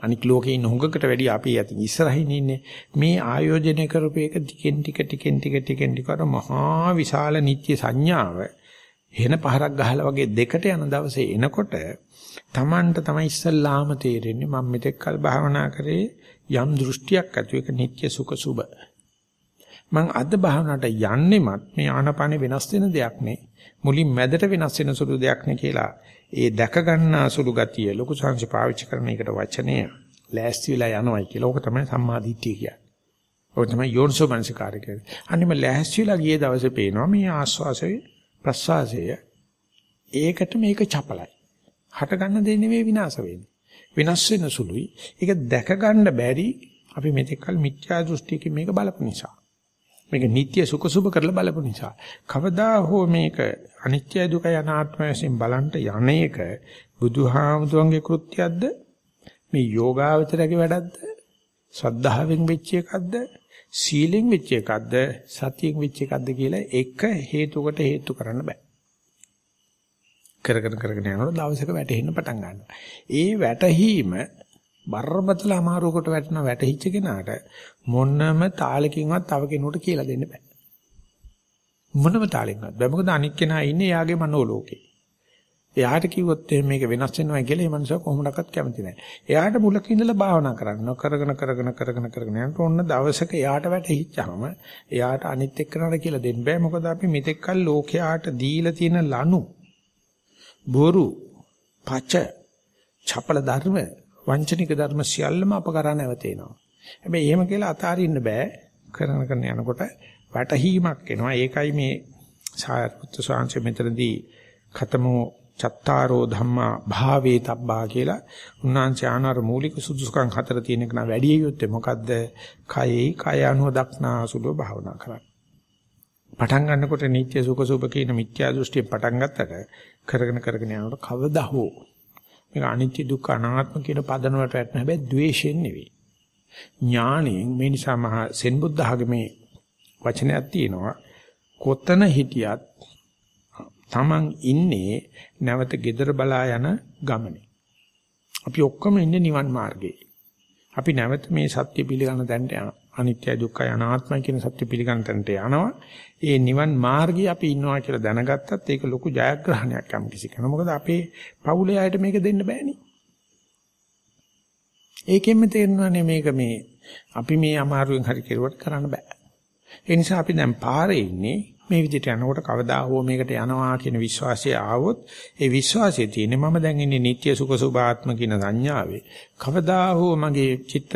අනික් ලෝකේ ඉන්න හුඟකට වැඩිය අපි යති ඉස්සරහින් ඉන්නේ. මේ ආයෝජනය කරපු එක ටිකෙන් ටික ටිකෙන් ටික ටිකෙන් ටික මහා විශාල නිත්‍ය සංඥාව එහෙන පහරක් ගහලා වගේ දෙකට යන දවසේ එනකොට Tamanට තමයි ඉස්සල්ලාම තේරෙන්නේ මම මෙතෙක්කල් භාවනා කරේ යම් දෘෂ්ටියක් ඇති ඒක නිත්‍ය සුඛ සුබ. මං අද භාවනාවට යන්නෙමත් මේ ආනපාන වෙනස් වෙන දෙයක් නේ. මුලින් මැදට වෙනස් වෙන සුළු දෙයක් නේ කියලා. ඒ දැක ගන්නා සුළු ගතිය ලොකු සංසි පාවිච්චි කරන එකට වචනය ලෑස්ති වෙලා යනවායි කියලා. ඕක තමයි සම්මාදිට්ඨිය කියන්නේ. ඕක තමයි යෝනිසෝ මනසිකාරය කියන්නේ. අනිම ලෑස්ති වෙලා ගිය දවසේ පේනවා මේ ආස්වාසය ප්‍රස්වාසය ඒකට මේක චපලයි. හට ගන්න දෙන්නේ නෙවෙයි විනාශ වෙන්නේ. වෙනස් වෙන සුළුයි. ඒක දැක ගන්න බැරි අපි මෙතෙක්කල් මිත්‍යා දෘෂ්ටියකින් මේක බලපු නිසා. මේක නিত্য සුඛ සුභ කරලා බලපු නිසා. කවදා හෝ මේක අනිත්‍ය දුක අනාත්ම වශයෙන් බලන්ට යන්නේක බුදුහාමුදුරන්ගේ කෘත්‍යයක්ද මේ යෝගාවචරයේ වැඩක්ද සද්ධාවෙන් වෙච්ච එකක්ද සීලෙන් වෙච්ච එකක්ද සතියෙන් වෙච්ච එකක්ද කියලා එක හේතුකට හේතු කරන්න බෑ කරගෙන කරගෙන යනකොට දවසක වැටෙන්න පටන් ගන්නවා. ඒ වැටහීම බරපතල අමාරුවකට වැටෙන වැටහිච්ච කෙනාට මොනම තාලකින්වත් තව කෙනෙකුට කියලා දෙන්න බෑ. මොනම තාලකින්වත් බෑ. මොකද අනික් කෙනා ඉන්නේ එයාගේ මනෝලෝකේ. එයාට කිව්වොත් මේක වෙනස් වෙනවා කියලා ඒ මනුස්සයා කොහොමඩක්වත් කැමති නැහැ. එයාට මුලක ඉඳලා භාවනා කරන්න කරගෙන කරගෙන කරගෙන කරගෙන යනකොට ඔන්න දවසක එයාට වැටහිච්චාම එයාට අනිත් එක්කනට කියලා දෙන්න බෑ. මොකද අපි මෙතෙක්කල් ලෝකයාට දීලා තියෙන ලනු බොරු, පච, චපල ධර්ම, වංචනික ධර්ම සියල්ලම අප කරා නැවතේනවා. හැබැයි එහෙම කියලා අතාරින්න බෑ. කරන කරන යනකොට වැටහීමක් එනවා. ඒකයි මේ සායපුත්‍ර සාංශ මෙතනදී khatamu චත්තාරෝ ධම්මා භාවේ තබ්බා කියලා උන්වහන්සේ ආනාර මූලික සුදුසුකම් හතර තියෙන කෙනා වැඩි යුත්තේ මොකද්ද? කයෙහි කය අනුව දක්නා සුළු භාවනා කරන්න. පටන් ගන්නකොට නිත්‍ය සුඛ සුභ කියන මිත්‍යා දෘෂ්ටියෙන් පටන් ගත්තට කරගෙන කරගෙන යනකොට කවදා හෝ මේක අනිත්‍ය දුක්ඛ අනාත්ම කියන පදන වලට වැටෙන හැබැයි ද්වේෂයෙන් නෙවෙයි. ඥාණයෙන් මේ නිසා මහා සෙන් බුද්ධ ආගමේ වචනයක් තියෙනවා. කොතන හිටියත් Taman ඉන්නේ නැවත gedara බලා යන ගමනේ. අපි ඔක්කොම ඉන්නේ නිවන් මාර්ගයේ. අපි නැවත මේ සත්‍ය පිළිගන්න තැනට යනවා. අනිත්‍ය දුක්ඛ අනාත්මයි කියන සත්‍ය පිළිගන්න තැනට යනවා. ඒ නිවන් මාර්ගයේ අපි ඉන්නවා කියලා දැනගත්තත් ඒක ලොකු ජයග්‍රහණයක් යම් කිසි කෙනා. මොකද අපේ පවුලේ අයට මේක දෙන්න බෑනේ. ඒකෙන්ම තේරෙනවානේ මේක මේ අපි මේ අමාරුවෙන් හරි කෙරුවට කරන්න බෑ. ඒ නිසා අපි දැන් පාරේ ඉන්නේ මේ විදිහට යනකොට කවදා හෝ මේකට යනවා කියන විශ්වාසය ආවොත් ඒ විශ්වාසය තියෙන්නේ මම දැන් ඉන්නේ නিত্য සුඛ සුභාත්ම කියන සංඥාවේ. කවදා හෝ මගේ චිත්ත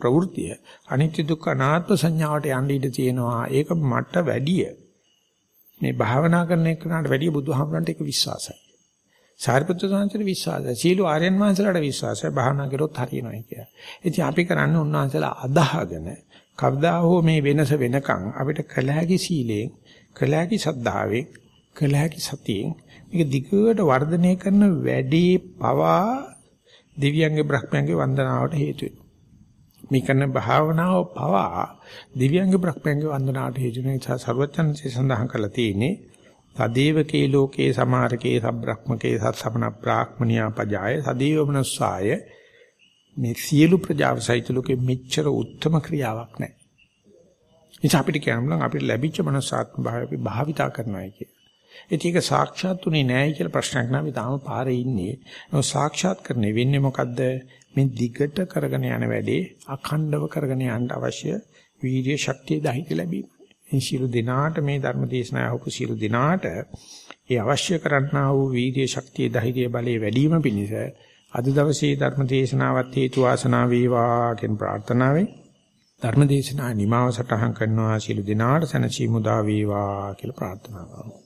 ප්‍රවෘත්තිය අනිත්‍ය දුක්ඛ අනාත්ම සංඥාවට යන්න ඉඩ තියෙනවා. ඒක මට වැඩිය. මේ භාවනා කරන එකනට වැඩිය බුදුහාමරන්ට ඒක විශ්වාසයි. සාරිපුත්‍ර සාන්තට විශ්වාසයි. සීල ආර්යයන් වහන්සේලාට විශ්වාසයි. භාවනා කරොත් හරියනවා කියලා. ඉතින් අපි කරන්නේ උන්වහන්සේලා අදාහගෙන කවදා හෝ මේ වෙනස වෙනකන් අපිට කළ හැකි සීලයෙන්, කළ හැකි සද්ධාවෙන්, කළ හැකි සතියෙන් මේක දිගට වර්ධනය කරන වැඩි පවා දෙවියන්ගේ බ්‍රහ්මයන්ගේ වන්දනාවට හේතු වෙනවා. මේ කරන භාවනාව පවා දිව්‍යංග බ්‍රහ්මයන්ගේ වන්දනාවට හේතු වෙන නිසා ਸਰවඥන්සේ සඳහන් කරලා තියෙන්නේ සදේවකේ ලෝකේ සමාරකේ සබ්‍රහ්මකේ සත්සමන බ්‍රාහ්මනියා පජාය සදේවමනස්සාය මේ සියලු ප්‍රජාව සහිත ලෝකෙ මෙච්චර උත්තරම ක්‍රියාවක් නැහැ. ඉතින් අපිට කියන්න අපිට ලැබිච්ච මනසාත්ම භාවය අපි භාවිතා කරනවායි කිය. ඒක සාක්ෂාත් උනේ නැහැ කියලා ප්‍රශ්නයක් නෑ අපි තාම පාරේ ඉන්නේ. ඒක සාක්ෂාත් කරන්නේ වෙන්නේ මොකද්ද? මේ දිගට කරගෙන යන වැඩේ අඛණ්ඩව කරගෙන යන්න අවශ්‍ය වීර්ය ශක්තිය දහිත ලැබීම. මේ සියලු දිනාට මේ ධර්ම දේශනාව අහපු සියලු දිනාට ඒ අවශ්‍ය කරන්නා වූ වීර්ය ශක්තිය දහිතය බලයේ වැඩිම පිණිස අද දවසේ ධර්ම දේශනාවත් හේතු වාසනා වේවා කියන ප්‍රාර්ථනාවෙන් ධර්ම දේශනා නිමාව සටහන් කරනවා සියලු දිනාට සනසි මුදා වේවා කියලා ප්‍රාර්ථනා කරනවා